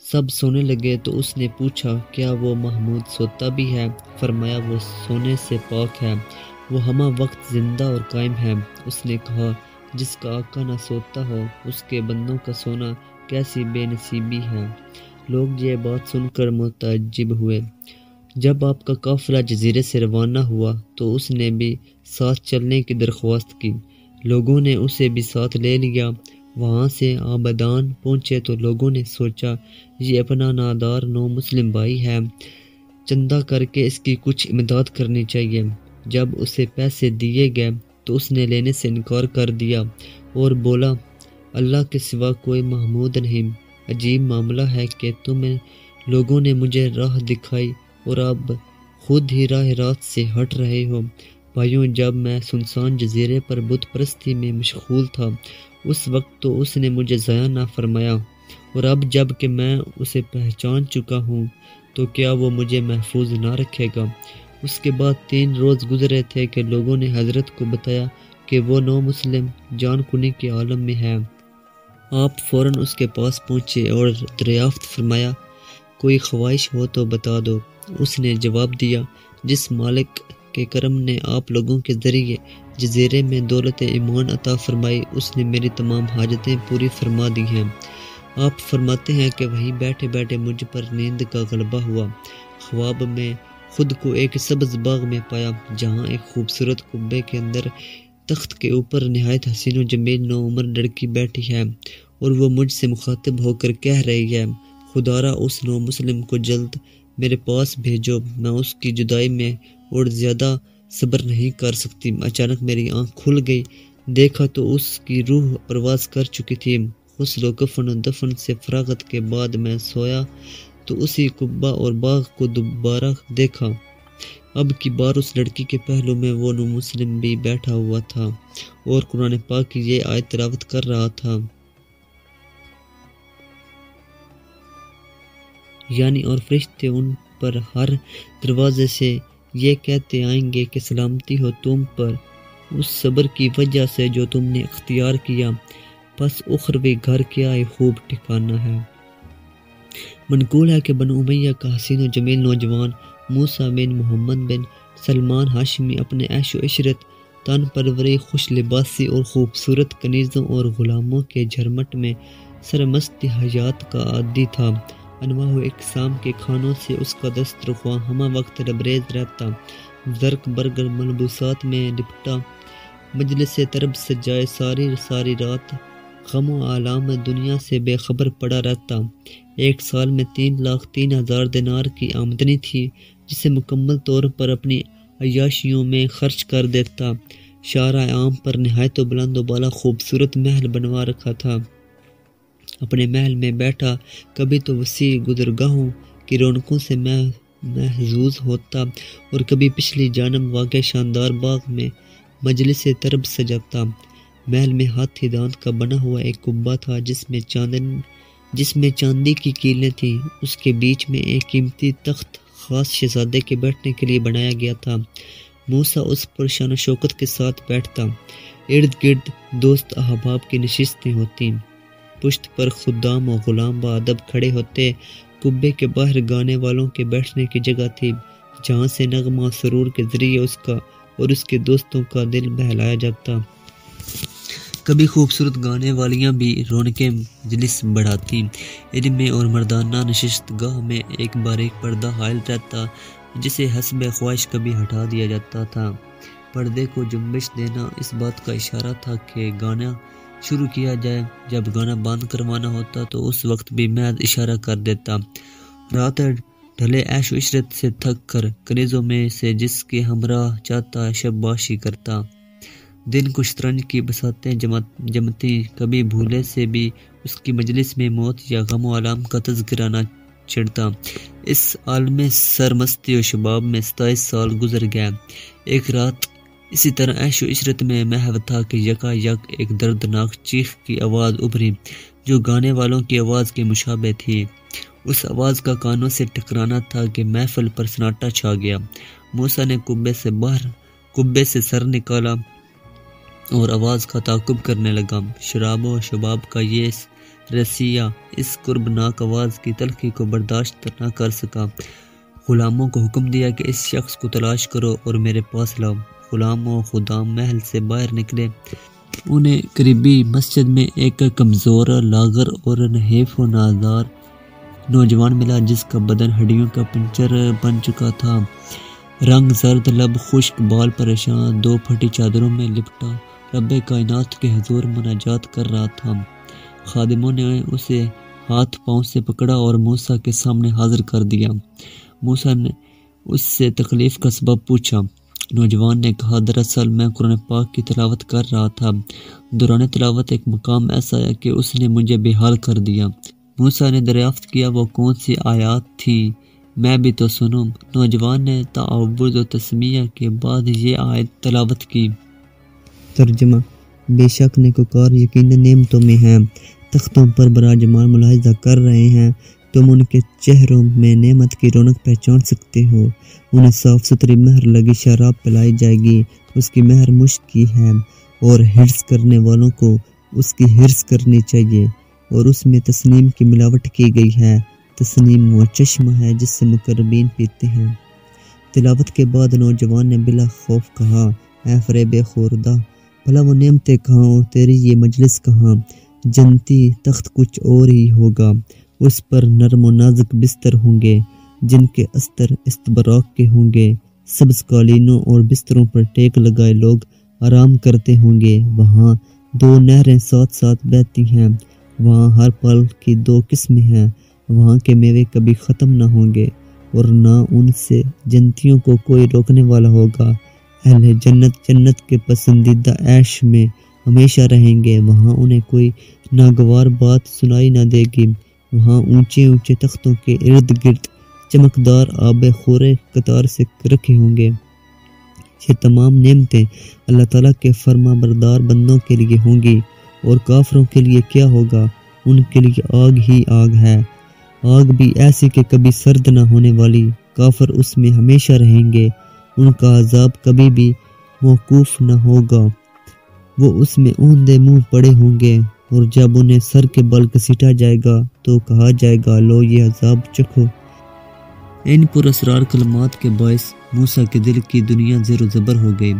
سب سونے لگے تو اس نے پوچھا، کیا وہ محمود سوتا بھی ہے؟ فرمایا، وہ سونے سے پاک ہے۔ وہ ہمہ وقت زندہ اور قائم ہے۔ اس نے کہا، جس کا آقا نہ سوتا ہو، اس کے بندوں کا سونا کیسی بے نصیبی ہے۔ لوگ یہ بات سن کر متعجب ہوئے۔ جب آپ کا قافلہ جزیرے سے روانہ ہوا تو اس نے بھی ساتھ چلنے کی درخواست کی۔ لوگوں نے اسے بھی ساتھ لے لیا۔ وہاں سے آبادان پہنچے تو لوگوں نے سوچا، یہ اپنا نادار نو مسلم بھائی ہے۔ چندہ کر کے اس کی کچھ امداد کرنی چاہیے۔ جب اسے پیسے دیے گئے تو اس نے لینے سے انکار کر دیا اور بولا، اللہ کے سوا کوئی محمود نہیں۔ عجیب معاملہ ہے کہ تمہیں لوگوں نے مجھے راہ دکھائی اور اب خود ہی راہ رات سے ہٹ رہے ہو۔ بھائیوں، جب میں سنسان جزیرے پر بت پرستی میں مشغول تھا، اس وقت تو اس نے مجھے ضائع نہ فرمایا۔ اور اب جبکہ میں اسے پہچان چکا ہوں، تو کیا وہ مجھے محفوظ نہ رکھے گا؟ اس کے بعد تین روز گزرے تھے کہ لوگوں نے حضرت کو بتایا کہ وہ نو مسلم جان کنی کے عالم میں ہے۔ آپ فوراً اس کے پاس پہنچے اور دریافت فرمایا، کوئی خواہش ہو تو بتا دو۔ اس نے جواب دیا، جس مالک کے کرم نے آپ لوگوں کے ذریعے جزیرے میں دولت ایمان عطا فرمائی، اس نے میری تمام حاجتیں پوری فرما دی ہیں۔ آپ فرماتے ہیں کہ وہیں بیٹھے بیٹھے مجھ پر نیند کا غلبہ ہوا۔ خواب میں خود کو ایک سبز باغ میں پایا، جہاں ایک خوبصورت کبے کے اندر تخت کے اوپر نہایت حسین و جمیل نو عمر لڑکی بیٹھی ہے اور وہ مجھ سے مخاطب ہو کر کہہ رہی ہے خدارہ اس نو مسلم کو جلد میرے پاس بھیجو، میں اس کی جدائی میں اور زیادہ صبر نہیں کر سکتی۔ اچانک میری آنکھ کھل گئی، دیکھا تو اس کی روح پرواز کر چکی تھی۔ غسل و کفن و دفن سے فراغت کے بعد میں سویا۔ تو اسی کبا اور باغ کو دوبارہ دیکھا۔ اب کی بار اس لڑکی کے پہلو میں وہ نو مسلم بھی بیٹھا ہوا تھا اور قرآن پاک کی یہ آیت تلاوت کر رہا تھا۔ یعنی اور فرشتے ان پر ہر دروازے سے یہ کہتے آئیں گے کہ سلامتی ہو تم پر۔ اس صبر کی وجہ سے جو تم نے اختیار کیا، پس اخروی گھر کیا ہی خوب ٹھکانا ہے۔ منقول ہے کہ بن امیہ کا حسین و جمیل نوجوان موسیٰ بن محمد بن سلمان ہاشمی اپنے عیش و عشرت، تن پروری خوش لباسی اور خوبصورت کنیزوں اور غلاموں کے جھرمٹ میں سرمستی حیات کا عادی تھا۔ انواع و اقسام کے کھانوں سے اس کا دسترخواں ہمہ وقت لبریز رہتا۔ زرق برگر ملبوسات میں لپٹا۔ مجلس طرب سجائے ساری ساری رات غم و عالم دنیا سے بے خبر پڑا رہتا۔ ایک سال میں تین لاکھ تین ہزار دینار کی آمدنی تھی، جسے مکمل طور پر اپنی عیاشیوں میں خرچ کر دیتا۔ شارع عام پر نہایت و بلند و بالا خوبصورت محل بنوا رکھا تھا۔ اپنے محل میں بیٹھا، کبھی تو وسیع گزرگاہوں کی رونقوں سے محظوظ ہوتا اور کبھی پچھلی جانب واقع شاندار باغ میں مجلس طرب سجاتا۔ محل میں ہاتھی دانت کا بنا ہوا ایک کبا تھا جس میں چاندن، جس میں چاندی کی کیلیں تھیں۔ اس کے بیچ میں ایک قیمتی تخت خاص شہزادے کے بیٹھنے کے لیے بنایا گیا تھا۔ موسا اس پر شان و شوکت کے ساتھ بیٹھتا۔ ارد گرد دوست احباب کی نشستیں ہوتی پشت پر خدام و غلام بادب کھڑے ہوتے کبے کے باہر گانے والوں کے بیٹھنے کی جگہ تھی، جہاں سے نغمہ سرور کے ذریعے اس کا اور اس کے دوستوں کا دل بہلایا جاتا۔ کبھی خوبصورت گانے والیاں بھی رونقیں جلس بڑھاتی۔ علم اور مردانہ نشست گاہ میں ایک باریک پردہ حائل رہتا، جسے حسب خواہش کبھی ہٹا دیا جاتا تھا۔ پردے کو جنبش دینا اس بات کا اشارہ تھا کہ گانا شروع کیا جائے۔ جب گانا بند کروانا ہوتا تو اس وقت بھی محض اشارہ کر دیتا۔ رات ڈھلے عیش و عشرت سے تھک کر کنیزوں میں سے جس کے ہمراہ چاہتا شب باشی کرتا۔ دن کو شطرنج کی بساتیں جمتی، کبھی بھولے سے بھی اس کی مجلس میں موت یا غم و علام کا تذکرہ نہ چڑھتا اس عالم سرمستی و شباب میں ستائیس سال گزر گیا ایک رات اسی طرح عیش و عشرت میں محو تھا کہ یکا یک ایک دردناک چیخ کی آواز ابھری، جو گانے والوں کی آواز کے مشابہ تھی۔ اس آواز کا کانوں سے ٹکرانا تھا کہ محفل پر سناٹا چھا گیا۔ موسا نے کبے سے باہر کبے سے سر نکالا۔ اور آواز کا تعقب کرنے لگا۔ شراب و شباب کا یہ رسیہ اس قرب ناک آواز کی تلخی کو برداشت نہ کر سکا۔ غلاموں کو حکم دیا کہ اس شخص کو تلاش کرو اور میرے پاس لاؤ۔ غلام و خدام محل سے باہر نکلے۔ انہیں قریبی مسجد میں ایک کمزور لاغر اور نحیف و نازار نوجوان ملا، جس کا بدن ہڈیوں کا پنچر بن چکا تھا۔ رنگ زرد، لب خشک، بال پریشان، دو پھٹی چادروں میں لپٹا۔ رب کائنات کے حضور مناجات کر رہا تھا۔ خادموں نے اسے ہاتھ پاؤں سے پکڑا اور موسا کے سامنے حاضر کر دیا۔ موسا نے اس سے تکلیف کا سبب پوچھا۔ نوجوان نے کہا، دراصل میں قرآن پاک کی تلاوت کر رہا تھا۔ دوران تلاوت ایک مقام ایسا ہے کہ اس نے مجھے بحال کر دیا۔ موسا نے دریافت کیا، وہ کون سی آیات تھی؟ میں بھی تو سنوں۔ نوجوان نے تعوض و تسمیہ کے بعد یہ آیت تلاوت کی۔ ترجمہ۔ بے شک نیکوکار یقین نعمتوں میں ہیں۔ تختوں پر براجمان ملاحظہ کر رہے ہیں۔ تم ان کے چہروں میں نعمت کی رونق پہچان سکتے ہو۔ انہیں صاف ستھری مہر لگی شراب پلائی جائے گی۔ اس کی مہر مشک کی ہے اور حرص کرنے والوں کو اس کی حرص کرنی چاہیے۔ اور اس میں تسنیم کی ملاوٹ کی گئی ہے۔ تسنیم وہ چشمہ ہے جس سے مقربین پیتے ہیں۔ تلاوت کے بعد نوجوان نے بلا خوف کہا، اے فریب خوردہ بھلا وہ نعمتیں کہاں اور تیری یہ مجلس کہاں؟ جنتی تخت کچھ اور ہی ہوگا، اس پر نرم و نازک بستر ہوں گے، جن کے استر استبراک کے ہوں گے۔ سبز قالینوں اور بستروں پر ٹیک لگائے لوگ آرام کرتے ہوں گے۔ وہاں دو نہریں ساتھ ساتھ بہتی ہیں، وہاں ہر پل کی دو قسمیں ہیں۔ وہاں کے میوے کبھی ختم نہ ہوں گے اور نہ ان سے جنتیوں کو کوئی روکنے والا ہوگا۔ اہل جنت جنت کے پسندیدہ عیش میں ہمیشہ رہیں گے۔ وہاں انہیں کوئی ناگوار بات سنائی نہ دے گی۔ وہاں اونچے اونچے تختوں کے ارد گرد چمکدار آب خورے قطار سے رکھے ہوں گے۔ یہ تمام نعمتیں اللہ تعالیٰ کے فرما بردار بندوں کے لیے ہوں گی۔ اور کافروں کے لیے کیا ہوگا؟ ان کے لیے آگ ہی آگ ہے۔ آگ بھی ایسی کہ کبھی سرد نہ ہونے والی۔ کافر اس میں ہمیشہ رہیں گے۔ ان کا عذاب کبھی بھی موقوف نہ ہوگا۔ وہ اس میں اوندے منہ پڑے ہوں گے اور جب انہیں سر کے بل کسیٹا جائے گا تو کہا جائے گا، لو یہ عذاب چکھو۔ ان پر اسرار کلمات کے باعث موسیٰ کے دل کی دنیا زیر و زبر ہو گئی۔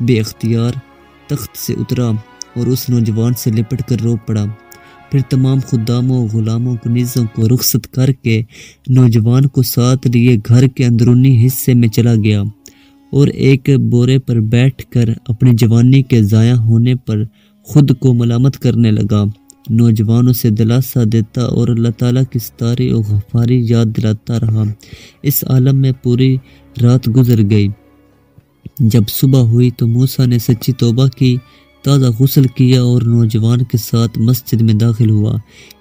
بے اختیار، تخت سے اترا اور اس نوجوان سے لپٹ کر رو پڑا۔ پھر تمام خداموں، غلاموں کو کو رخصت کر کے نوجوان کو ساتھ لیے گھر کے اندرونی حصے میں چلا گیا اور ایک بورے پر بیٹھ کر اپنی جوانی کے ضائع ہونے پر خود کو ملامت کرنے لگا۔ نوجوان اسے دلاسا دیتا اور اللہ تعالیٰ کی ستاری و غفاری یاد دلاتا رہا۔ اس عالم میں پوری رات گزر گئی۔ جب صبح ہوئی تو موسیٰ نے سچی توبہ کی۔ تازہ غسل کیا اور نوجوان کے ساتھ مسجد میں داخل ہوا۔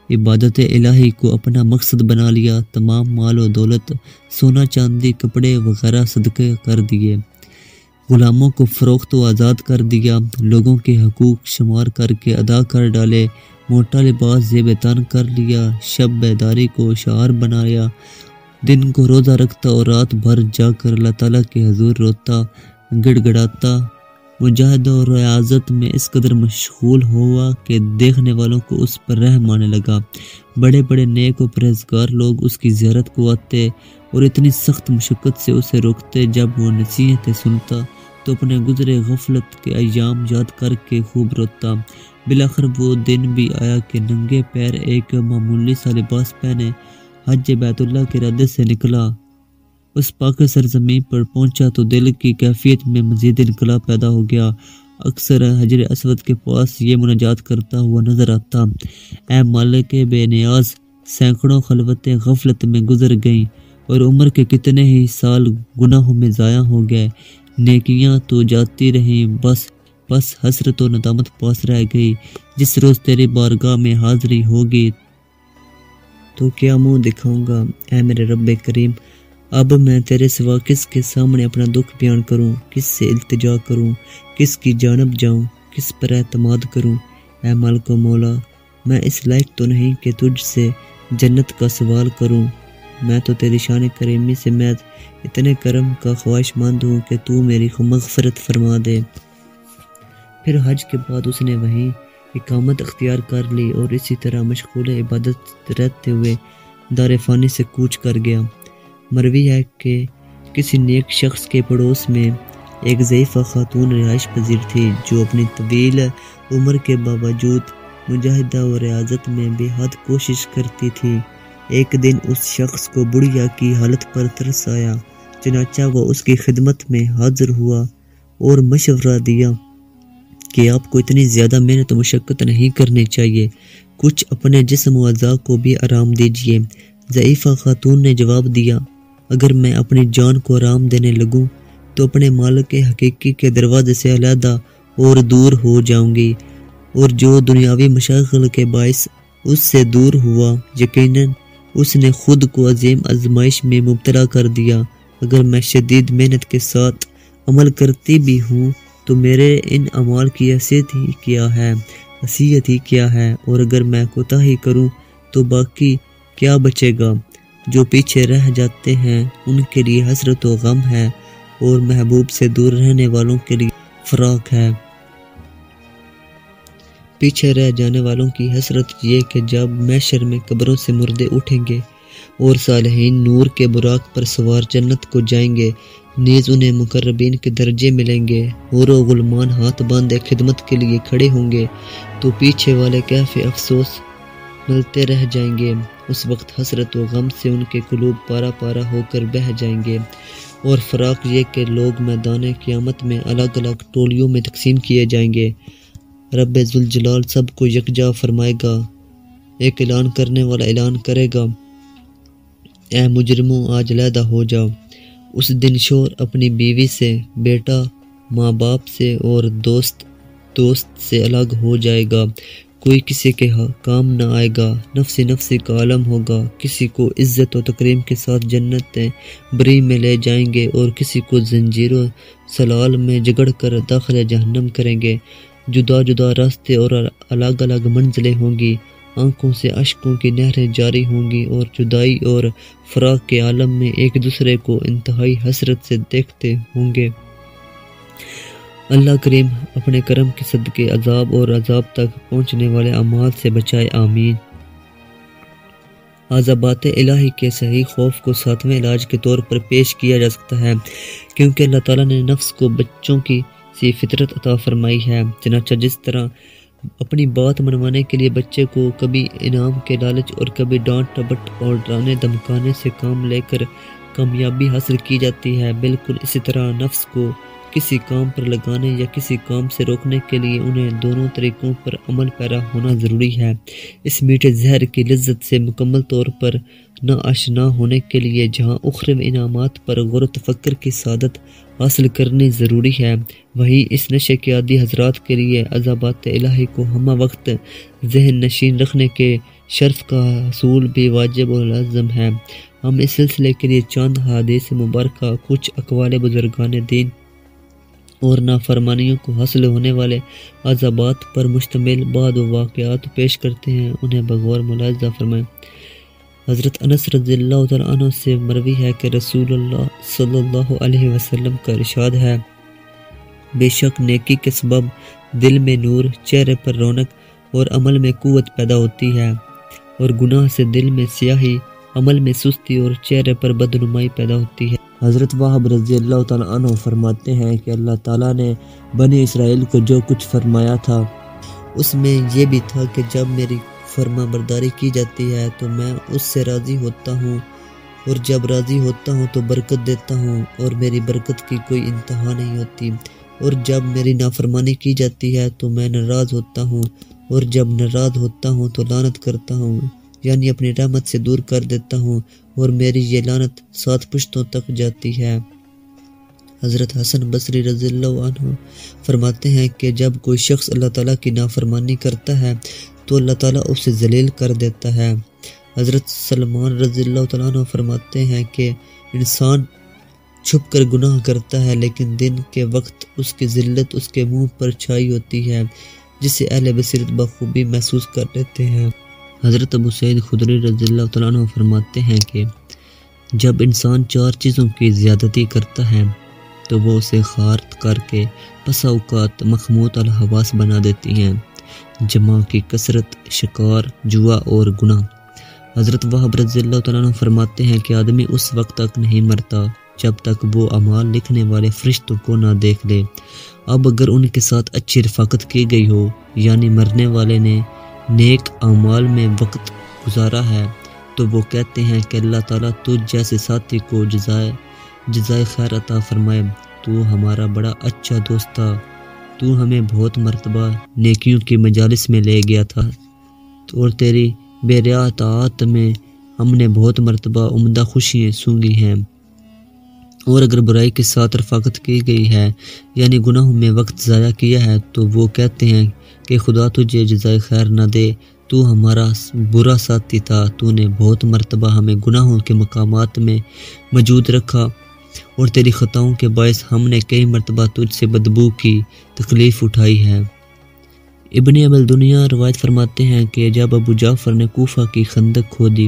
عبادت الہی کو اپنا مقصد بنا لیا، تمام مال و دولت، سونا چاندی، کپڑے وغیرہ صدقے کر دیے۔ غلاموں کو فروخت و آزاد کر دیا۔ لوگوں کے حقوق شمار کر کے ادا کر ڈالے۔ موٹا لباس زیب تان کر لیا، شب بیداری کو شعار بنایا دن کو روزہ رکھتا اور رات بھر جا کر اللہ تعالیٰ کے حضور روتا، گڑ گڑاتا۔ مجاہدہ اور ریاضت میں اس قدر مشغول ہوا کہ دیکھنے والوں کو اس پر رحم آنے لگا۔ بڑے بڑے نیک و پرہزگار لوگ اس کی زیارت کو آتے اور اتنی سخت مشقت سے اسے روکتے جب وہ نصیحتیں سنتا تو اپنے گزرے غفلت کے ایام یاد کر کے خوب روتا۔ بلاخر وہ دن بھی آیا کہ ننگے پیر ایک معمولی سا لباس پہنے حج بیت اللہ کے ردے سے نکلا۔ اس پاک سرزمین پر پہنچا تو دل کی کیفیت میں مزید انقلاب پیدا ہو گیا۔ اکثر حجر اسود کے پاس یہ مناجات کرتا ہوا نظر آتا۔ اے مالک بے نیاز، سینکڑوں خلوتیں غفلت میں گزر گئیں اور عمر کے کتنے ہی سال گناہوں میں ضائع ہو گئے۔ نیکیاں تو جاتی رہیں، بس بس حسرت و ندامت پاس رہ گئی۔ جس روز تیری بارگاہ میں حاضری ہوگی تو کیا منہ دکھاؤں گا؟ اے میرے رب کریم اب میں تیرے سوا کس کے سامنے اپنا دکھ بیان کروں؟ کس سے التجا کروں؟ کس کی جانب جاؤں؟ کس پر اعتماد کروں؟ اے مالک و مولا، میں اس لائق تو نہیں کہ تجھ سے جنت کا سوال کروں۔ میں تو تیری شان کریمی سے میں اتنے کرم کا خواہش مند ہوں کہ تو میری مغفرت فرما دے۔ پھر حج کے بعد اس نے وہیں اقامت اختیار کر لی اور اسی طرح مشغول عبادت رہتے ہوئے دار فانی سے کوچ کر گیا۔ مروی ہے کہ کسی نیک شخص کے پڑوس میں ایک ضعیفہ خاتون رہائش پذیر تھی جو اپنی طویل عمر کے باوجود مجاہدہ و ریاضت میں بے حد کوشش کرتی تھی۔ ایک دن اس شخص کو بڑھیا کی حالت پر ترس آیا، چنانچہ وہ اس کی خدمت میں حاضر ہوا اور مشورہ دیا کہ آپ کو اتنی زیادہ محنت و مشقت نہیں کرنی چاہیے، کچھ اپنے جسم و اعضاء کو بھی آرام دیجیے ضعیفہ خاتون نے جواب دیا اگر میں اپنی جان کو آرام دینے لگوں، تو اپنے مالک کے حقیقی کے دروازے سے علیحدہ اور دور ہو جاؤں گی۔ اور جو دنیاوی مشاغل کے باعث اس سے دور ہوا، یقیناً اس نے خود کو عظیم آزمائش میں مبتلا کر دیا۔ اگر میں شدید محنت کے ساتھ عمل کرتی بھی ہوں، تو میرے ان عمال کی حیثیت ہی کیا ہے، حیثیت ہی کیا ہے۔ اور اگر میں کوتا ہی کروں، تو باقی کیا بچے گا؟ جو پیچھے رہ جاتے ہیں، ان کے لیے حسرت و غم ہے اور محبوب سے دور رہنے والوں کے لیے فراق ہے۔ پیچھے رہ جانے والوں کی حسرت یہ کہ جب میشر میں قبروں سے مردے اٹھیں گے اور صالحین نور کے براق پر سوار جنت کو جائیں گے، نیز انہیں مقربین کے درجے ملیں گے اور و غلمان ہاتھ باندھے خدمت کے لیے کھڑے ہوں گے، تو پیچھے والے کیفے افسوس ملتے رہ جائیں گے۔ اس وقت حسرت و غم سے ان کے قلوب پارا پارا ہو کر بہہ جائیں گے۔ اور فراق یہ کہ لوگ میدان قیامت میں الگ الگ ٹولیوں میں تقسیم کیے جائیں گے۔ رب ذوالجلال سب کو یکجا فرمائے گا۔ ایک اعلان کرنے والا اعلان کرے گا۔ اے مجرموں، آج علیحدہ ہو جاؤ اس دن شور اپنی بیوی سے، بیٹا ماں باپ سے اور دوست دوست سے الگ ہو جائے گا۔ کوئی کسی کے ہاں کام نہ آئے گا نفسی نفسی کا عالم ہوگا۔ کسی کو عزت و تقریم کے ساتھ جنت بری میں لے جائیں گے اور کسی کو زنجیر و سلال میں جگڑ کر داخل جہنم کریں گے۔ جدا جدا راستے اور الگ الگ منزلیں ہوں گی۔ آنکھوں سے اشکوں کی نہریں جاری ہوں گی اور جدائی اور فراق کے عالم میں ایک دوسرے کو انتہائی حسرت سے دیکھتے ہوں گے۔ اللہ کریم اپنے کرم کے صدقے، عذاب اور عذاب تک پہنچنے والے اعمال سے بچائے، آمین۔ عذابات الہی کے صحیح خوف کو ساتویں علاج کے طور پر پیش کیا جا سکتا ہے، کیونکہ اللہ تعالیٰ نے نفس کو بچوں کی سی فطرت عطا فرمائی ہے۔ چنانچہ جس طرح اپنی بات منوانے کے لیے بچے کو کبھی انعام کے لالچ اور کبھی ڈانٹ، ٹبٹ اور ڈرانے، دھمکانے سے کام لے کر کامیابی حاصل کی جاتی ہے، بالکل اسی طرح نفس کو کسی کام پر لگانے یا کسی کام سے روکنے کے لیے انہیں دونوں طریقوں پر عمل پیرا ہونا ضروری ہے۔ اس میٹھے زہر کی لذت سے مکمل طور پر نہ ہونے کے لیے جہاں اخرم انعامات پر غور و تفکر کی سعادت حاصل کرنی ضروری ہے، وہی اس نشے کے عادی حضرات کے لیے عذابات الہی کو ہمہ وقت ذہن نشین رکھنے کے شرف کا حصول بھی واجب و لازم ہے۔ ہم اس سلسلے کے لیے چاند حادث مبارکہ، کچھ اقوال بزرگان دین اور نافرمانیوں کو حاصل ہونے والے عذابات پر مشتمل بعد و واقعات پیش کرتے ہیں، انہیں بغور ملاحظہ فرمائیں۔ حضرت انس رضی اللہ تعالیٰ عنہ سے مروی ہے کہ رسول اللہ صلی اللہ علیہ وسلم کا ارشاد ہے، بے شک نیکی کے سبب دل میں نور، چہرے پر رونق اور عمل میں قوت پیدا ہوتی ہے اور گناہ سے دل میں سیاہی عمل میں سستی اور چہرے پر بدنمائی پیدا ہوتی ہے۔ حضرت وحب رضی اللہ تعالیٰ عنہ فرماتے ہیں کہ اللہ تعالیٰ نے بنی اسرائیل کو جو کچھ فرمایا تھا، اس میں یہ بھی تھا کہ جب میری فرما برداری کی جاتی ہے تو میں اس سے راضی ہوتا ہوں، اور جب راضی ہوتا ہوں تو برکت دیتا ہوں، اور میری برکت کی کوئی انتہا نہیں ہوتی۔ اور جب میری نافرمانی کی جاتی ہے تو میں ناراض ہوتا ہوں، اور جب ناراض ہوتا ہوں تو لانت کرتا ہوں۔ یعنی اپنی رحمت سے دور کر دیتا ہوں اور میری یہ لانت سات پشتوں تک جاتی ہے۔ حضرت حسن بصری رضی اللہ عنہ فرماتے ہیں کہ جب کوئی شخص اللہ تعالیٰ کی نافرمانی کرتا ہے تو اللہ تعالیٰ اسے ذلیل کر دیتا ہے۔ حضرت سلمان رضی اللہ تعالیٰ عنہ فرماتے ہیں کہ انسان چھپ کر گناہ کرتا ہے لیکن دن کے وقت اس کی ذلت اس کے منہ پر چھائی ہوتی ہے، جسے اہل بصیرت بخوبی محسوس کر لیتے ہیں۔ حضرت ابو سعید خدری رضی اللہ تعالیٰ عنہ فرماتے ہیں کہ جب انسان چار چیزوں کی زیادتی کرتا ہے، تو وہ اسے خارت کر کے پسا اوقات مخموط الحواس بنا دیتی ہیں۔ جمع کی کثرت، شکار، جوا اور گناہ۔ حضرت وحب رضی اللہ تعالیٰ عنہ فرماتے ہیں کہ آدمی اس وقت تک نہیں مرتا جب تک وہ اعمال لکھنے والے فرشتوں کو نہ دیکھ لے۔ اب اگر ان کے ساتھ اچھی رفاقت کی گئی ہو یعنی مرنے والے نے نیک اعمال میں وقت گزارا ہے، تو وہ کہتے ہیں کہ اللہ تعالیٰ تجھ جیسے ساتھی کو جزائے جزائے خیر عطا فرمائے۔ تو ہمارا بڑا اچھا دوست تھا۔ تو ہمیں بہت مرتبہ نیکیوں کی مجالس میں لے گیا تھا۔ اور تیری بے ریاطات میں ہم نے بہت مرتبہ عمدہ خوشیاں سونگی ہیں۔ اور اگر برائی کے ساتھ رفاقت کی گئی ہے یعنی گناہوں میں وقت ضائع کیا ہے، تو وہ کہتے ہیں کہ خدا تجھے جزائے خیر نہ دے، تو ہمارا برا ساتھی تھا تو نے بہت مرتبہ ہمیں گناہوں کے مقامات میں موجود رکھا اور تیری خطاؤں کے باعث ہم نے کئی مرتبہ تجھ سے بدبو کی تکلیف اٹھائی ہے۔ ابن ابل دنیا روایت فرماتے ہیں کہ جب ابو جعفر نے کوفہ کی خندق کھودی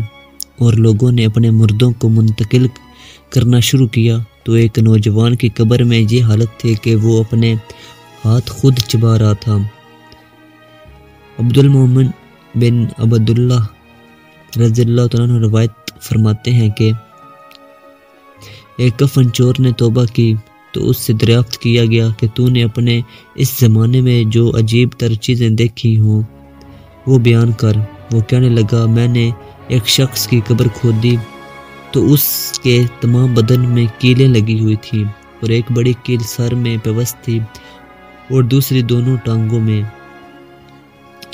اور لوگوں نے اپنے مردوں کو منتقل کرنا شروع کیا، تو ایک نوجوان کی قبر میں یہ حالت تھی کہ وہ اپنے ہاتھ خود چبا رہا تھا۔ عبد المحمد بن عبداللہ رضی اللہ تعالیٰ روایت فرماتے ہیں کہ ایک کفن چور نے توبہ کی تو اس سے دریافت کیا گیا کہ تو نے اپنے اس زمانے میں جو عجیب تر چیزیں دیکھی ہوں، وہ بیان کر۔ وہ کہنے لگا، میں نے ایک شخص کی قبر کھودی تو اس کے تمام بدن میں کیلیں لگی ہوئی تھیں اور ایک بڑی کیل سر میں پیوست تھی اور دوسری دونوں ٹانگوں میں۔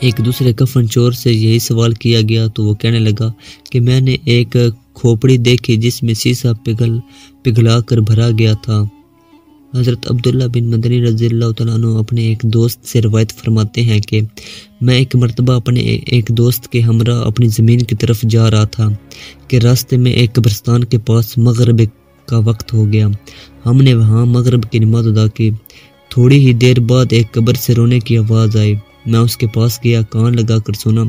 ایک دوسرے کفن چور سے یہی سوال کیا گیا تو وہ کہنے لگا کہ میں نے ایک کھوپڑی دیکھی جس میں سیسا پگھل پگھلا کر بھرا گیا تھا۔ حضرت عبداللہ بن مدنی رضی اللہ تعالیٰ عنہ اپنے ایک دوست سے روایت فرماتے ہیں کہ میں ایک مرتبہ اپنے ایک دوست کے ہمراہ اپنی زمین کی طرف جا رہا تھا کہ راستے میں ایک قبرستان کے پاس مغرب کا وقت ہو گیا۔ ہم نے وہاں مغرب کی نماز ادا کی۔ تھوڑی ہی دیر بعد ایک قبر سے رونے کی آواز آئی۔ میں اس کے پاس گیا، کان لگا کر سنا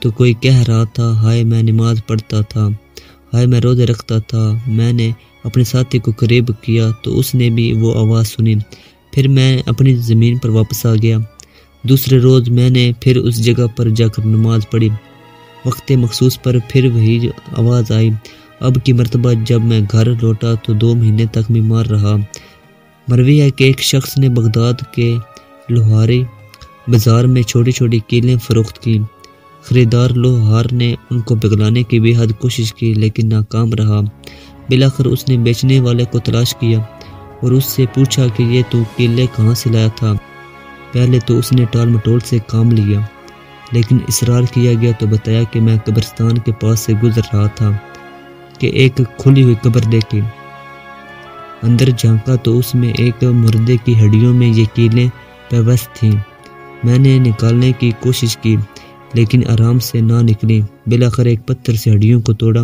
تو کوئی کہہ رہا تھا، ہائے میں نماز پڑھتا تھا، ہائے میں روزے رکھتا تھا، میں نے اپنے ساتھی کو قریب کیا تو اس نے بھی وہ آواز سنی۔ پھر میں اپنی زمین پر واپس آ گیا۔ دوسرے روز میں نے پھر اس جگہ پر جا کر نماز پڑھی۔ وقت مخصوص پر پھر وہی آواز آئی۔ اب کی مرتبہ جب میں گھر لوٹا تو دو مہینے تک بیمار رہا۔ مروی ہے کہ ایک شخص نے بغداد کے لوہاری بازار میں چھوٹی چھوٹی کیلیں فروخت کی خریدار لوہار نے ان کو پگلانے کی بے حد کوشش کی، لیکن ناکام رہا۔ بلاخر اس نے بیچنے والے کو تلاش کیا اور اس سے پوچھا کہ یہ تو کیلے کہاں سے لایا تھا۔ پہلے تو اس نے ٹال مٹول سے کام لیا، لیکن اصرار کیا گیا تو بتایا کہ میں قبرستان کے پاس سے گزر رہا تھا کہ ایک کھلی ہوئی قبر دیکھی اندر جھانکا تو اس میں ایک مردے کی ہڈیوں میں یہ کیلیں پیوست تھیں۔ میں نے نکالنے کی کوشش کی، لیکن آرام سے نہ نکلی۔ بلاخر ایک پتھر سے ہڈیوں کو توڑا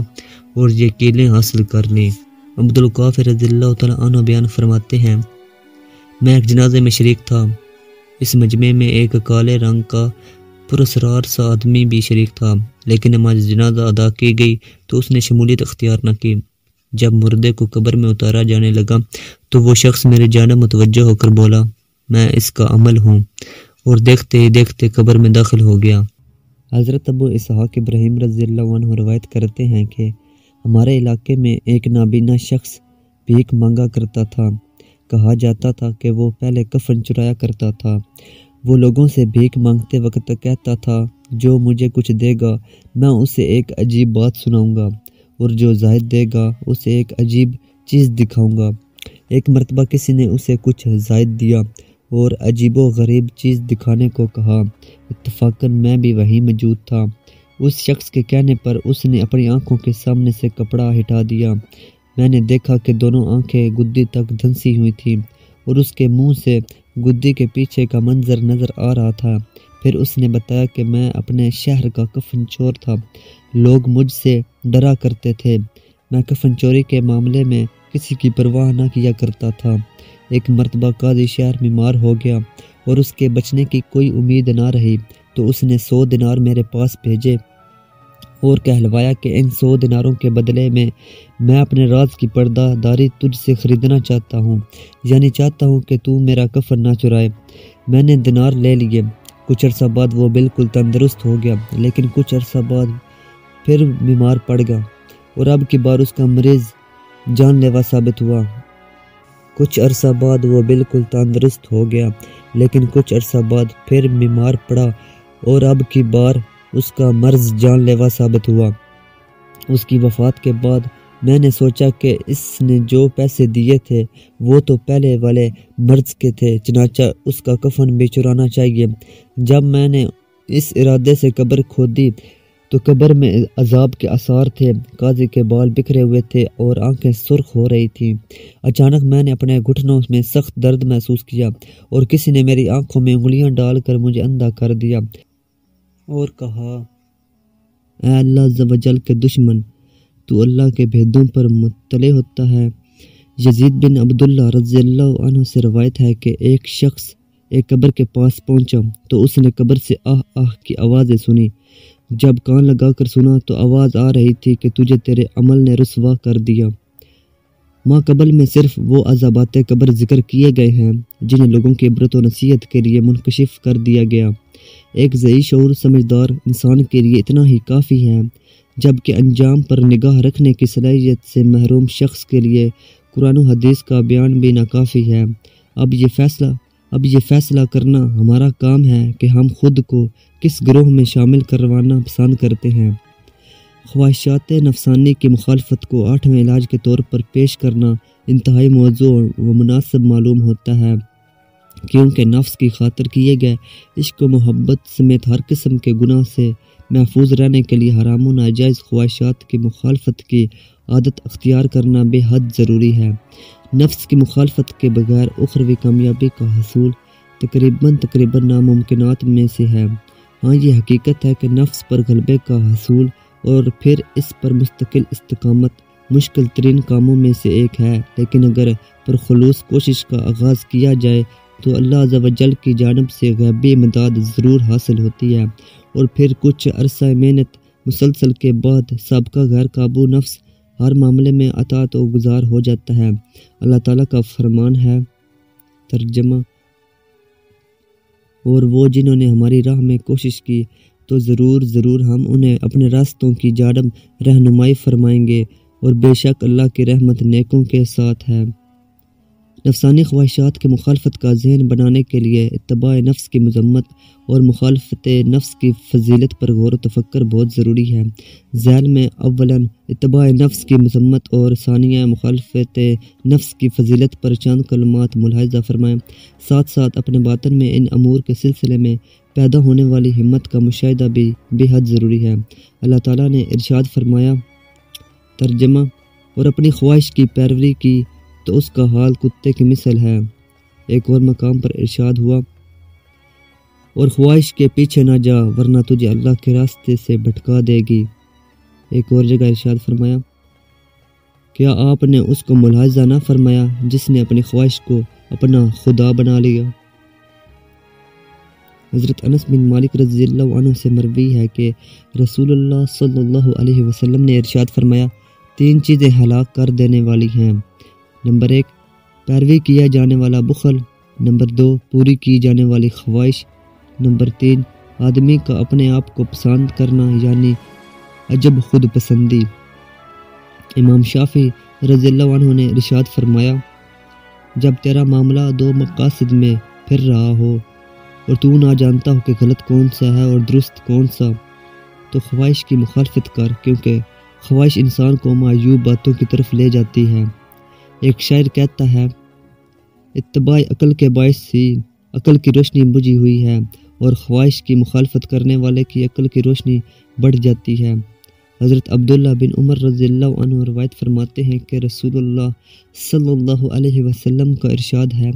اور یہ کیلیں حاصل کر لیں۔ عبد القاف رضی اللہ تعالیٰ عنہ بیان فرماتے ہیں، میں ایک جنازے میں شریک تھا۔ اس مجمع میں ایک کالے رنگ کا پرسرار سا آدمی بھی شریک تھا، لیکن نماز جنازہ ادا کی گئی تو اس نے شمولیت اختیار نہ کی۔ جب مردے کو قبر میں اتارا جانے لگا تو وہ شخص میرے جانب متوجہ ہو کر بولا، میں اس کا عمل ہوں۔ اور دیکھتے ہی دیکھتے قبر میں داخل ہو گیا۔ حضرت ابو اسحاق ابراہیم رضی اللہ عنہ روایت کرتے ہیں کہ ہمارے علاقے میں ایک نابینا شخص بھیک مانگا کرتا تھا۔ کہا جاتا تھا کہ وہ پہلے کفن چرایا کرتا تھا۔ وہ لوگوں سے بھیک مانگتے وقت کہتا تھا، جو مجھے کچھ دے گا، میں اسے ایک عجیب بات سناؤں گا، اور جو زائد دے گا، اسے ایک عجیب چیز دکھاؤں گا۔ ایک مرتبہ کسی نے اسے کچھ زائد دیا۔ اور عجیب و غریب چیز دکھانے کو کہا۔ اتفاقاً میں بھی وہیں موجود تھا۔ اس شخص کے کہنے پر اس نے اپنی آنکھوں کے سامنے سے کپڑا ہٹا دیا۔ میں نے دیکھا کہ دونوں آنکھیں گدی تک دھنسی ہوئی تھیں اور اس کے منہ سے گدی کے پیچھے کا منظر نظر آ رہا تھا۔ پھر اس نے بتایا کہ میں اپنے شہر کا کفن چور تھا۔ لوگ مجھ سے ڈرا کرتے تھے۔ میں کفن چوری کے معاملے میں کسی کی پرواہ نہ کیا کرتا تھا۔ ایک مرتبہ قاضی شہر بیمار ہو گیا اور اس کے بچنے کی کوئی امید نہ رہی، تو اس نے سو دنار میرے پاس بھیجے اور کہلوایا کہ ان سو دناروں کے بدلے میں میں اپنے راز کی پردہ داری تجھ سے خریدنا چاہتا ہوں یعنی چاہتا ہوں کہ تو میرا کفن نہ چرائے۔ میں نے دنار لے لیے۔ کچھ عرصہ بعد وہ بالکل تندرست ہو گیا، لیکن کچھ عرصہ بعد پھر بیمار پڑ گیا اور اب کی بار اس کا مریض جان لیوا ثابت ہوا۔ کچھ عرصہ بعد وہ بالکل تندرست ہو گیا، لیکن کچھ عرصہ بعد پھر بیمار پڑا اور اب کی بار اس کا مرض جان لیوا ثابت ہوا۔ اس کی وفات کے بعد میں نے سوچا کہ اس نے جو پیسے دیے تھے، وہ تو پہلے والے مرض کے تھے، چنانچہ اس کا کفن بھی چرانا چاہیے۔ جب میں نے اس ارادے سے قبر کھودی تو قبر میں عذاب کے اثار تھے، قاضی کے بال بکھرے ہوئے تھے اور آنکھیں سرخ ہو رہی تھیں۔ اچانک میں نے اپنے گھٹنوں میں سخت درد محسوس کیا اور کسی نے میری آنکھوں میں انگلیاں ڈال کر مجھے اندھا کر دیا اور کہا، اے اللہ جل کے دشمن، تو اللہ کے بھیدوں پر مطلع ہوتا ہے۔ یزید بن عبداللہ رضی اللہ عنہ سے روایت ہے کہ ایک شخص ایک قبر کے پاس پہنچا تو اس نے قبر سے آہ آہ کی آوازیں سنی۔ جب کان لگا کر سنا تو آواز آ رہی تھی کہ تجھے تیرے عمل نے رسوا کر دیا۔ ماں قبل میں صرف وہ عذابات قبر ذکر کیے گئے ہیں جنہیں لوگوں کی عبرت و نصیحت کے لیے منکشف کر دیا گیا۔ ایک ضعی شعور سمجھدار انسان کے لیے اتنا ہی کافی ہے، جبکہ انجام پر نگاہ رکھنے کی صلاحیت سے محروم شخص کے لیے قرآن و حدیث کا بیان بھی ناکافی ہے۔ اب یہ فیصلہ اب یہ فیصلہ کرنا ہمارا کام ہے کہ ہم خود کو کس گروہ میں شامل کروانا پسند کرتے ہیں۔ خواہشات نفسانی کی مخالفت کو آٹھویں علاج کے طور پر پیش کرنا انتہائی موضوع و مناسب معلوم ہوتا ہے۔ کیونکہ نفس کی خاطر کیے گئے عشق و محبت سمیت ہر قسم کے گناہ سے محفوظ رہنے کے لیے حرام و ناجائز خواہشات کی مخالفت کی عادت اختیار کرنا بے حد ضروری ہے۔ نفس کی مخالفت کے بغیر اخروی کامیابی کا حصول تقریباً تقریباً ناممکنات میں سے ہے۔ ہاں یہ حقیقت ہے کہ نفس پر غلبے کا حصول اور پھر اس پر مستقل استقامت مشکل ترین کاموں میں سے ایک ہے۔ لیکن اگر پرخلوص کوشش کا آغاز کیا جائے تو اللہ عز و جل کی جانب سے غیبی امداد ضرور حاصل ہوتی ہے۔ اور پھر کچھ عرصہ محنت مسلسل کے بعد سابقہ غیر قابو نفس ہر معاملے میں اطاعت و گزار ہو جاتا ہے۔ اللہ تعالیٰ کا فرمان ہے، ترجمہ۔ اور وہ جنہوں نے ہماری راہ میں کوشش کی، تو ضرور ضرور ہم انہیں اپنے راستوں کی جانب رہنمائی فرمائیں گے۔ اور بے شک اللہ کی رحمت نیکوں کے ساتھ ہے۔ نفسانی خواہشات کے مخالفت کا ذہن بنانے کے لیے اتباع نفس کی مذمت اور مخالفت نفس کی فضیلت پر غور و تفکر بہت ضروری ہے۔ ذہن میں اولاً اتباع نفس کی مذمت اور ثانیہ مخالفت نفس کی فضیلت پر چند کلمات ملاحظہ فرمائیں۔ ساتھ ساتھ اپنے باطن میں ان امور کے سلسلے میں پیدا ہونے والی ہمت کا مشاہدہ بھی بے حد ضروری ہے۔ اللہ تعالیٰ نے ارشاد فرمایا، ترجمہ اور اپنی خواہش کی پیروی کی تو اس کا حال کتے کی مثل ہے۔ ایک اور مقام پر ارشاد ہوا، اور خواہش کے پیچھے نہ جا، ورنہ تجھے اللہ کے راستے سے بھٹکا دے گی۔ ایک اور جگہ ارشاد فرمایا، کیا آپ نے اس کو ملاحظہ نہ فرمایا جس نے اپنی خواہش کو اپنا خدا بنا لیا؟ حضرت انس بن مالک رضی اللہ عنہ سے مروی ہے کہ رسول اللہ صلی اللہ علیہ وسلم نے ارشاد فرمایا، تین چیزیں ہلاک کر دینے والی ہیں۔ نمبر ایک، پیروی کیا جانے والا بخل۔ نمبر دو، پوری کی جانے والی خواہش۔ نمبر تین، آدمی کا اپنے آپ کو پسند کرنا یعنی عجب خود پسندی۔ امام شافی رضی اللہ عنہ نے رشاد فرمایا، جب تیرا معاملہ دو مقاصد میں پھر رہا ہو اور تو نہ جانتا ہو کہ غلط کون سا ہے اور درست کون سا، تو خواہش کی مخالفت کر، کیونکہ خواہش انسان کو معیوب باتوں کی طرف لے جاتی ہے۔ ایک شاعر کہتا ہے، اتباع عقل کے باعث ہی عقل کی روشنی بجھی ہوئی ہے اور خواہش کی مخالفت کرنے والے کی عقل کی روشنی بڑھ جاتی ہے۔ حضرت عبداللہ بن عمر رضی اللہ عنہ روایت فرماتے ہیں کہ رسول اللہ صلی اللہ علیہ وسلم کا ارشاد ہے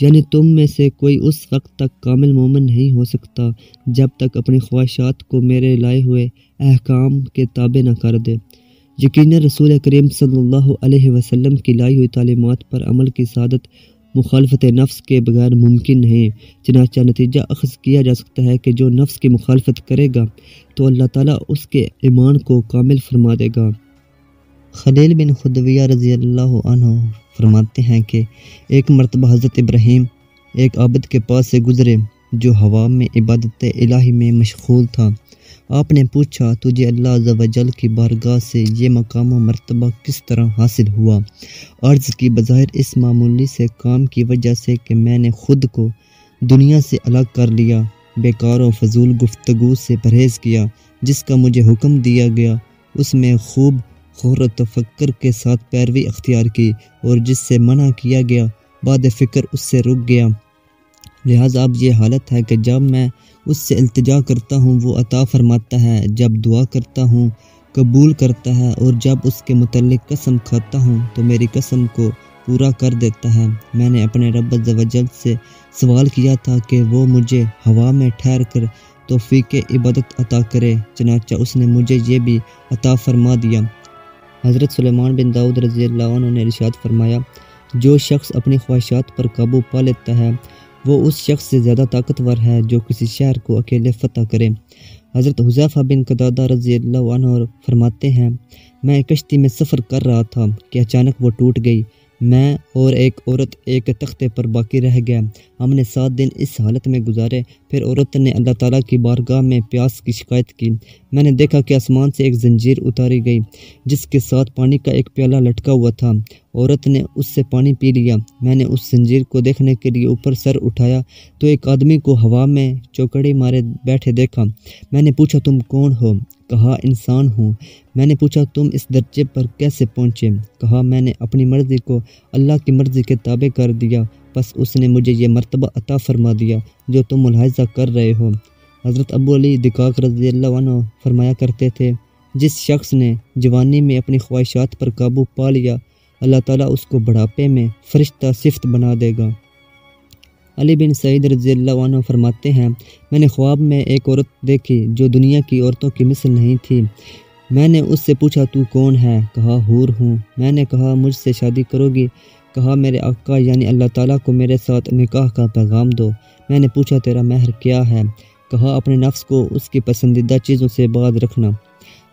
یعنی تم میں سے کوئی اس وقت تک کامل مومن نہیں ہو سکتا جب تک اپنی خواہشات کو میرے لائے ہوئے احکام کے تابع نہ کر دے۔ یقینا رسول کریم صلی اللہ علیہ وسلم کی لائی ہوئی تعلیمات پر عمل کی سعادت مخالفت نفس کے بغیر ممکن ہے۔ چنانچہ نتیجہ اخذ کیا جا سکتا ہے کہ جو نفس کی مخالفت کرے گا تو اللہ تعالیٰ اس کے ایمان کو کامل فرما دے گا۔ خلیل بن خدویہ رضی اللہ عنہ فرماتے ہیں کہ ایک مرتبہ حضرت ابراہیم ایک عابد کے پاس سے گزرے جو ہوا میں عبادت الہی میں مشغول تھا۔ آپ نے پوچھا تجھے اللہ عز و جل کی بارگاہ سے یہ مقام و مرتبہ کس طرح حاصل ہوا؟ عرض کی بظاہر اس معمولی سے کام کی وجہ سے کہ میں نے خود کو دنیا سے الگ کر لیا، بیکار و فضول گفتگو سے پرہیز کیا، جس کا مجھے حکم دیا گیا۔ اس میں خوب خور و تفکر کے ساتھ پیروی اختیار کی اور جس سے منع کیا گیا، بعد فکر اس سے رک گیا۔ لہٰذا اب یہ حالت ہے کہ جب میں اس سے التجا کرتا ہوں، وہ عطا فرماتا ہے۔ جب دعا کرتا ہوں، قبول کرتا ہے، اور جب اس کے متعلق قسم کھاتا ہوں، تو میری قسم کو پورا کر دیتا ہے۔ میں نے اپنے رب جل سے سوال کیا تھا کہ وہ مجھے ہوا میں ٹھہر کر توفیق عبادت عطا کرے، چنانچہ اس نے مجھے یہ بھی عطا فرما دیا۔ حضرت سلیمان بن داؤد رضی اللہ عنہ نے رشاد فرمایا، جو شخص اپنی خواہشات پر قابو پا لیتا ہے وہ اس شخص سے زیادہ طاقتور ہے جو کسی شہر کو اکیلے فتح کرے۔ حضرت حضیفہ بن قدادہ رضی اللہ عنہ فرماتے ہیں، میں کشتی میں سفر کر رہا تھا کہ اچانک وہ ٹوٹ گئی۔ میں اور ایک عورت ایک تختے پر باقی رہ گیا۔ ہم نے سات دن اس حالت میں گزارے۔ پھر عورت نے اللہ تعالیٰ کی بارگاہ میں پیاس کی شکایت کی۔ میں نے دیکھا کہ آسمان سے ایک زنجیر اتاری گئی، جس کے ساتھ پانی کا ایک پیالہ لٹکا ہوا تھا۔ عورت نے اس سے پانی پی لیا۔ میں نے اس زنجیر کو دیکھنے کے لیے اوپر سر اٹھایا، تو ایک آدمی کو ہوا میں چوکڑی مارے بیٹھے دیکھا۔ میں نے پوچھا، تم کون ہو؟ کہا، انسان ہوں۔ میں نے پوچھا، تم اس درجے پر کیسے پہنچے؟ کہا، میں نے اپنی مرضی کو اللہ کی مرضی کے تابع کر دیا بس اس نے مجھے یہ مرتبہ عطا فرما دیا جو تم ملاحظہ کر رہے ہو۔ حضرت ابو علی دکاک رضی اللہ عنہ فرمایا کرتے تھے، جس شخص نے جوانی میں اپنی خواہشات پر قابو پا لیا، اللہ تعالیٰ اس کو بڑھاپے میں فرشتہ صفت بنا دے گا۔ علی بن سعید رضی اللہ عنہ فرماتے ہیں، میں نے خواب میں ایک عورت دیکھی جو دنیا کی عورتوں کی مثل نہیں تھی۔ میں نے اس سے پوچھا، تو کون ہے؟ کہا حور ہوں۔ میں نے کہا، مجھ سے شادی کرو گی۔ کہا، میرے آقا یعنی اللہ تعالیٰ کو میرے ساتھ نکاح کا پیغام دو۔ میں نے پوچھا، تیرا مہر کیا ہے؟ کہا، اپنے نفس کو اس کی پسندیدہ چیزوں سے بعد رکھنا۔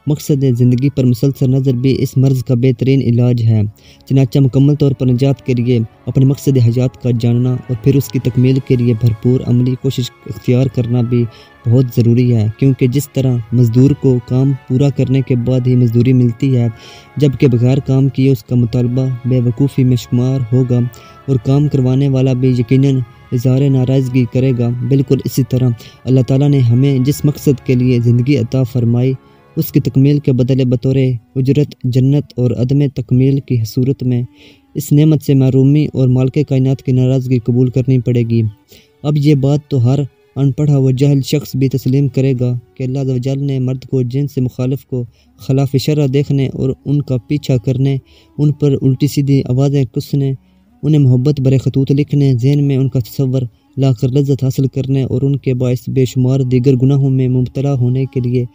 مقصد زندگی پر مسلسل نظر بھی اس مرض کا بہترین علاج ہے۔ چنانچہ مکمل طور پر نجات کے لیے اپنے مقصد حیات کا جاننا اور پھر اس کی تکمیل کے لیے بھرپور عملی کوشش اختیار کرنا بھی بہت ضروری ہے، کیونکہ جس طرح مزدور کو کام پورا کرنے کے بعد ہی مزدوری ملتی ہے، جبکہ بغیر کام کیے اس کا مطالبہ بے وقوفی میں شمار ہوگا اور کام کروانے والا بھی یقیناً اظہار ناراضگی کرے گا۔ بالکل اسی طرح اللہ تعالیٰ نے ہمیں جس مقصد کے لیے زندگی عطا فرمائی اس کی تکمیل کے بدلے بطور اجرت، جنت اور عدم تکمیل کی صورت میں اس نعمت سے محرومی اور مالک کائنات کی ناراضگی قبول کرنی پڑے گی۔ اب یہ بات تو ہر ان پڑھا و جہل شخص بھی تسلیم کرے گا کہ اللہ جل نے مرد کو جن سے مخالف کو خلاف شرح دیکھنے اور ان کا پیچھا کرنے، ان پر الٹی سیدھی آوازیں کسنے، انہیں محبت برے خطوط لکھنے، ذہن میں ان کا تصور لا کر لذت حاصل کرنے اور ان کے باعث بے شمار دیگر گناہوں میں مبتلا ہونے کے لیے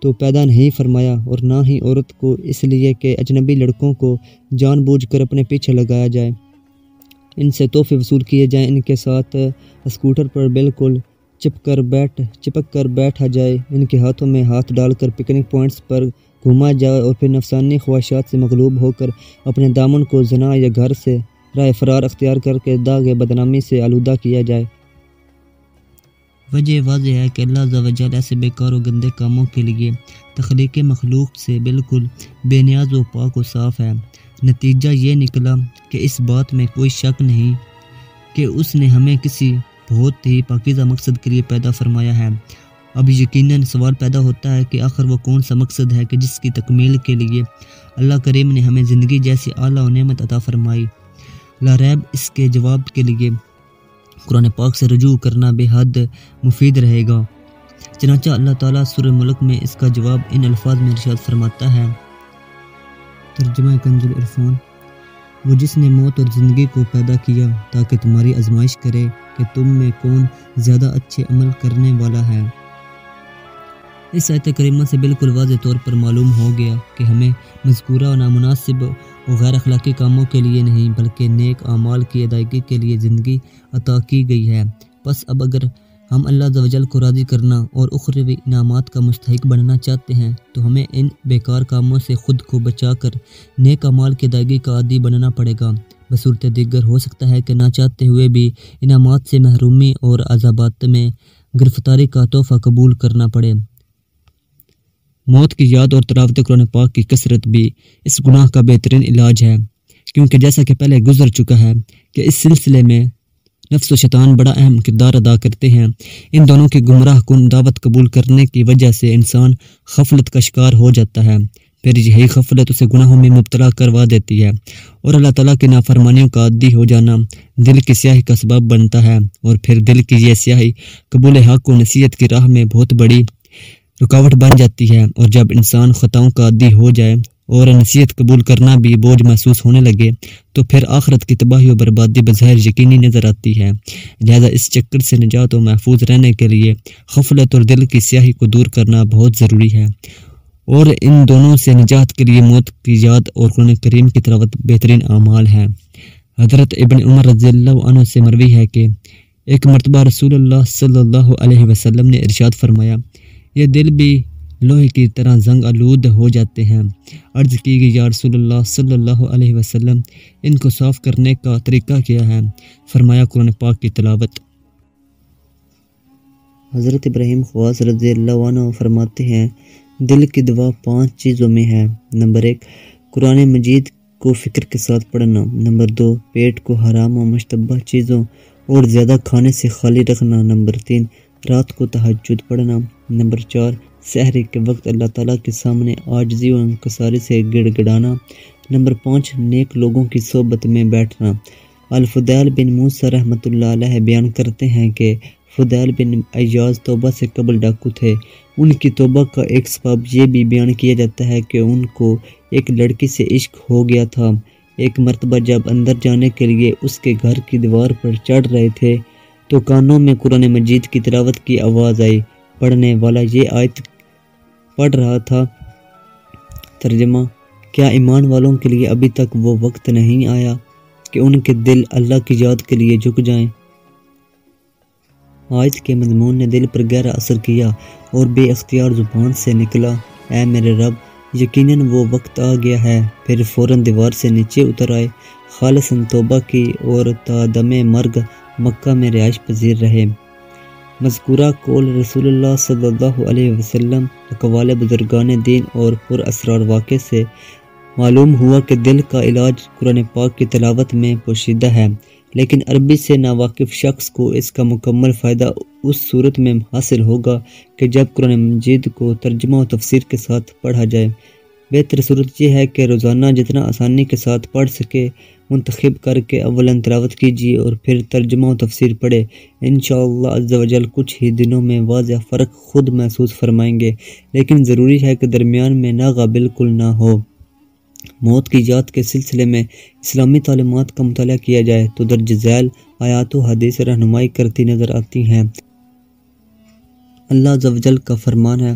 تو پیدا نہیں فرمایا اور نہ ہی عورت کو اس لیے کہ اجنبی لڑکوں کو جان بوجھ کر اپنے پیچھے لگایا جائے۔ ان سے تحفے وصول کیے جائیں۔ ان کے ساتھ اسکوٹر پر بالکل چپ کر بیٹھ، چپک کر بیٹھا جائے۔ ان کے ہاتھوں میں ہاتھ ڈال کر پکنک پوائنٹس پر گھوما جائے اور پھر نفسانی خواہشات سے مغلوب ہو کر اپنے دامن کو زنا یا گھر سے رائے فرار اختیار کر کے داغ بدنامی سے آلودہ کیا جائے۔ وجہ واضح ہے کہ اللہ وجل ایسے بیکار و گندے کاموں کے لیے تخلیق مخلوق سے بالکل بے نیاز و پاک و صاف ہے۔ نتیجہ یہ نکلا کہ اس بات میں کوئی شک نہیں کہ اس نے ہمیں کسی بہت ہی پاکیزہ مقصد کے لیے پیدا فرمایا ہے۔ اب یقیناً سوال پیدا ہوتا ہے کہ آخر وہ کون سا مقصد ہے کہ جس کی تکمیل کے لیے اللہ کریم نے ہمیں زندگی جیسی اعلیٰ و نعمت عطا فرمائی۔ لاریب اس کے جواب کے لیے قرآن پاک سے رجوع کرنا بے حد مفید رہے گا۔ چنانچہ اللہ تعالیٰ سر ملک میں اس کا جواب ان الفاظ میں ارشاد فرماتا ہے۔ ترجمہ کنز العرفان۔ وہ جس نے موت اور زندگی کو پیدا کیا تاکہ تمہاری آزمائش کرے کہ تم میں کون زیادہ اچھے عمل کرنے والا ہے۔ اس آیت کریمہ سے بالکل واضح طور پر معلوم ہو گیا کہ ہمیں مذکورہ و نامناسب و غیر اخلاقی کاموں کے لیے نہیں، بلکہ نیک اعمال کی ادائیگی کے لیے زندگی عطا کی گئی ہے۔ بس اب اگر ہم اللہ زوجل کو راضی کرنا اور اخروی انعامات کا مستحق بننا چاہتے ہیں، تو ہمیں ان بیکار کاموں سے خود کو بچا کر نیک اعمال کی ادائیگی کا عادی بننا پڑے گا۔ بصورت دیگر ہو سکتا ہے کہ نہ چاہتے ہوئے بھی انعامات سے محرومی اور عذابات میں گرفتاری کا تحفہ قبول کرنا پڑے۔ موت کی یاد اور تراوت قرآن پاک کی کثرت بھی اس گناہ کا بہترین علاج ہے۔ کیونکہ جیسا کہ پہلے گزر چکا ہے کہ اس سلسلے میں نفس و شیطان بڑا اہم کردار ادا کرتے ہیں۔ ان دونوں کی گمراہ کن دعوت قبول کرنے کی وجہ سے انسان غفلت کا شکار ہو جاتا ہے۔ پھر یہی غفلت اسے گناہوں میں مبتلا کروا دیتی ہے۔ اور اللہ تعالیٰ کی نافرمانیوں کا عادی ہو جانا دل کی سیاہی کا سبب بنتا ہے۔ اور پھر دل کی یہ سیاہی قبول حق و نصیحت کی راہ میں بہت بڑی رکاوٹ بن جاتی ہے اور جب انسان خطاؤں کا عادی ہو جائے اور نصیحت قبول کرنا بھی بوجھ محسوس ہونے لگے، تو پھر آخرت کی تباہی و بربادی بظاہر یقینی نظر آتی ہے۔ لہذا اس چکر سے نجات و محفوظ رہنے کے لیے غفلت اور دل کی سیاہی کو دور کرنا بہت ضروری ہے۔ اور ان دونوں سے نجات کے لیے موت کی یاد اور قرآن کریم کی طرف بہترین اعمال ہے حضرت ابن عمر رضی اللہ عنہ سے مروی ہے کہ ایک مرتبہ رسول اللہ صلی اللہ علیہ وسلم نے ارشاد فرمایا یہ دل بھی لوہے کی طرح زنگ آلود ہو جاتے ہیں۔ عرض کی گئی، یا رسول اللہ صلی اللہ علیہ وسلم، ان کو صاف کرنے کا طریقہ کیا ہے؟ فرمایا، قرآن پاک کی تلاوت۔ حضرت ابراہیم خواص رضی اللہ عنہ فرماتے ہیں، دل کی دعا پانچ چیزوں میں ہے۔ نمبر ایک، قرآن مجید کو فکر کے ساتھ پڑھنا۔ نمبر دو، پیٹ کو حرام و مشتبہ چیزوں اور زیادہ کھانے سے خالی رکھنا۔ نمبر تین، رات کو تحجد پڑھنا۔ نمبر چار سحری کے وقت اللہ تعالیٰ کے سامنے آجزی و انکساری سے گڑ گڑانا نمبر پانچ، نیک لوگوں کی صحبت میں بیٹھنا۔ الفدیل بن موسیٰ رحمۃ اللہ علیہ بیان کرتے ہیں کہ فدیل بن ایاز توبہ سے قبل ڈاکو تھے۔ ان کی توبہ کا ایک سبب یہ بھی بیان کیا جاتا ہے کہ ان کو ایک لڑکی سے عشق ہو گیا تھا۔ ایک مرتبہ جب اندر جانے کے لیے اس کے گھر کی دیوار پر چڑھ رہے تھے تو کانوں میں قرآن مجید کی تلاوت کی آواز آئی۔ پڑھنے والا یہ آیت پڑھ رہا تھا۔ ترجمہ، کیا ایمان والوں کے لیے ابھی تک وہ وقت نہیں آیا کہ ان کے دل اللہ کی یاد کے لیے جھک جائیں؟ آیت کے مضمون نے دل پر گہرا اثر کیا اور بے اختیار زبان سے نکلا۔ اے میرے رب، یقیناً وہ وقت آ گیا ہے۔ پھر فوراً دیوار سے نیچے اتر آئے۔ خالص توبہ کی اور تادم مرگ مکہ میں رہائش پذیر رہے۔ مذکورہ قول رسول اللہ صلی اللہ علیہ وسلم، اقوال بزرگان دین اور پر اسرار واقع سے معلوم ہوا کہ دل کا علاج قرآن پاک کی تلاوت میں پوشیدہ ہے، لیکن عربی سے ناواقف شخص کو اس کا مکمل فائدہ اس صورت میں حاصل ہوگا کہ جب قرآن مجید کو ترجمہ و تفسیر کے ساتھ پڑھا جائے۔ بہتر صورت یہ ہے کہ روزانہ جتنا آسانی کے ساتھ پڑھ سکے، منتخب کر کے اول تلاوت کیجیے اور پھر ترجمہ و تفسیر پڑھے۔ انشاءاللہ عز و جل کچھ ہی دنوں میں واضح فرق خود محسوس فرمائیں گے، لیکن ضروری ہے کہ درمیان میں ناغا بالکل نہ ہو۔ موت کی یاد کے سلسلے میں اسلامی تعلیمات کا مطالعہ کیا جائے تو درج ذیل آیات و حدیث رہنمائی کرتی نظر آتی ہیں۔ اللہ زوجل کا فرمان ہے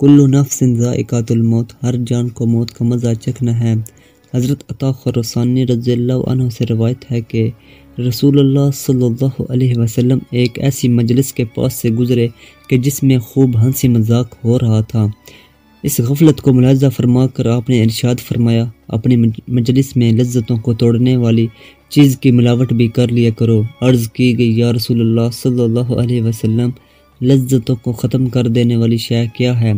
کلو نفس ذائقات الموت، ہر جان کو موت کا مزہ چکھنا ہے۔ حضرت عطا خرسانی رضی اللہ عنہ سے روایت ہے کہ رسول اللہ صلی اللہ علیہ وسلم ایک ایسی مجلس کے پاس سے گزرے کہ جس میں خوب ہنسی مذاق ہو رہا تھا۔ اس غفلت کو ملاحظہ فرما کر آپ نے ارشاد فرمایا، اپنی مجلس میں لذتوں کو توڑنے والی چیز کی ملاوٹ بھی کر لیا کرو۔ عرض کی گئی، یا رسول اللہ صلی اللہ علیہ وسلم لذتوں کو ختم کر دینے والی شے کیا ہے؟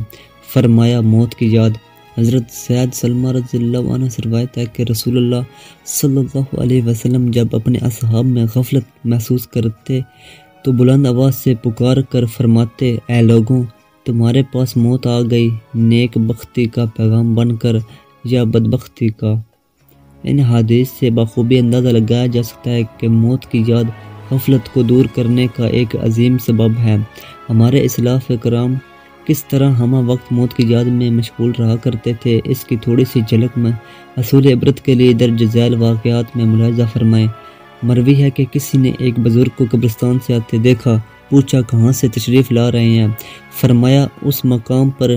فرمایا، موت کی یاد۔ حضرت سید سلمہ رضی اللہ عنہ سے روایت ہے کہ رسول اللہ صلی اللہ علیہ وسلم جب اپنے اصحاب میں غفلت محسوس کرتے تو بلند آواز سے پکار کر فرماتے، اے لوگوں، تمہارے پاس موت آ گئی۔ نیک بختی کا پیغام بن کر یا بدبختی کا؟ ان حادث سے بخوبی اندازہ لگایا جا سکتا ہے کہ موت کی یاد غفلت کو دور کرنے کا ایک عظیم سبب ہے۔ ہمارے اصلاف کرام کس طرح ہمہ وقت موت کی یاد میں مشغول رہا کرتے تھے، اس کی تھوڑی سی جھلک میں اصول عبرت کے لیے درج ذیل واقعات میں ملاحظہ فرمائیں۔ مروی ہے کہ کسی نے ایک بزرگ کو قبرستان سے آتے دیکھا، پوچھا کہاں سے تشریف لا رہے ہیں۔ فرمایا، اس مقام پر،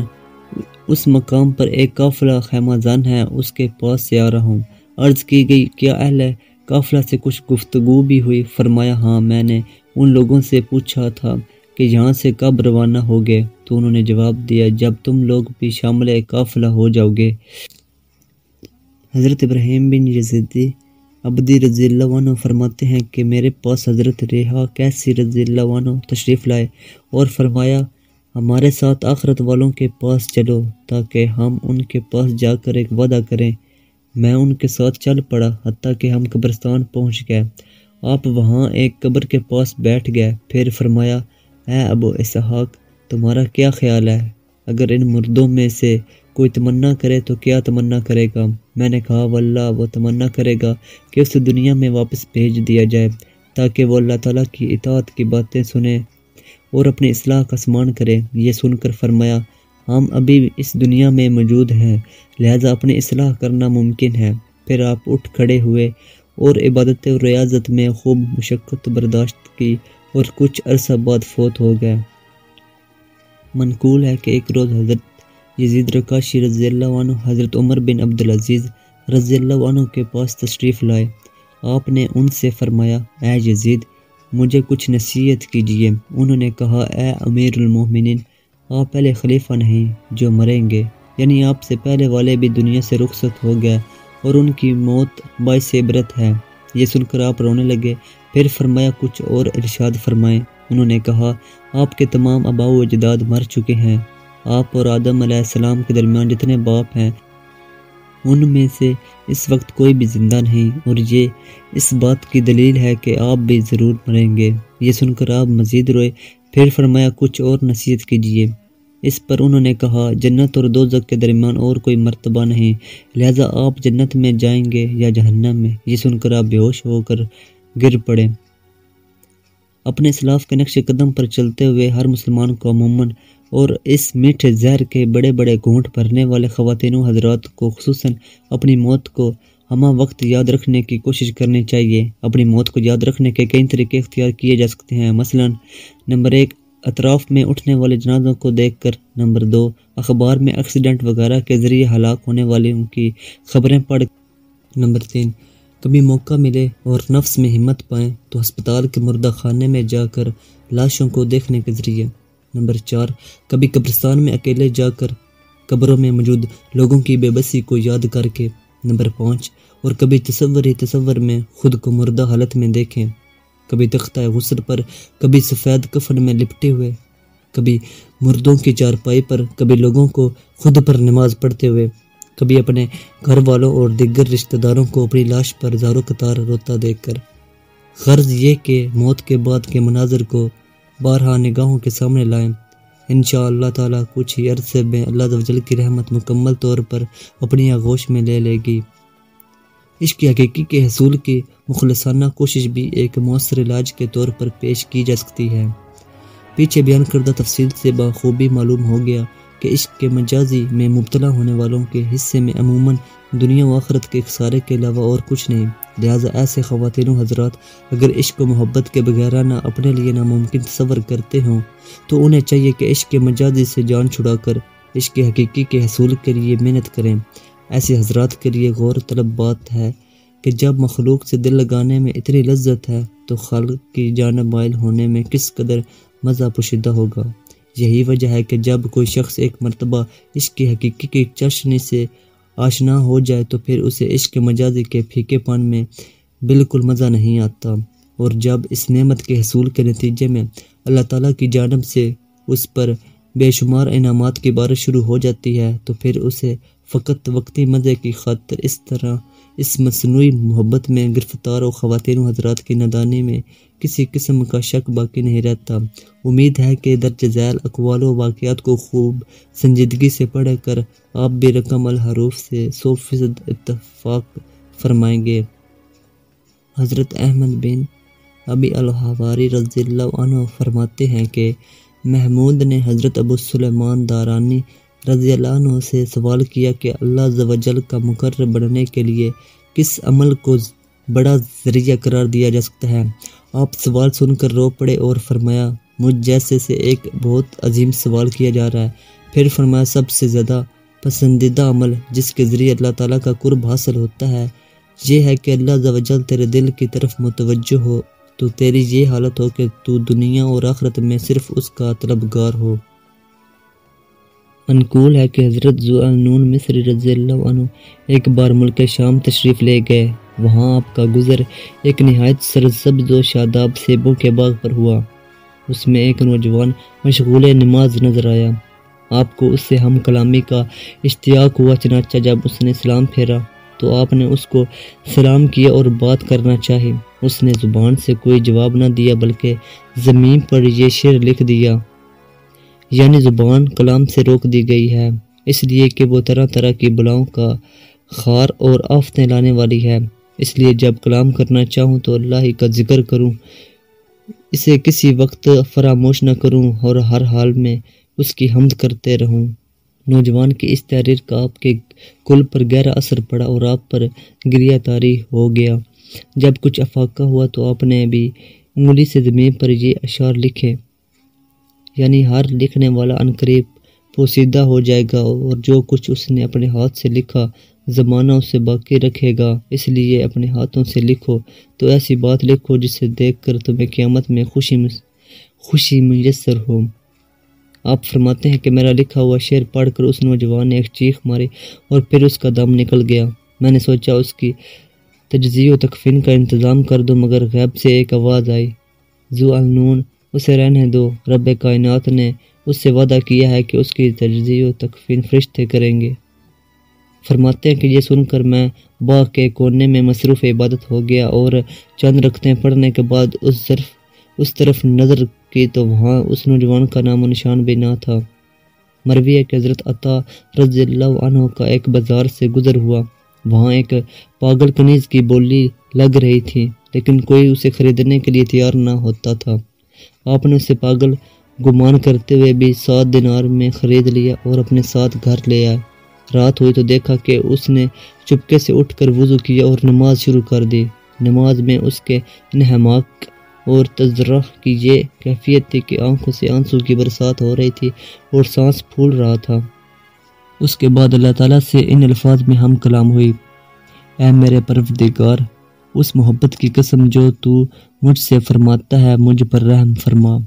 اس مقام پر ایک قافلہ خیمہ زن ہے، اس کے پاس سے آ رہا ہوں۔ عرض کی گئی، کیا اہل ہے قافلہ سے کچھ گفتگو بھی ہوئی۔ فرمایا ہاں میں نے ان لوگوں سے پوچھا تھا کہ یہاں سے کب روانہ ہو گئے تو انہوں نے جواب دیا، جب تم لوگ بھی شامل قافلہ ہو جاؤ گے حضرت ابراہیم بن یزیدی عبدی رضی اللہ عنہ فرماتے ہیں کہ میرے پاس حضرت ریحا کیسی رضی اللہ عنہ تشریف لائے اور فرمایا، ہمارے ساتھ آخرت والوں کے پاس چلو تاکہ ہم ان کے پاس جا کر ایک وعدہ کریں۔ میں ان کے ساتھ چل پڑا حتیٰ کہ ہم قبرستان پہنچ گئے۔ آپ وہاں ایک قبر کے پاس بیٹھ گئے۔ پھر فرمایا، اے ابو اسحاق، تمہارا کیا خیال ہے؟ اگر ان مردوں میں سے کوئی تمنا کرے تو کیا تمنا کرے گا؟ میں نے کہا، واللہ، وہ تمنا کرے گا کہ اس دنیا میں واپس بھیج دیا جائے تاکہ وہ اللہ تعالیٰ کی اطاعت کی باتیں سنیں اور اپنی اصلاح کا سمان کرے۔ یہ سن کر فرمایا، ہم ابھی اس دنیا میں موجود ہیں۔ لہذا اپنی اصلاح کرنا ممکن ہے۔ پھر آپ اٹھ کھڑے ہوئے اور عبادت و ریاضت میں خوب مشقت برداشت کی اور کچھ عرصہ بعد فوت ہو گئے۔ منقول ہے کہ ایک روز حضرت یزید رکاشی رضی اللہ عنہ حضرت عمر بن عبدالعزیز رضی اللہ عنہ کے پاس تشریف لائے۔ آپ نے ان سے فرمایا، اے یزید، مجھے کچھ نصیحت کیجیے انہوں نے کہا، اے امیر المومنین، آپ پہلے خلیفہ نہیں جو مریں گے۔ یعنی آپ سے پہلے والے بھی دنیا سے رخصت ہو گئے اور ان کی موت باعث عبرت ہے۔ یہ سن کر آپ رونے لگے۔ پھر فرمایا، کچھ اور ارشاد فرمائیں۔ انہوں نے کہا، آپ کے تمام اباء و اجداد مر چکے ہیں۔ آپ اور آدم علیہ السلام کے درمیان جتنے باپ ہیں، ان میں سے اس وقت کوئی بھی زندہ نہیں۔ اور یہ اس بات کی دلیل ہے کہ آپ بھی ضرور مریں گے۔ یہ سن کر آپ مزید روئے۔ پھر فرمایا، کچھ اور نصیحت کیجیے اس پر انہوں نے کہا، جنت اور دو کے درمیان اور کوئی مرتبہ نہیں، لہذا آپ جنت میں جائیں گے یا جہنم میں؟ یہ سن کر آپ بے ہوش ہو کر گر پڑے۔ اپنے اسلاف کے نقش قدم پر چلتے ہوئے ہر مسلمان کو عموماً اور اس میٹھے زہر کے بڑے بڑے گھونٹ بھرنے والے خواتین و حضرات کو، خصوصاً اپنی موت کو ہمہ وقت یاد رکھنے کی کوشش کرنی چاہیے۔ اپنی موت کو یاد رکھنے کے کئی طریقے اختیار کیے جا سکتے ہیں۔ مثلا، نمبر ایک اطراف میں اٹھنے والے جنازوں کو دیکھ کر نمبر دو، اخبار میں ایکسیڈنٹ وغیرہ کے ذریعے ہلاک ہونے والے ان کی خبریں پڑھ نمبر تین، کبھی موقع ملے اور نفس میں ہمت پائیں تو ہسپتال کے مردہ خانے میں جا کر لاشوں کو دیکھنے کے ذریعے۔ نمبر چار، کبھی قبرستان میں اکیلے جا کر قبروں میں موجود لوگوں کی بے بسی کو یاد کر کے۔ نمبر پانچ، اور کبھی تصور ہی تصور میں خود کو مردہ حالت میں دیکھیں۔ کبھی تختہ غسل پر، کبھی سفید کفن میں لپٹے ہوئے، کبھی مردوں کی چارپائی پر، کبھی لوگوں کو خود پر نماز پڑھتے ہوئے، کبھی اپنے گھر والوں اور دیگر رشتہ داروں کو اپنی لاش پر زارو قطار روتا دیکھ کر۔ غرض یہ کہ موت کے بعد کے مناظر کو بارہا نگاہوں کے سامنے لائیں۔ انشاء اللہ تعالیٰ کچھ ہی عرصے میں اللہ جل کی رحمت مکمل طور پر اپنی آغوش میں لے لے گی۔ عشق حقیقی کے حصول کی مخلصانہ کوشش بھی ایک مؤثر علاج کے طور پر پیش کی جا سکتی ہے۔ پیچھے بیان کردہ تفصیل سے بخوبی معلوم ہو گیا کہ عشق کے مجازی میں مبتلا ہونے والوں کے حصے میں عموماً دنیا و آخرت کے خسارے کے علاوہ اور کچھ نہیں۔ لہٰذا ایسے خواتین و حضرات اگر عشق و محبت کے بغیرانہ اپنے لیے ناممکن تصور کرتے ہوں تو انہیں چاہیے کہ عشق کے مجازی سے جان چھڑا کر عشق حقیقی کے حصول کے لیے محنت کریں۔ ایسے حضرات کے لیے غور طلب بات ہے کہ جب مخلوق سے دل لگانے میں اتنی لذت ہے تو خالق کی جانب مائل ہونے میں کس قدر مزہ پوشیدہ ہوگا۔ یہی وجہ ہے کہ جب کوئی شخص ایک مرتبہ عشق کی حقیقی کی چشنی سے آشنا ہو جائے تو پھر اسے عشق مجازی کے پھیکے پان میں بالکل مزہ نہیں آتا۔ اور جب اس نعمت کے حصول کے نتیجے میں اللہ تعالیٰ کی جانب سے اس پر بے شمار انعامات کی بارش شروع ہو جاتی ہے تو پھر اسے فقط وقتی مزے کی خاطر اس طرح اس مصنوعی محبت میں گرفتار و خواتین و حضرات کی ندانی میں کسی قسم کا شک باقی نہیں رہتا۔ امید ہے کہ درج ذیل اقوال و واقعات کو خوب سنجیدگی سے پڑھ کر آپ بھی رقم الحروف سے سو فیصد اتفاق فرمائیں گے۔ حضرت احمد بن ابی الحواری رضی اللہ عنہ فرماتے ہیں کہ محمود نے حضرت ابو سلیمان دارانی رضی اللہ عنہ سے سوال کیا کہ اللہ جل کا مقرر بڑھنے کے لیے کس عمل کو بڑا ذریعہ قرار دیا جا سکتا ہے؟ آپ سوال سن کر رو پڑے اور فرمایا، مجھ جیسے سے ایک بہت عظیم سوال کیا جا رہا ہے۔ پھر فرمایا، سب سے زیادہ پسندیدہ عمل جس کے ذریعے اللہ تعالیٰ کا قرب حاصل ہوتا ہے، یہ ہے کہ اللہ جل تیرے دل کی طرف متوجہ ہو۔ تو تیری یہ حالت ہو کہ تو دنیا اور آخرت میں صرف اس کا طلبگار ہو۔ انکول ہے کہ حضرت زوالنون مصری رضی اللہ عنہ ایک بار ملک شام تشریف لے گئے۔ وہاں آپ کا گزر ایک نہایت سرسبز و شاداب سیبوں کے باغ پر ہوا۔ اس میں ایک نوجوان مشغول نماز نظر آیا۔ آپ کو اس سے ہم کلامی کا اشتیاق ہوا چنانچہ جب اس نے سلام پھیرا تو آپ نے اس کو سلام کیا اور بات کرنا چاہی۔ اس نے زبان سے کوئی جواب نہ دیا بلکہ زمین پر یہ شعر لکھ دیا۔ یعنی زبان کلام سے روک دی گئی ہے، اس لیے کہ وہ طرح طرح کی بلاؤں کا خار اور آفتیں لانے والی ہے۔ اس لیے جب کلام کرنا چاہوں تو اللہ ہی کا ذکر کروں، اسے کسی وقت فراموش نہ کروں اور ہر حال میں اس کی حمد کرتے رہوں۔ نوجوان کی اس تحریر کا آپ کے کل پر گہرا اثر پڑا اور آپ پر گریا تاری ہو گیا۔ جب کچھ افاقہ ہوا تو آپ نے بھی انگلی سے زمین پر یہ اشعار لکھے۔ یعنی ہر لکھنے والا عنقریب پوسیدہ ہو جائے گا اور جو کچھ اس نے اپنے ہاتھ سے لکھا زمانہ اسے باقی رکھے گا، اس لیے اپنے ہاتھوں سے لکھو۔ تو ایسی بات لکھو جسے دیکھ کر تمہیں قیامت میں خوشی خوشی میسر ہو۔ آپ فرماتے ہیں کہ میرا لکھا ہوا شعر پڑھ کر اس نوجوان نے ایک چیخ ماری اور پھر اس کا دم نکل گیا۔ میں نے سوچا اس کی تجزیہ و تکفین کا انتظام کر دو مگر غیب سے ایک آواز آئی۔ زو النون اسے رہنے دو۔ رب کائنات نے اس سے وعدہ کیا ہے کہ اس کی تجزیہ و تکفین فرشتے کریں گے۔ فرماتے ہیں کہ یہ سن کر میں باغ کے کونے میں مصروف عبادت ہو گیا اور چند رکھتے پڑھنے کے بعد اس ظرف اس طرف نظر کی تو وہاں اس نوجوان کا نام و نشان بھی نہ تھا۔ مرویہ کے حضرت عطا رضی اللہ عنہ کا ایک بازار سے گزر ہوا۔ وہاں ایک پاگل کنیز کی بولی لگ رہی تھی، لیکن کوئی اسے خریدنے کے لیے تیار نہ ہوتا تھا۔ آپ نے اسے پاگل گمان کرتے ہوئے بھی سات دنار میں خرید لیا اور اپنے ساتھ گھر لے آئے۔ رات ہوئی تو دیکھا کہ اس نے چپکے سے اٹھ کر وضو کیا اور نماز شروع کر دی۔ نماز میں اس کے انہماک اور تجرہ کی یہ کیفیت تھی کہ آنکھوں سے آنسو کی برسات ہو رہی تھی اور سانس پھول رہا تھا۔ اس کے بعد اللہ تعالیٰ سے ان الفاظ میں ہم کلام ہوئی۔ اے میرے پروردگار اس محبت کی قسم جو تو مجھ سے فرماتا ہے، مجھ پر رحم فرما۔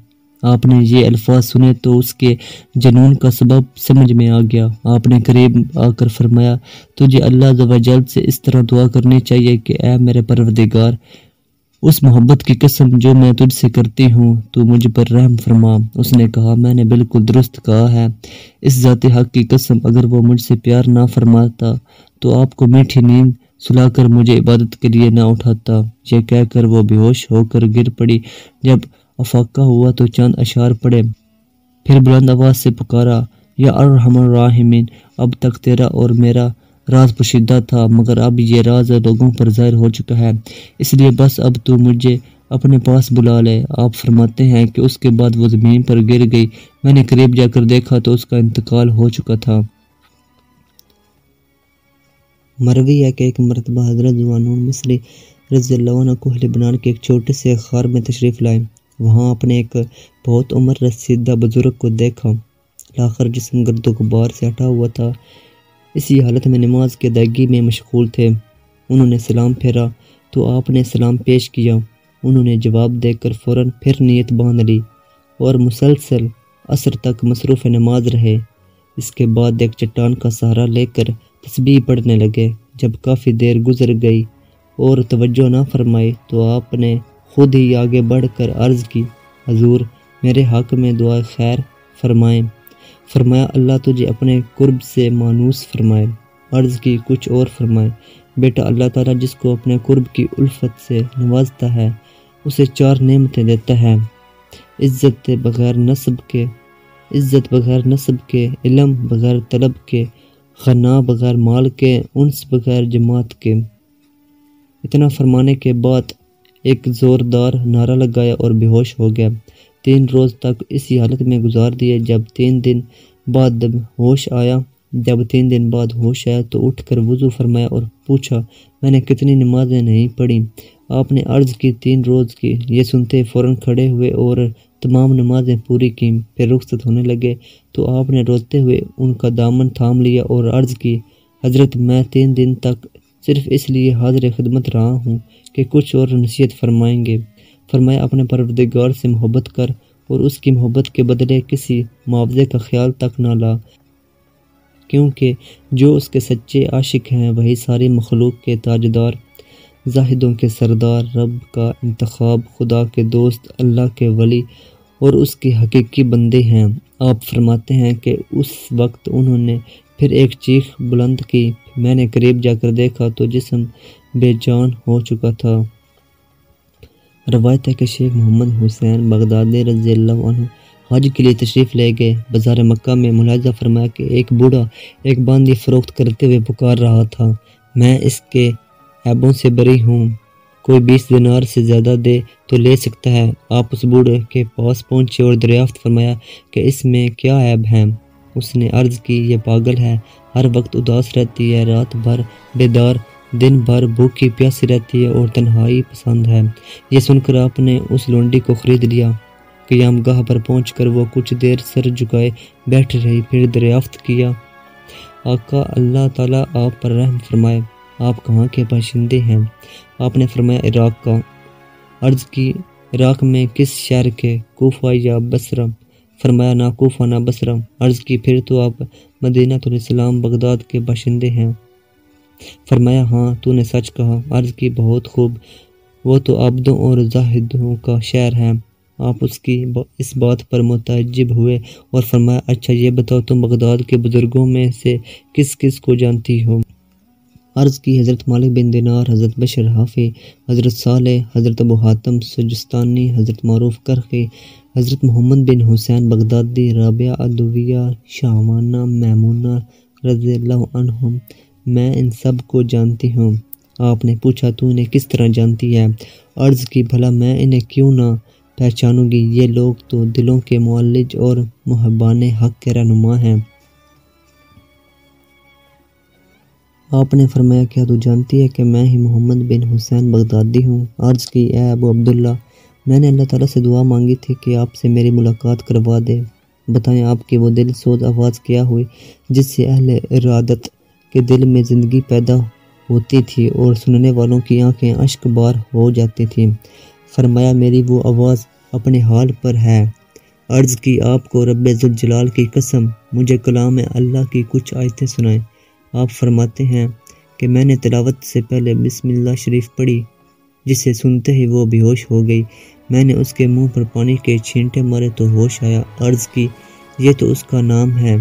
آپ نے یہ الفاظ سنے تو اس کے جنون کا سبب سمجھ میں آ گیا۔ آپ نے قریب آ کر فرمایا، تجھے اللہ جلد سے اس طرح دعا کرنی چاہیے کہ اے میرے پروردگار، اس محبت کی قسم جو میں تجھ سے کرتی ہوں، تو مجھ پر رحم فرما۔ اس نے کہا، میں نے بالکل درست کہا ہے۔ اس ذات حق کی قسم اگر وہ مجھ سے پیار نہ فرماتا تو آپ کو میٹھی نیند سلا کر مجھے عبادت کے لیے نہ اٹھاتا۔ یہ کہہ کر وہ بے ہوش ہو کر گر پڑی۔ جب افاقہ ہوا تو چند اشعار پڑے۔ پھر بلند آواز سے پکارا، یا ارحم الراحمین، اب تک تیرا اور میرا راز پشیدہ تھا، مگر اب یہ راز لوگوں پر ظاہر ہو چکا ہے۔ اس لیے بس اب تو مجھے اپنے پاس بلا لے۔ آپ فرماتے ہیں کہ اس کے بعد وہ زمین پر گر گئی۔ میں نے قریب جا کر دیکھا تو اس کا انتقال ہو چکا تھا۔ مروی ہے کہ ایک مرتبہ حضرت زوانون مصری رضی اللہ عنہ کو لبنان کے ایک چھوٹے سے خار میں تشریف لائے۔ وہاں اپنے ایک بہت عمر رسیدہ بزرگ کو دیکھا۔ لاخر جسم گرد و غبار سے ہٹا ہوا تھا، اسی حالت میں نماز کے ادائیگی میں مشغول تھے۔ انہوں نے سلام پھیرا تو آپ نے سلام پیش کیا۔ انہوں نے جواب دے کر فوراً پھر نیت باندھ لی اور مسلسل عصر تک مصروف نماز رہے۔ اس کے بعد ایک چٹان کا سہارا لے کر تسبیح پڑھنے لگے۔ جب کافی دیر گزر گئی اور توجہ نہ فرمائی تو آپ نے خود ہی آگے بڑھ کر عرض کی، حضور، میرے حق میں دعا خیر فرمائیں۔ فرمایا، اللہ تجھے اپنے قرب سے مانوس فرمائے۔ عرض کی، کچھ اور فرمائے۔ بیٹا، اللہ تعالیٰ جس کو اپنے قرب کی الفت سے نوازتا ہے، اسے چار نعمتیں دیتا ہے۔ عزت بغیر نصب کے، عزت بغیر نصب کے، علم بغیر طلب کے خنا بغیر مال کے، انس بغیر جماعت کے۔ اتنا فرمانے کے بعد ایک زوردار نعرہ لگایا اور بے ہوش ہو گیا۔ تین روز تک اسی حالت میں گزار دیے۔ جب تین دن بعد ہوش آیا، جب تین دن بعد ہوش آیا تو اٹھ کر وضو فرمایا اور پوچھا، میں نے کتنی نمازیں نہیں پڑھی؟ آپ نے عرض کی تین روز کی۔ یہ سنتے فوراً کھڑے ہوئے اور تمام نمازیں پوری کی پھر رخصت ہونے لگے۔ تو آپ نے روتے ہوئے ان کا دامن تھام لیا اور عرض کی، حضرت، میں تین دن تک صرف اس لیے حاضر خدمت رہا ہوں کہ کچھ اور نصیحت فرمائیں گے۔ فرمایا، اپنے پروردگار سے محبت کر اور اس کی محبت کے بدلے کسی معاوضے کا خیال تک نہ لا، کیونکہ جو اس کے سچے عاشق ہیں، وہی ساری مخلوق کے تاجدار زاہدوں کے سردار، رب کا انتخاب، خدا کے دوست، اللہ کے ولی اور اس کی حقیقی بندے ہیں۔ آپ فرماتے ہیں کہ اس وقت انہوں نے پھر ایک چیخ بلند کی۔ میں نے قریب جا کر دیکھا تو جسم بے جان ہو چکا تھا۔ روایت ہے کہ شیخ محمد حسین بغدادی رضی اللہ عنہ حج کے لیے تشریف لے گئے۔ بازار مکہ میں ملاحظہ فرمایا کہ ایک بوڑھا، ایک باندھی فروخت کرتے ہوئے پکار رہا تھا۔ میں اس کے عیبوں سے بری ہوں۔ کوئی بیس دنار سے زیادہ دے تو لے سکتا ہے۔ آپ اس بوڑھے کے پاس پہنچے اور دریافت فرمایا کہ اس میں کیا عیب ہے۔ اس نے عرض کی، یہ پاگل ہے۔ ہر وقت اداس رہتی ہے۔ رات بھر بیدار، دن بھر بھوکی پیاسی رہتی ہے اور تنہائی پسند ہے۔ یہ سن کر آپ نے اس لونڈی کو خرید لیا۔ قیام گاہ پر پہنچ کر وہ کچھ دیر سر جھکائے بیٹھ رہی، پھر دریافت کیا۔ آقا اللہ تعالیٰ آپ پر رحم فرمائے۔ آپ کہاں کے باشندے ہیں؟ آپ نے فرمایا، عراق کا۔ عرض کی، عراق میں کس شہر کے کوفہ یا بصرہ؟ فرمایا، نہ کوفہ نہ بصرہ۔ عرض کی، پھر تو آپ مدینہ الاسلام بغداد کے باشندے ہیں۔ فرمایا ہاں تو نے سچ کہا۔ عرض کی، بہت خوب۔ وہ تو عبدوں اور زاہدوں کا شہر ہے۔ آپ اس کی اس بات پر متعجب ہوئے اور فرمایا اچھا یہ بتاؤ تم بغداد کے بزرگوں میں سے کس کس کو جانتی ہو؟ عرض کی، حضرت مالک بن دینار، حضرت بشر حافی، حضرت صالح، حضرت ابو حاتم، سجستانی، حضرت معروف کرخی، حضرت محمد بن حسین بغدادی، رابعہ ادویہ شاہمانہ میمونہ رضی اللہ عنہم۔ میں ان سب کو جانتی ہوں۔ آپ نے پوچھا، تو انہیں کس طرح جانتی ہے؟ عرض کی، بھلا میں انہیں کیوں نہ پہچانوں گی؟ یہ لوگ تو دلوں کے معالج اور محبان حق کے رہنما ہیں۔ آپ نے فرمایا کیا تو جانتی ہے کہ میں ہی محمد بن حسین بغدادی ہوں۔ عرض کی، اے ابو عبداللہ، میں نے اللہ تعالیٰ سے دعا مانگی تھی کہ آپ سے میری ملاقات کروا دے۔ بتائیں آپ کی وہ دل سوز آواز کیا ہوئی جس سے اہل ارادت کے دل میں زندگی پیدا ہوتی تھی اور سننے والوں کی آنکھیں اشک بار ہو جاتی تھیں۔ فرمایا، میری وہ آواز اپنے حال پر ہے۔ عرض کی، آپ کو رب ذوالجلال کی قسم، مجھے کلام اللہ کی کچھ آیتیں سنائیں۔ آپ فرماتے ہیں کہ میں نے تلاوت سے پہلے بسم اللہ شریف پڑھی، جسے سنتے ہی وہ بے ہوش ہو گئی۔ میں نے اس کے منہ پر پانی کے چھینٹے مارے تو ہوش آیا، عرض کی، یہ تو اس کا نام ہے۔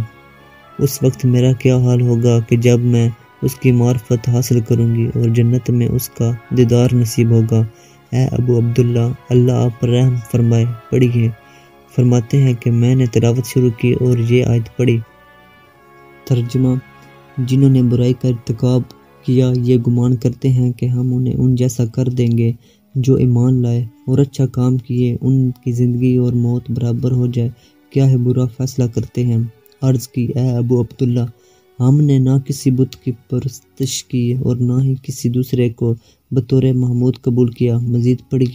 اس وقت میرا کیا حال ہوگا کہ جب میں اس کی معرفت حاصل کروں گی اور جنت میں اس کا دیدار نصیب ہوگا۔ اے ابو عبداللہ، اللہ آپ پر رحم فرمائے، پڑھیے۔ فرماتے ہیں کہ میں نے تلاوت شروع کی اور یہ آیت پڑھی۔ ترجمہ جنہوں نے برائی کا ارتکاب کیا، یہ گمان کرتے ہیں کہ ہم انہیں ان جیسا کر دیں گے جو ایمان لائے اور اچھا کام کیے، ان کی زندگی اور موت برابر ہو جائے۔ کیا ہے برا فیصلہ کرتے ہیں؟ عرض کی، اے ابو عبداللہ، ہم نے نہ کسی بت کی پرستش کی اور نہ ہی کسی دوسرے کو بطور محمود قبول کیا۔ مزید پڑھی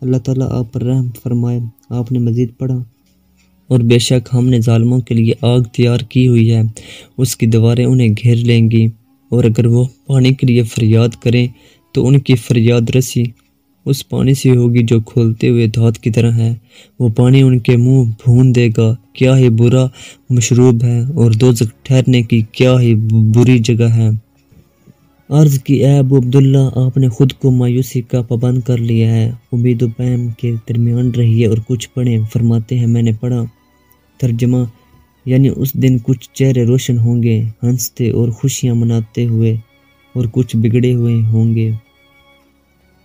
اللہ تعالیٰ آپ پر رحم فرمائے۔ آپ نے مزید پڑھا۔ اور بے شک ہم نے ظالموں کے لیے آگ تیار کی ہوئی ہے۔ اس کی دیواریں انہیں گھیر لیں گی۔ اور اگر وہ پانی کے لیے فریاد کریں تو ان کی فریاد رسی۔ اس پانی سے ہوگی جو کھولتے ہوئے دھات کی طرح ہے۔ وہ پانی ان کے منہ بھون دے گا۔ کیا ہی برا مشروب ہے اور دو ٹھہرنے کی کیا ہی بری جگہ ہے۔ عرض کی اے ابو عبداللہ، آپ نے خود کو مایوسی کا پابند کر لیا ہے۔ امید و پیم کے درمیان رہیے اور کچھ پڑھیں، فرماتے ہیں، میں نے پڑھا۔ ترجمہ یعنی اس دن کچھ چہرے روشن ہوں گے، ہنستے اور خوشیاں مناتے ہوئے، اور کچھ بگڑے ہوئے ہوں گے۔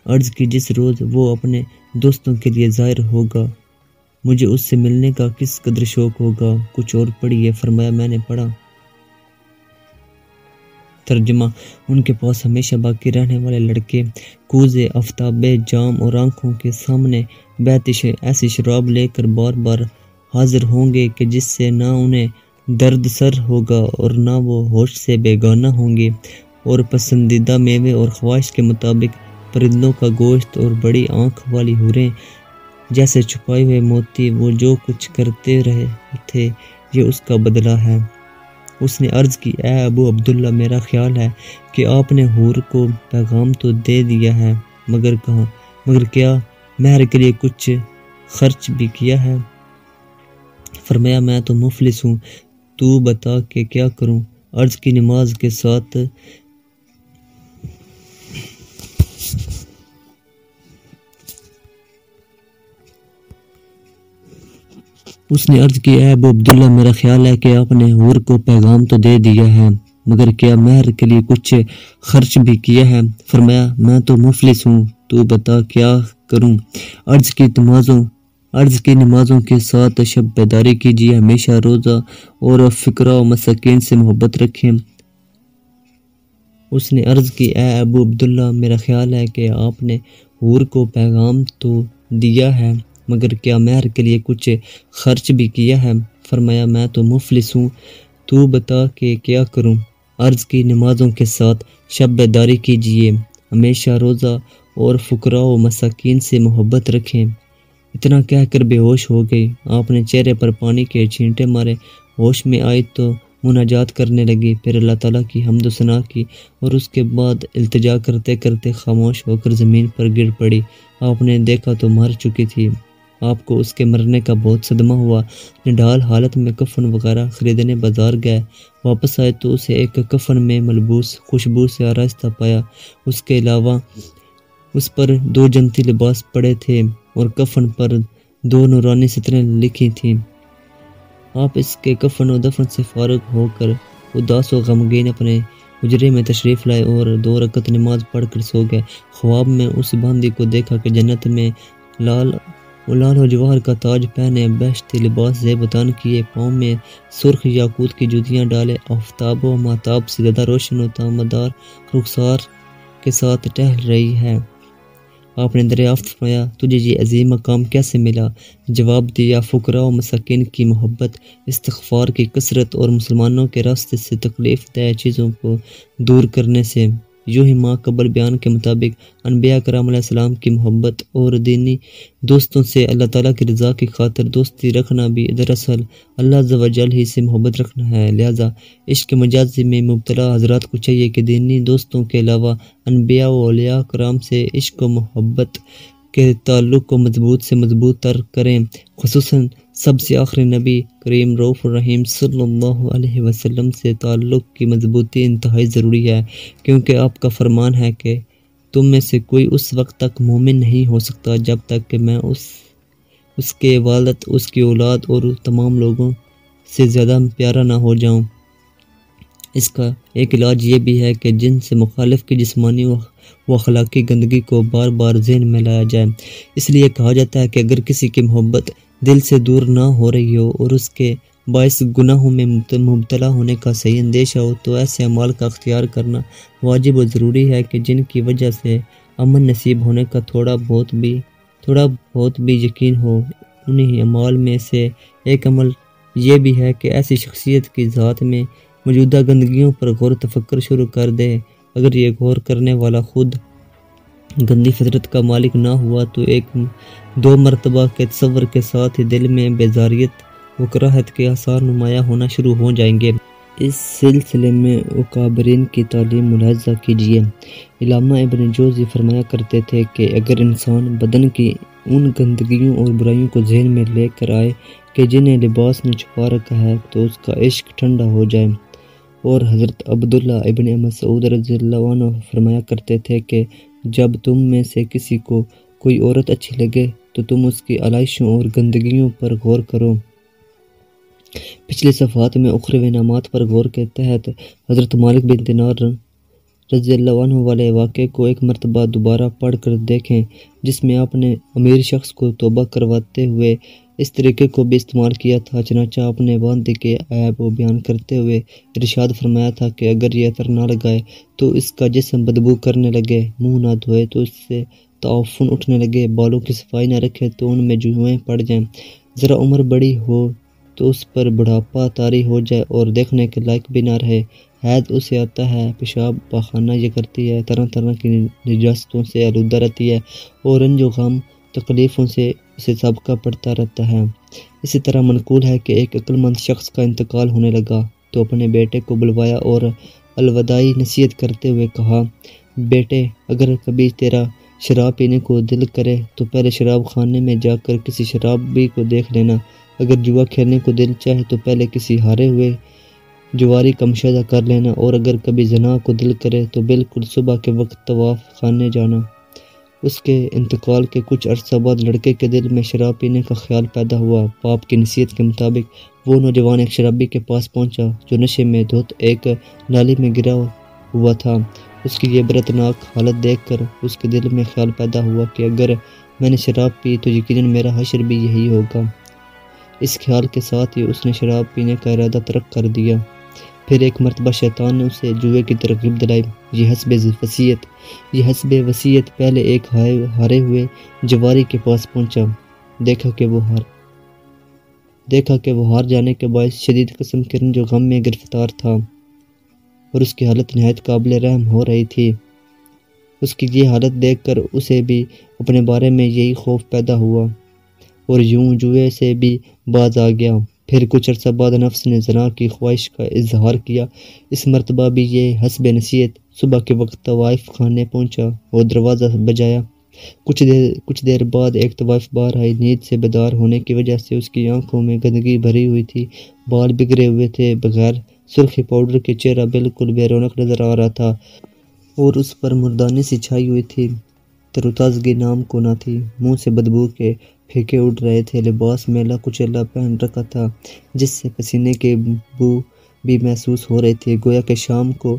عرض کی جس روز وہ اپنے دوستوں کے لیے ظاہر ہوگا، مجھے اس سے ملنے کا کس قدر شوق ہوگا، کچھ اور پڑھیے، فرمایا میں نے پڑھا۔ ترجمہ، ان کے پاس ہمیشہ باقی رہنے والے لڑکے، کوزے آفتاب جام اور آنکھوں کے سامنے بیتش ایسی شراب لے کر بار بار حاضر ہوں گے کہ جس سے نہ انہیں درد سر ہوگا اور نہ وہ ہوش سے بیگانہ ہوں گے اور پسندیدہ میوے اور خواہش کے مطابق پرندوں کا گوشت اور بڑی آنکھ والی ہوریں جیسے چھپائے ہوئے موتی، وہ جو کچھ کرتے رہے تھے، یہ اس کا بدلہ ہے۔ اس نے عرض کی، اے ابو عبداللہ، میرا خیال ہے کہ آپ نے حور کو پیغام تو دے دیا ہے، مگر کہاں، مگر کیا مہر کے لیے کچھ خرچ بھی کیا ہے؟ فرمایا، میں تو مفلس ہوں۔ تو بتا کہ کیا کروں؟ عرض کی نماز کے ساتھ اس نے عرض کی، اے ابو عبداللہ، میرا خیال ہے کہ آپ نے حور کو پیغام تو دے دیا ہے، مگر کیا مہر کے لیے کچھ خرچ بھی کیا ہے فرمایا، میں تو مفلس ہوں۔ تو بتا کیا کروں؟ عرض کی، تمازوں عرض کی نمازوں کے ساتھ شب بیداری کیجیے، ہمیشہ روزہ اور فکرہ و مسکین سے محبت رکھیں۔ اس نے عرض کی، اے ابو عبداللہ، میرا خیال ہے کہ آپ نے حور کو پیغام تو دیا ہے، مگر کیا مہر کے لیے کچھ خرچ بھی کیا ہے؟ فرمایا، میں تو مفلس ہوں، تو بتا کہ کیا کروں۔ عرض کی، نمازوں کے ساتھ شب بیداری کیجیے، ہمیشہ روزہ اور فکرہ و مساکین سے محبت رکھیں۔ اتنا کہہ کر بے ہوش ہو گئی۔ آپ نے چہرے پر پانی کے چھینٹے مارے۔ ہوش میں آئی تو مناجات کرنے لگی۔ پھر اللہ تعالیٰ کی حمد و ثناء کی اور اس کے بعد التجا کرتے کرتے خاموش ہو کر زمین پر گر پڑی۔ آپ نے دیکھا تو مر چکی تھی۔ آپ کو اس کے مرنے کا بہت صدمہ ہوا۔ نڈال حالت میں کفن وغیرہ خریدنے بازار گئے۔ واپس آئے تو اسے ایک کفن میں ملبوس، خوشبو سے آراستہ پایا۔ اس کے علاوہ اس پر دو جنتی لباس پڑے تھے۔ اور کفن پر دو نورانی سطریں لکھی تھیں۔ آپ اس کے کفن و دفن سے فارغ ہو کر اداس و غمگین اپنے حجرے میں تشریف لائے اور دو رکت نماز پڑھ کر سو گئے۔ خواب میں اس باندی کو دیکھا کہ جنت میں لال لال و جواہر کا تاج پہنے بیشتی لباس زیبتان کیے پاؤں میں سرخ یاقوت کی جوتیاں ڈالے آفتاب و ماتاب سے زیادہ روشن و تامدار رخسار کے ساتھ ٹہل رہی ہے۔ آپ نے دریافت فرمایا، تجھے یہ عظیم مقام کیسے ملا؟ جواب دیا، فقراء و مساکین کی محبت، استغفار کی کثرت اور مسلمانوں کے راستے سے تکلیف دہ چیزوں کو دور کرنے سے۔ یوں ہی ماں قبل بیان کے مطابق انبیاء کرام علیہ السلام کی محبت اور دینی دوستوں سے اللہ تعالیٰ کی رضا کی خاطر دوستی رکھنا بھی دراصل اللہ جل ہی سے محبت رکھنا ہے۔ لہذا عشق مجازی میں مبتلا حضرات کو چاہیے کہ دینی دوستوں کے علاوہ انبیاء و اولیاء کرام سے عشق و محبت کے تعلق کو مضبوط سے مضبوط تر کریں، خصوصاً سب سے آخری نبی کریم روف الرحیم صلی اللہ علیہ وسلم سے تعلق کی مضبوطی انتہائی ضروری ہے، کیونکہ آپ کا فرمان ہے کہ تم میں سے کوئی اس وقت تک مومن نہیں ہو سکتا جب تک کہ میں اس اس کے والد، اس کی اولاد اور تمام لوگوں سے زیادہ پیارا نہ ہو جاؤں۔ اس کا ایک علاج یہ بھی ہے کہ جن سے مخالف کی جسمانی و اخلاقی گندگی کو بار بار ذہن میں لایا جائے۔ اس لیے کہا جاتا ہے کہ اگر کسی کی محبت دل سے دور نہ ہو رہی ہو اور اس کے باعث گناہوں میں مبتلا ہونے کا صحیح اندیشہ ہو، تو ایسے اعمال کا اختیار کرنا واجب و ضروری ہے کہ جن کی وجہ سے امن نصیب ہونے کا تھوڑا بہت بھی، تھوڑا بہت بھی یقین ہو انہیں اعمال میں سے ایک عمل یہ بھی ہے کہ ایسی شخصیت کی ذات میں موجودہ گندگیوں پر غور تفکر شروع کر دے۔ اگر یہ غور کرنے والا خود گندی فطرت کا مالک نہ ہوا تو ایک دو مرتبہ کے تصور کے ساتھ ہی دل میں بیزاریت و کراہت کے آثار نمایاں ہونا شروع ہو جائیں گے۔ اس سلسلے میں اکابرین کی تعلیم ملاحظہ کیجیے علامہ ابن جوزی فرمایا کرتے تھے کہ اگر انسان بدن کی ان گندگیوں اور برائیوں کو ذہن میں لے کر آئے کہ جنہیں لباس نے چھپا رکھا ہے تو اس کا عشق ٹھنڈا ہو جائے۔ اور حضرت عبداللہ ابن مسعود رضی اللہ عنہ فرمایا کرتے تھے کہ جب تم میں سے کسی کو کوئی عورت اچھی لگے تو تم اس کی علائشوں اور گندگیوں پر غور کرو۔ پچھلے صفحات میں اخروی انعامات پر غور کے تحت حضرت مالک بن دینار رضی اللہ عنہ والے واقعے کو ایک مرتبہ دوبارہ پڑھ کر دیکھیں، جس میں آپ نے امیر شخص کو توبہ کرواتے ہوئے اس طریقے کو بھی استعمال کیا تھا، چنانچہ اپنے باندھ کے عیب و بیان کرتے ہوئے ارشاد فرمایا تھا کہ اگر یہ اثر نہ لگائے تو اس کا جسم بدبو کرنے لگے، منہ نہ دھوئے تو اس سے تعفن اٹھنے لگے، بالوں کی صفائی نہ رکھے تو ان میں جوئیں پڑ جائیں۔ ذرا عمر بڑی ہو تو اس پر بڑھاپا تاری ہو جائے اور دیکھنے کے لائق بھی نہ رہے۔ حید اسے آتا ہے، پیشاب، پاخانہ یہ کرتی ہے، طرح طرح کی نجاستوں سے آلودہ رہتی ہے اور رنج و غم، تکلیفوں سے اسے سابقہ پڑتا رہتا ہے۔ اسی طرح منقول ہے کہ ایک عقلمند شخص کا انتقال ہونے لگا۔ تو اپنے بیٹے کو بلوایا اور الوداعی نصیحت کرتے ہوئے کہا، بیٹے، اگر کبھی تیرا شراب پینے کو دل کرے تو پہلے شراب خانے میں جا کر کسی شرابی کو دیکھ لینا۔ اگر جوا کھیلنے کو دل چاہے تو پہلے کسی ہارے ہوئے جواری کا مشاہدہ کر لینا۔ اور اگر کبھی زنا کو دل کرے تو بالکل صبح کے وقت طواف خانے جانا۔ اس کے انتقال کے کچھ عرصہ بعد لڑکے کے دل میں شراب پینے کا خیال پیدا ہوا۔ باپ کی نصیحت کے مطابق، وہ نوجوان ایک شرابی کے پاس پہنچا، جو نشے میں دھوت ایک نالی میں گرا ہوا تھا۔ اس کی یہ برتناک حالت دیکھ کر اس کے دل میں خیال پیدا ہوا کہ اگر میں نے شراب پی تو یقیناً میرا حشر بھی یہی ہوگا۔ اس خیال کے ساتھ ہی اس نے شراب پینے کا ارادہ ترک کر دیا۔ پھر ایک مرتبہ شیطان نے اسے جوئے کی ترغیب دلائی۔ یہ حسب وسیعت یہ حسب وسیعت پہلے ایک ہارے ہوئے جواری کے پاس پہنچا۔ دیکھا کہ وہ ہار، دیکھا کہ وہ ہار جانے کے باعث شدید قسم کرن جو غم میں گرفتار تھا اور اس کی حالت نہایت قابل رحم ہو رہی تھی۔ اس کی یہ حالت دیکھ کر اسے بھی اپنے بارے میں یہی خوف پیدا ہوا اور یوں جوئے سے بھی باز آ گیا۔ پھر کچھ عرصہ بعد نفس نے زنا کی خواہش کا اظہار کیا۔ اس مرتبہ بھی یہ حسب نصیحت صبح کے وقت طوائف خانے پہنچا اور دروازہ بجایا۔ کچھ دیر کچھ دیر بعد ایک طوائف بار آئی۔ نیند سے بیدار ہونے کی وجہ سے اس کی آنکھوں میں گندگی بھری ہوئی تھی۔ بال بگڑے ہوئے تھے بغیر سرخی پاؤڈر کے۔ چہرہ بالکل بے رونق نظر آ رہا تھا اور اس پر مردانی سی چھائی ہوئی تھی۔ تروتازگی نام کو نہ تھی۔ منہ سے بدبو کے پھینکے اڑ رہے تھے۔ لباس میلا کچیلا پہن رکھا تھا، جس سے پسینے کے بو بھی محسوس ہو رہے تھے۔ گویا کہ شام کو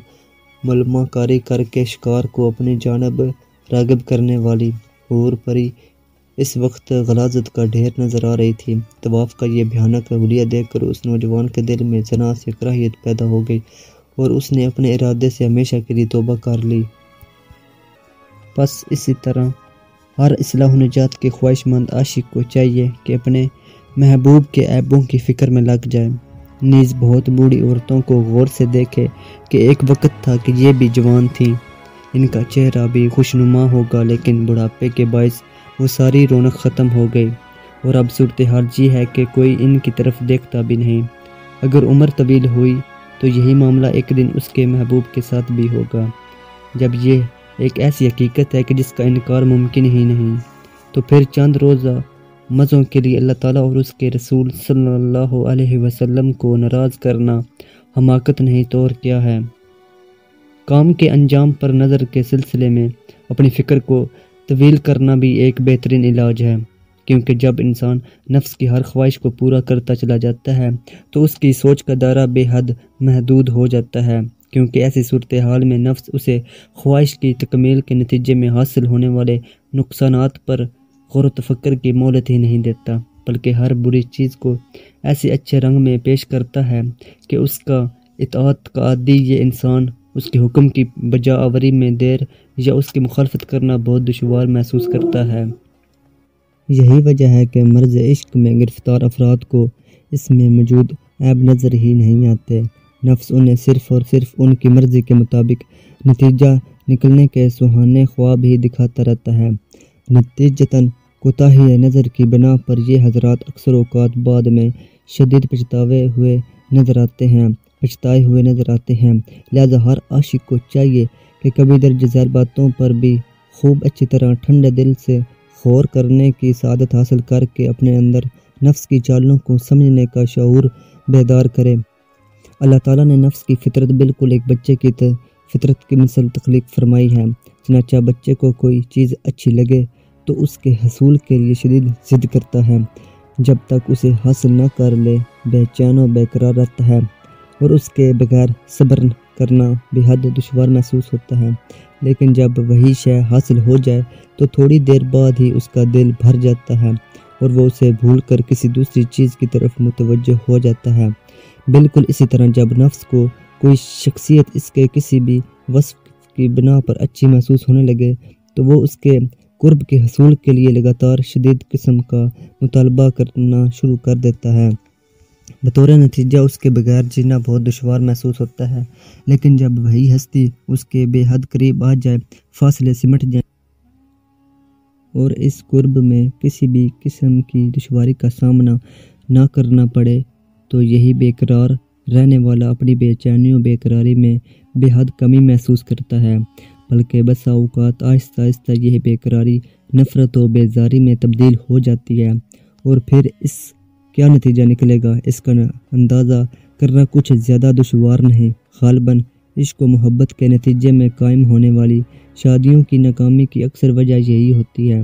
ملما کاری کر کے شکار کو اپنی جانب راغب کرنے والی اور پری اس وقت غلازت کا ڈھیر نظر آ رہی تھی۔ طواف کا یہ بھیانک حلیہ دیکھ کر اس نوجوان کے دل میں زنا سے کراہیت پیدا ہو گئی اور اس نے اپنے ارادے سے ہمیشہ کے لیے توبہ کر لی۔ بس اسی طرح ہر اصلاح نجات کے خواہش مند عاشق کو چاہیے کہ اپنے محبوب کے عیبوں کی فکر میں لگ جائے۔ نیز بہت بوڑھی عورتوں کو غور سے دیکھے کہ ایک وقت تھا کہ یہ بھی جوان تھیں۔ ان کا چہرہ بھی خوشنما ہوگا، لیکن بڑھاپے کے باعث وہ ساری رونق ختم ہو گئی۔ اور اب صورتحال جی ہے کہ کوئی ان کی طرف دیکھتا بھی نہیں۔ اگر عمر طویل ہوئی تو یہی معاملہ ایک دن اس کے محبوب کے ساتھ بھی ہوگا۔ جب یہ ایک ایسی حقیقت ہے کہ جس کا انکار ممکن ہی نہیں۔ تو پھر چند روزہ مزوں کے لیے اللہ تعالیٰ اور اس کے رسول صلی اللہ علیہ وسلم کو ناراض کرنا حماقت نہیں تو اور کیا ہے۔ کام کے انجام پر نظر کے سلسلے میں اپنی فکر کو طویل کرنا بھی ایک بہترین علاج ہے، کیونکہ جب انسان نفس کی ہر خواہش کو پورا کرتا چلا جاتا ہے، تو اس کی سوچ کا دائرہ بے حد محدود ہو جاتا ہے۔ کیونکہ ایسی صورتحال میں نفس اسے خواہش کی تکمیل کے نتیجے میں حاصل ہونے والے نقصانات پر غور و تفکر کی مولت ہی نہیں دیتا، بلکہ ہر بری چیز کو ایسے اچھے رنگ میں پیش کرتا ہے کہ اس کا اطاعت کا عادی یہ انسان اس کے حکم کی بجا آوری میں دیر یا اس کی مخالفت کرنا بہت دشوار محسوس کرتا ہے۔ یہی وجہ ہے کہ مرض عشق میں گرفتار افراد کو اس میں موجود عیب نظر ہی نہیں آتے۔ نفس انہیں صرف اور صرف ان کی مرضی کے مطابق نتیجہ نکلنے کے سہانے خواب ہی دکھاتا رہتا ہے۔ نتیجتاً کوتاہی نظر کی بنا پر یہ حضرات اکثر اوقات بعد میں شدید پچھتاوے ہوئے نظر آتے ہیں، پچھتائے ہوئے نظر آتے ہیں۔ لہذا ہر عاشق کو چاہیے کہ کبھی درج ذیل باتوں پر بھی خوب اچھی طرح ٹھنڈے دل سے غور کرنے کی سعادت حاصل کر کے اپنے اندر نفس کی چالوں کو سمجھنے کا شعور بیدار کرے۔ اللہ تعالیٰ نے نفس کی فطرت بالکل ایک بچے کی فطرت کی مثل تخلیق فرمائی ہے۔ چنانچہ بچے کو کوئی چیز اچھی لگے تو اس کے حصول کے لیے شدید ضد کرتا ہے۔ جب تک اسے حاصل نہ کر لے، بے چین و بے قرار رہتا ہے اور اس کے بغیر صبر کرنا بے حد دشوار محسوس ہوتا ہے۔ لیکن جب وہی شے حاصل ہو جائے تو تھوڑی دیر بعد ہی اس کا دل بھر جاتا ہے اور وہ اسے بھول کر کسی دوسری چیز کی طرف متوجہ ہو جاتا ہے۔ بالکل اسی طرح جب نفس کو کوئی شخصیت اس کے کسی بھی وصف کی بنا پر اچھی محسوس ہونے لگے، تو وہ اس کے قرب کے حصول کے لیے لگاتار شدید قسم کا مطالبہ کرنا شروع کر دیتا ہے۔ بطور نتیجہ، اس کے بغیر جینا بہت دشوار محسوس ہوتا ہے، لیکن جب وہی ہستی اس کے بے حد قریب آ جائے، فاصلے سمٹ جائیں اور اس قرب میں کسی بھی قسم کی دشواری کا سامنا نہ کرنا پڑے تو یہی بے قرار رہنے والا اپنی بے چینی و بے قراری میں بے حد کمی محسوس کرتا ہے، بلکہ بسا اوقات آہستہ آہستہ یہ بے قراری نفرت و بیزاری میں تبدیل ہو جاتی ہے۔ اور پھر اس کیا نتیجہ نکلے گا؟ اس کا اندازہ کرنا کچھ زیادہ دشوار نہیں۔ غالباً عشق و محبت کے نتیجے میں قائم ہونے والی شادیوں کی ناکامی کی اکثر وجہ یہی ہوتی ہے۔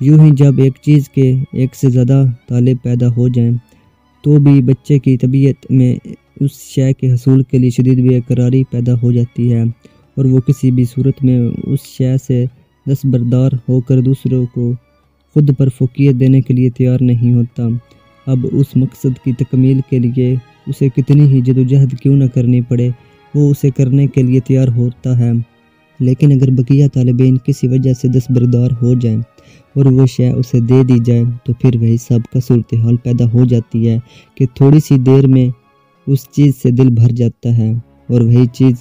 یوں ہی جب ایک چیز کے ایک سے زیادہ طالب پیدا ہو جائیں تو بھی بچے کی طبیعت میں اس شے کے حصول کے لیے شدید بے قراری پیدا ہو جاتی ہے اور وہ کسی بھی صورت میں اس شے سے دستبردار ہو کر دوسروں کو خود پر فوقیت دینے کے لیے تیار نہیں ہوتا۔ اب اس مقصد کی تکمیل کے لیے اسے کتنی ہی جد و جہد کیوں نہ کرنی پڑے، وہ اسے کرنے کے لیے تیار ہوتا ہے۔ لیکن اگر بقیہ طالبین کسی وجہ سے دستبردار ہو جائیں اور وہ شے اسے دے دی جائے تو پھر وہی سب کا صورتحال پیدا ہو جاتی ہے کہ تھوڑی سی دیر میں اس چیز سے دل بھر جاتا ہے اور وہی چیز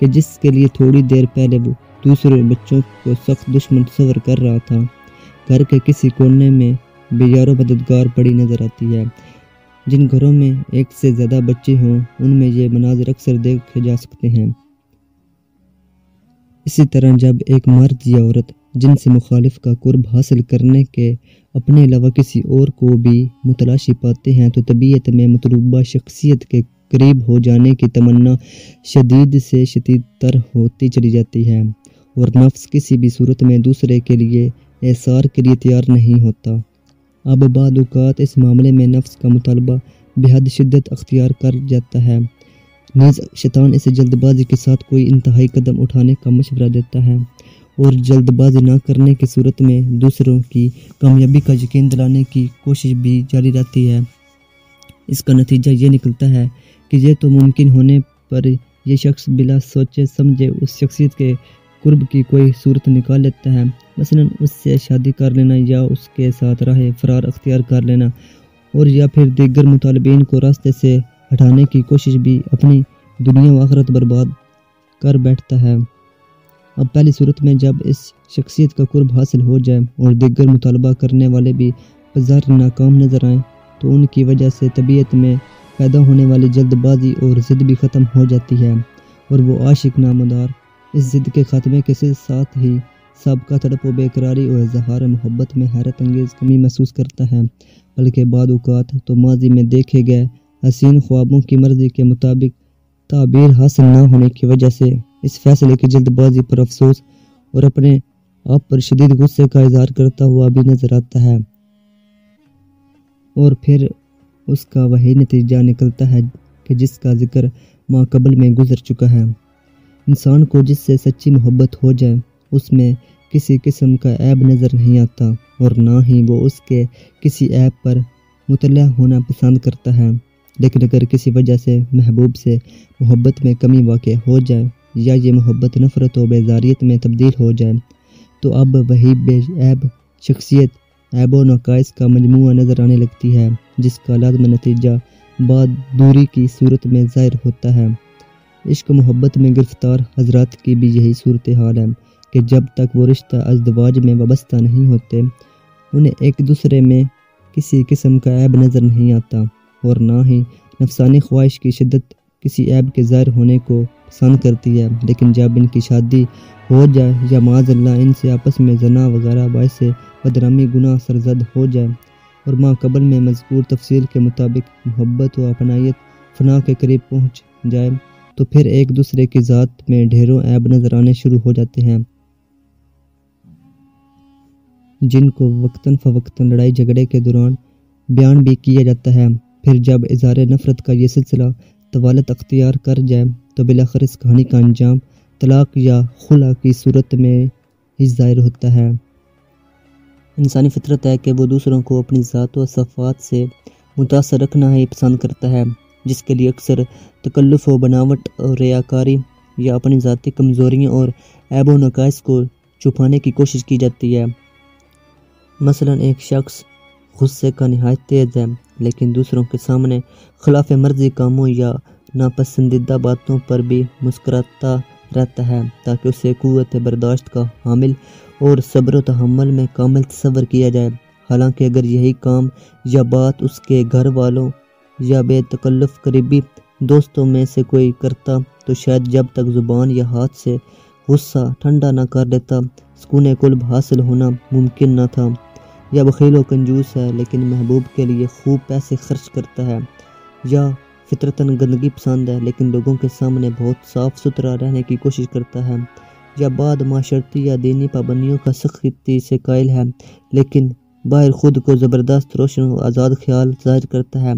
کہ جس کے لیے تھوڑی دیر پہلے وہ دوسرے بچوں کو سخت دشمن تصور کر رہا تھا، گھر کے کسی کونے میں بیار و مددگار پڑی نظر آتی ہے۔ جن گھروں میں ایک سے زیادہ بچے ہوں، ان میں یہ مناظر اکثر دیکھے جا سکتے ہیں۔ اسی طرح جب ایک مرد یا عورت جن سے مخالف کا قرب حاصل کرنے کے اپنے علاوہ کسی اور کو بھی متلاشی پاتے ہیں، تو طبیعت میں مطلوبہ شخصیت کے قریب ہو جانے کی تمنا شدید سے شدید تر ہوتی چلی جاتی ہے۔ اور نفس کسی بھی صورت میں دوسرے کے لیے احسار کے لیے تیار نہیں ہوتا۔ اب بعد اوقات اس معاملے میں نفس کا مطالبہ بحد شدت اختیار کر جاتا ہے۔ نیز شیطان اسے جلد بازی کے ساتھ کوئی انتہائی قدم اٹھانے کا مشورہ دیتا ہے۔ اور جلد بازی نہ کرنے کی صورت میں دوسروں کی کامیابی کا یقین دلانے کی کوشش بھی جاری رہتی ہے۔ اس کا نتیجہ یہ نکلتا ہے کہ یہ تو ممکن ہونے پر یہ شخص بلا سوچے سمجھے اس شخصیت کے قرب کی کوئی صورت نکال لیتا ہے۔ مثلا اس سے شادی کر لینا یا اس کے ساتھ راہ فرار اختیار کر لینا اور یا پھر دیگر مطالبین کو راستے سے ہٹانے کی کوشش بھی اپنی دنیا و آخرت برباد کر بیٹھتا ہے۔ اب پہلی صورت میں جب اس شخصیت کا قرب حاصل ہو جائے اور دیگر مطالبہ کرنے والے بھی بظاہر ناکام نظر آئیں، تو ان کی وجہ سے طبیعت میں پیدا ہونے والی جلد بازی اور ضد بھی ختم ہو جاتی ہے اور وہ عاشق نامدار۔ اس ضد کے خاتمے کے ساتھ ہی سابقہ تڑپ و بے قراری اور اظہار محبت میں حیرت انگیز کمی محسوس کرتا ہے، بلکہ بعد اوقات تو ماضی میں دیکھے گئے حسین خوابوں کی مرضی کے مطابق تعبیر حاصل نہ ہونے کی وجہ سے۔ اس فیصلے کی جلد بازی پر افسوس اور اپنے آپ پر شدید غصے کا اظہار کرتا ہوا بھی نظر آتا ہے۔ اور پھر اس کا وہی نتیجہ نکلتا ہے کہ جس کا ذکر ماں قبل میں گزر چکا ہے۔ انسان کو جس سے سچی محبت ہو جائے، اس میں کسی قسم کا عیب نظر نہیں آتا اور نہ ہی وہ اس کے کسی عیب پر مطلع ہونا پسند کرتا ہے۔ لیکن اگر کسی وجہ سے، محبوب سے محبت میں کمی واقع ہو جائے یا یہ محبت نفرت و بیزاریت میں تبدیل ہو جائے، تو اب وہی بے عیب شخصیت، عیب و نقائص کا مجموعہ نظر آنے لگتی ہے، جس کا لازم نتیجہ بعد دوری کی صورت میں ظاہر ہوتا ہے۔ عشق محبت میں گرفتار حضرات کی بھی یہی صورتحال ہے کہ جب تک وہ رشتہ ازدواج میں وابستہ نہیں ہوتے، انہیں ایک دوسرے میں کسی قسم کا عیب نظر نہیں آتا، اور نہ ہی نفسانی خواہش کی شدت کسی عیب کے ظاہر ہونے کو پسند کرتی ہے، لیکن جب ان کی شادی ہو جائے یا معاذ اللہ ان سے آپس میں زنا وغیرہ باعث بدرامی گناہ سرزد ہو جائے، اور ماں قبل میں مذکور تفصیل کے مطابق محبت و اپنائیت فنا کے قریب پہنچ جائے، تو پھر ایک دوسرے کی ذات میں ڈھیروں عیب نظر آنے شروع ہو جاتے ہیں۔ جن کو وقتاً فوقتاً لڑائی جھگڑے کے دوران بیان بھی کیا جاتا ہے، پھر جب اظہار نفرت کا یہ سلسلہ طوالت اختیار کر جائے تو بلاخر اس کہانی کا انجام طلاق یا خلا کی صورت میں ہی ظاہر ہوتا ہے۔ انسانی فطرت ہے کہ وہ دوسروں کو اپنی ذات و صفات سے متاثر رکھنا ہی پسند کرتا ہے، جس کے لیے اکثر تکلف و بناوٹ اور ریاکاری یا اپنی ذاتی کمزوریوں اور عیب و نقائص کو چھپانے کی کوشش کی جاتی ہے۔ مثلا ایک شخص غصے کا نہایت تیز ہے، لیکن دوسروں کے سامنے خلاف مرضی کاموں یا ناپسندیدہ باتوں پر بھی مسکراتا رہتا ہے تاکہ اسے قوت برداشت کا حامل اور صبر و تحمل میں کامل تصور کیا جائے۔ حالانکہ اگر یہی کام یا بات اس کے گھر والوں یا بے تکلف قریبی دوستوں میں سے کوئی کرتا تو شاید جب تک زبان یا ہاتھ سے غصہ ٹھنڈا نہ کر دیتا، سکون قلب حاصل ہونا ممکن نہ تھا۔ یا بخیل و کنجوس ہے، لیکن محبوب کے لیے خوب پیسے خرچ کرتا ہے۔ یا فطرتاً گندگی پسند ہے، لیکن لوگوں کے سامنے بہت صاف ستھرا رہنے کی کوشش کرتا ہے۔ یا بعد معاشرتی یا دینی پابندیوں کا سختی سے قائل ہے، لیکن باہر خود کو زبردست روشن و آزاد خیال ظاہر کرتا ہے۔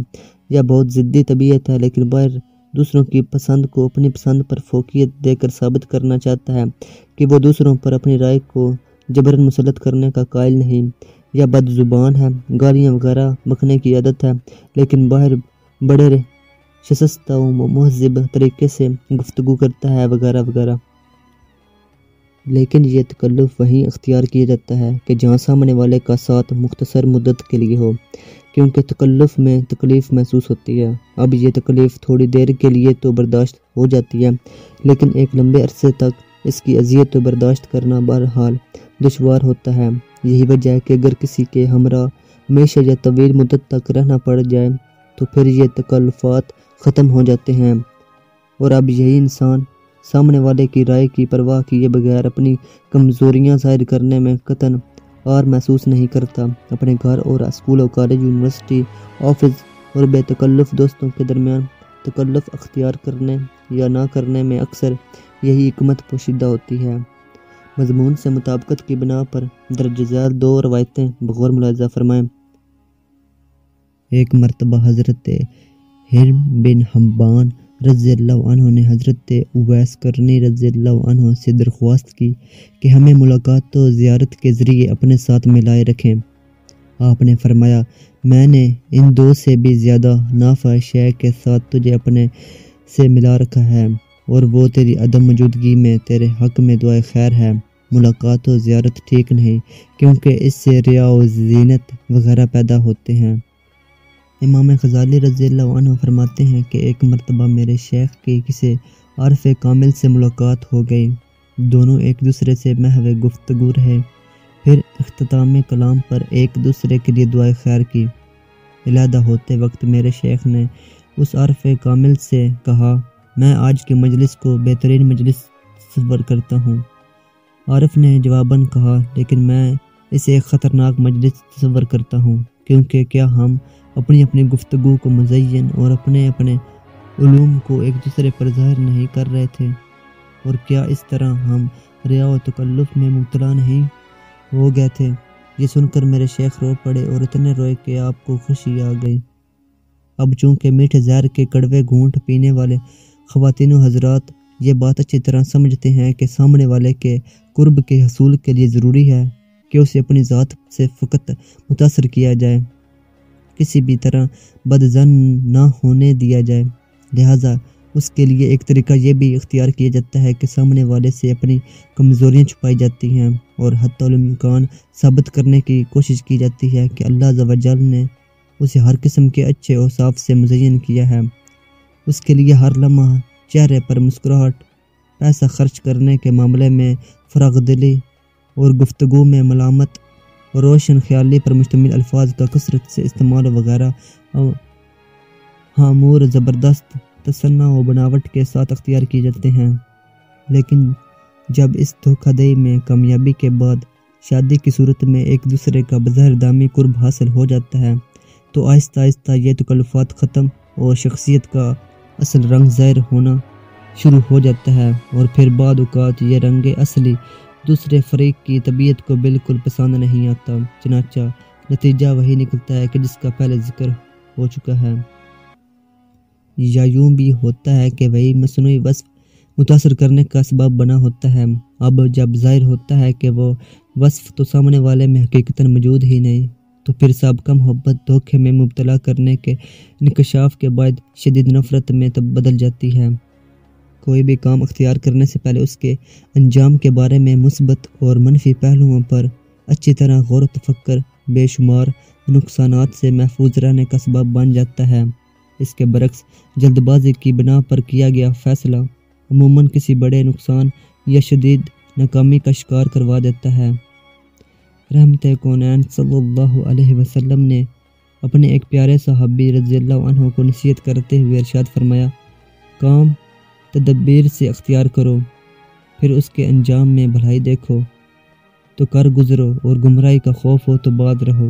یا بہت ضدی طبیعت ہے، لیکن باہر دوسروں کی پسند کو اپنی پسند پر فوقیت دے کر ثابت کرنا چاہتا ہے کہ وہ دوسروں پر اپنی رائے کو جبراً مسلط کرنے کا قائل نہیں۔ یا بد زبان ہے، گالیاں وغیرہ بکنے کی عادت ہے، لیکن باہر بڑے شستہ و مہذب طریقے سے گفتگو کرتا ہے وغیرہ وغیرہ۔ لیکن یہ تکلف وہیں اختیار کیا جاتا ہے کہ جہاں سامنے والے کا ساتھ مختصر مدت کے لیے ہو، کیونکہ تکلف میں تکلیف محسوس ہوتی ہے۔ اب یہ تکلیف تھوڑی دیر کے لیے تو برداشت ہو جاتی ہے، لیکن ایک لمبے عرصے تک اس کی اذیت و برداشت کرنا بہرحال دشوار ہوتا ہے۔ یہی وجہ ہے کہ اگر کسی کے ہمراہ، ہمیشہ یا طویل مدت تک رہنا پڑ جائے، تو پھر یہ تکلفات ختم ہو جاتے ہیں۔ اور اب یہی انسان سامنے والے کی رائے کی پرواہ کیے بغیر اپنی کمزوریاں ظاہر کرنے میں قطن اور محسوس نہیں کرتا۔ اپنے گھر اور اسکول اور کالج، یونیورسٹی، آفس اور بے تکلف دوستوں کے درمیان تکلف اختیار کرنے یا نہ کرنے میں اکثر یہی حکمت پوشیدہ ہوتی ہے۔ مضمون سے مطابقت کی بنا پر درج ذیل دو روایتیں بغور ملاحظہ فرمائیں۔ ایک مرتبہ حضرت ہرم بن حمبان رضی اللہ عنہ نے حضرت اویس کرنی رضی اللہ عنہ سے درخواست کی کہ ہمیں ملاقات و زیارت کے ذریعے اپنے ساتھ ملائے رکھیں۔ آپ نے فرمایا، میں نے ان دو سے بھی زیادہ نافع شے کے ساتھ تجھے اپنے سے ملا رکھا ہے اور وہ تیری عدم موجودگی میں تیرے حق میں دعائے خیر ہے ملاقات و زیارت ٹھیک نہیں، کیونکہ اس سے ریا و زینت وغیرہ پیدا ہوتے ہیں۔ امام غزالی رضی اللہ عنہ فرماتے ہیں کہ ایک مرتبہ میرے شیخ کی کسی عارف کامل سے ملاقات ہو گئی۔ دونوں ایک دوسرے سے محو گفتگو رہے۔ پھر اختتام کلام پر ایک دوسرے کے لیے دعائیں خیر کی۔ علادہ ہوتے وقت میرے شیخ نے اس عرف کامل سے کہا، میں آج کی مجلس کو بہترین مجلس تصور کرتا ہوں۔ عارف نے جواباً کہا، لیکن میں اسے ایک خطرناک مجلس تصور کرتا ہوں، کیونکہ کیا ہم اپنی اپنی گفتگو کو مزین اور اپنے اپنے علوم کو ایک دوسرے پر ظاہر نہیں کر رہے تھے۔ اور کیا اس طرح ہم ریا و تکلف میں مبتلا نہیں ہو گئے تھے؟ یہ سن کر میرے شیخ رو پڑے اور اتنے روئے کہ آپ کو خوشی آ گئی۔ اب چونکہ میٹھے زہر کے کڑوے گھونٹ پینے والے خواتین و حضرات یہ بات اچھی طرح سمجھتے ہیں کہ سامنے والے کے قرب کے حصول کے لیے ضروری ہے کہ اسے اپنی ذات سے فقط متاثر کیا جائے۔ کسی بھی طرح بد زن نہ ہونے دیا جائے۔ لہٰذا اس کے لیے ایک طریقہ یہ بھی اختیار کیا جاتا ہے کہ سامنے والے سے اپنی کمزوریاں چھپائی جاتی ہیں اور حتی الامکان ثابت کرنے کی کوشش کی جاتی ہے کہ اللہ جل نے اسے ہر قسم کے اچھے اور صاف سے مزین کیا ہے۔ اس کے لیے ہر لمحہ چہرے پر مسکراہٹ، پیسہ خرچ کرنے کے معاملے میں فراغ دلی اور گفتگو میں ملامت اور روشن خیالی پر مشتمل الفاظ کا کثرت سے استعمال وغیرہ حامور زبردست تصنع و بناوٹ کے ساتھ اختیار کیے جاتے ہیں۔ لیکن جب اس دھوکہ دہی میں کامیابی کے بعد شادی کی صورت میں ایک دوسرے کا بظاہر دامی قرب حاصل ہو جاتا ہے، تو آہستہ آہستہ یہ تکلفات ختم اور شخصیت کا اصل رنگ ظاہر ہونا شروع ہو جاتا ہے اور پھر بعد اوقات یہ رنگ اصلی دوسرے فریق کی طبیعت کو بالکل پسند نہیں آتا۔ چنانچہ نتیجہ وہی نکلتا ہے کہ جس کا پہلے ذکر ہو چکا ہے۔ یا یوں بھی ہوتا ہے کہ وہی مصنوعی وصف متاثر کرنے کا سبب بنا ہوتا ہے۔ اب جب ظاہر ہوتا ہے کہ وہ وصف تو سامنے والے میں حقیقتاً موجود ہی نہیں، تو پھر سابقہ محبت، دھوکے میں مبتلا کرنے کے انکشاف کے بعد شدید نفرت میں تب بدل جاتی ہے۔ کوئی بھی کام اختیار کرنے سے پہلے اس کے انجام کے بارے میں مثبت اور منفی پہلوؤں پر اچھی طرح غور و تفکر، بے شمار نقصانات سے محفوظ رہنے کا سبب بن جاتا ہے۔ اس کے برعکس، جلد بازی کی بنا پر کیا گیا فیصلہ عموماً کسی بڑے نقصان یا شدید ناکامی کا شکار کروا دیتا ہے۔ رحمت کونین صلی اللہ علیہ وسلم نے اپنے ایک پیارے صحابی رضی اللہ عنہ کو نصیحت کرتے ہوئے ارشاد فرمایا، کام تدبیر سے اختیار کرو، پھر اس کے انجام میں بھلائی دیکھو۔ تو کر گزرو اور گمراہی کا خوف ہو تو بعد رہو۔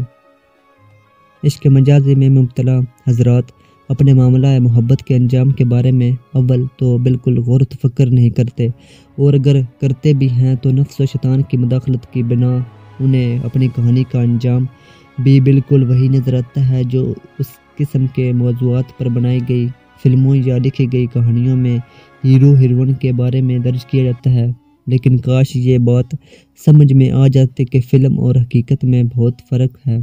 عشق مجازی میں مبتلا حضرات اپنے معاملہ محبت کے انجام کے بارے میں اول تو بالکل غور و تفکر نہیں کرتے، اور اگر کرتے بھی ہیں تو نفس و شیطان کی مداخلت کی بنا انہیں اپنی کہانی کا انجام بھی بالکل وہی نظر آتا ہے جو اس قسم کے موضوعات پر بنائی گئی فلموں یا لکھی گئی کہانیوں میں ہیرو ہیروئن کے بارے میں درج کیا جاتا ہے۔ لیکن کاش یہ بات سمجھ میں آ جاتے کہ فلم اور حقیقت میں بہت فرق ہے۔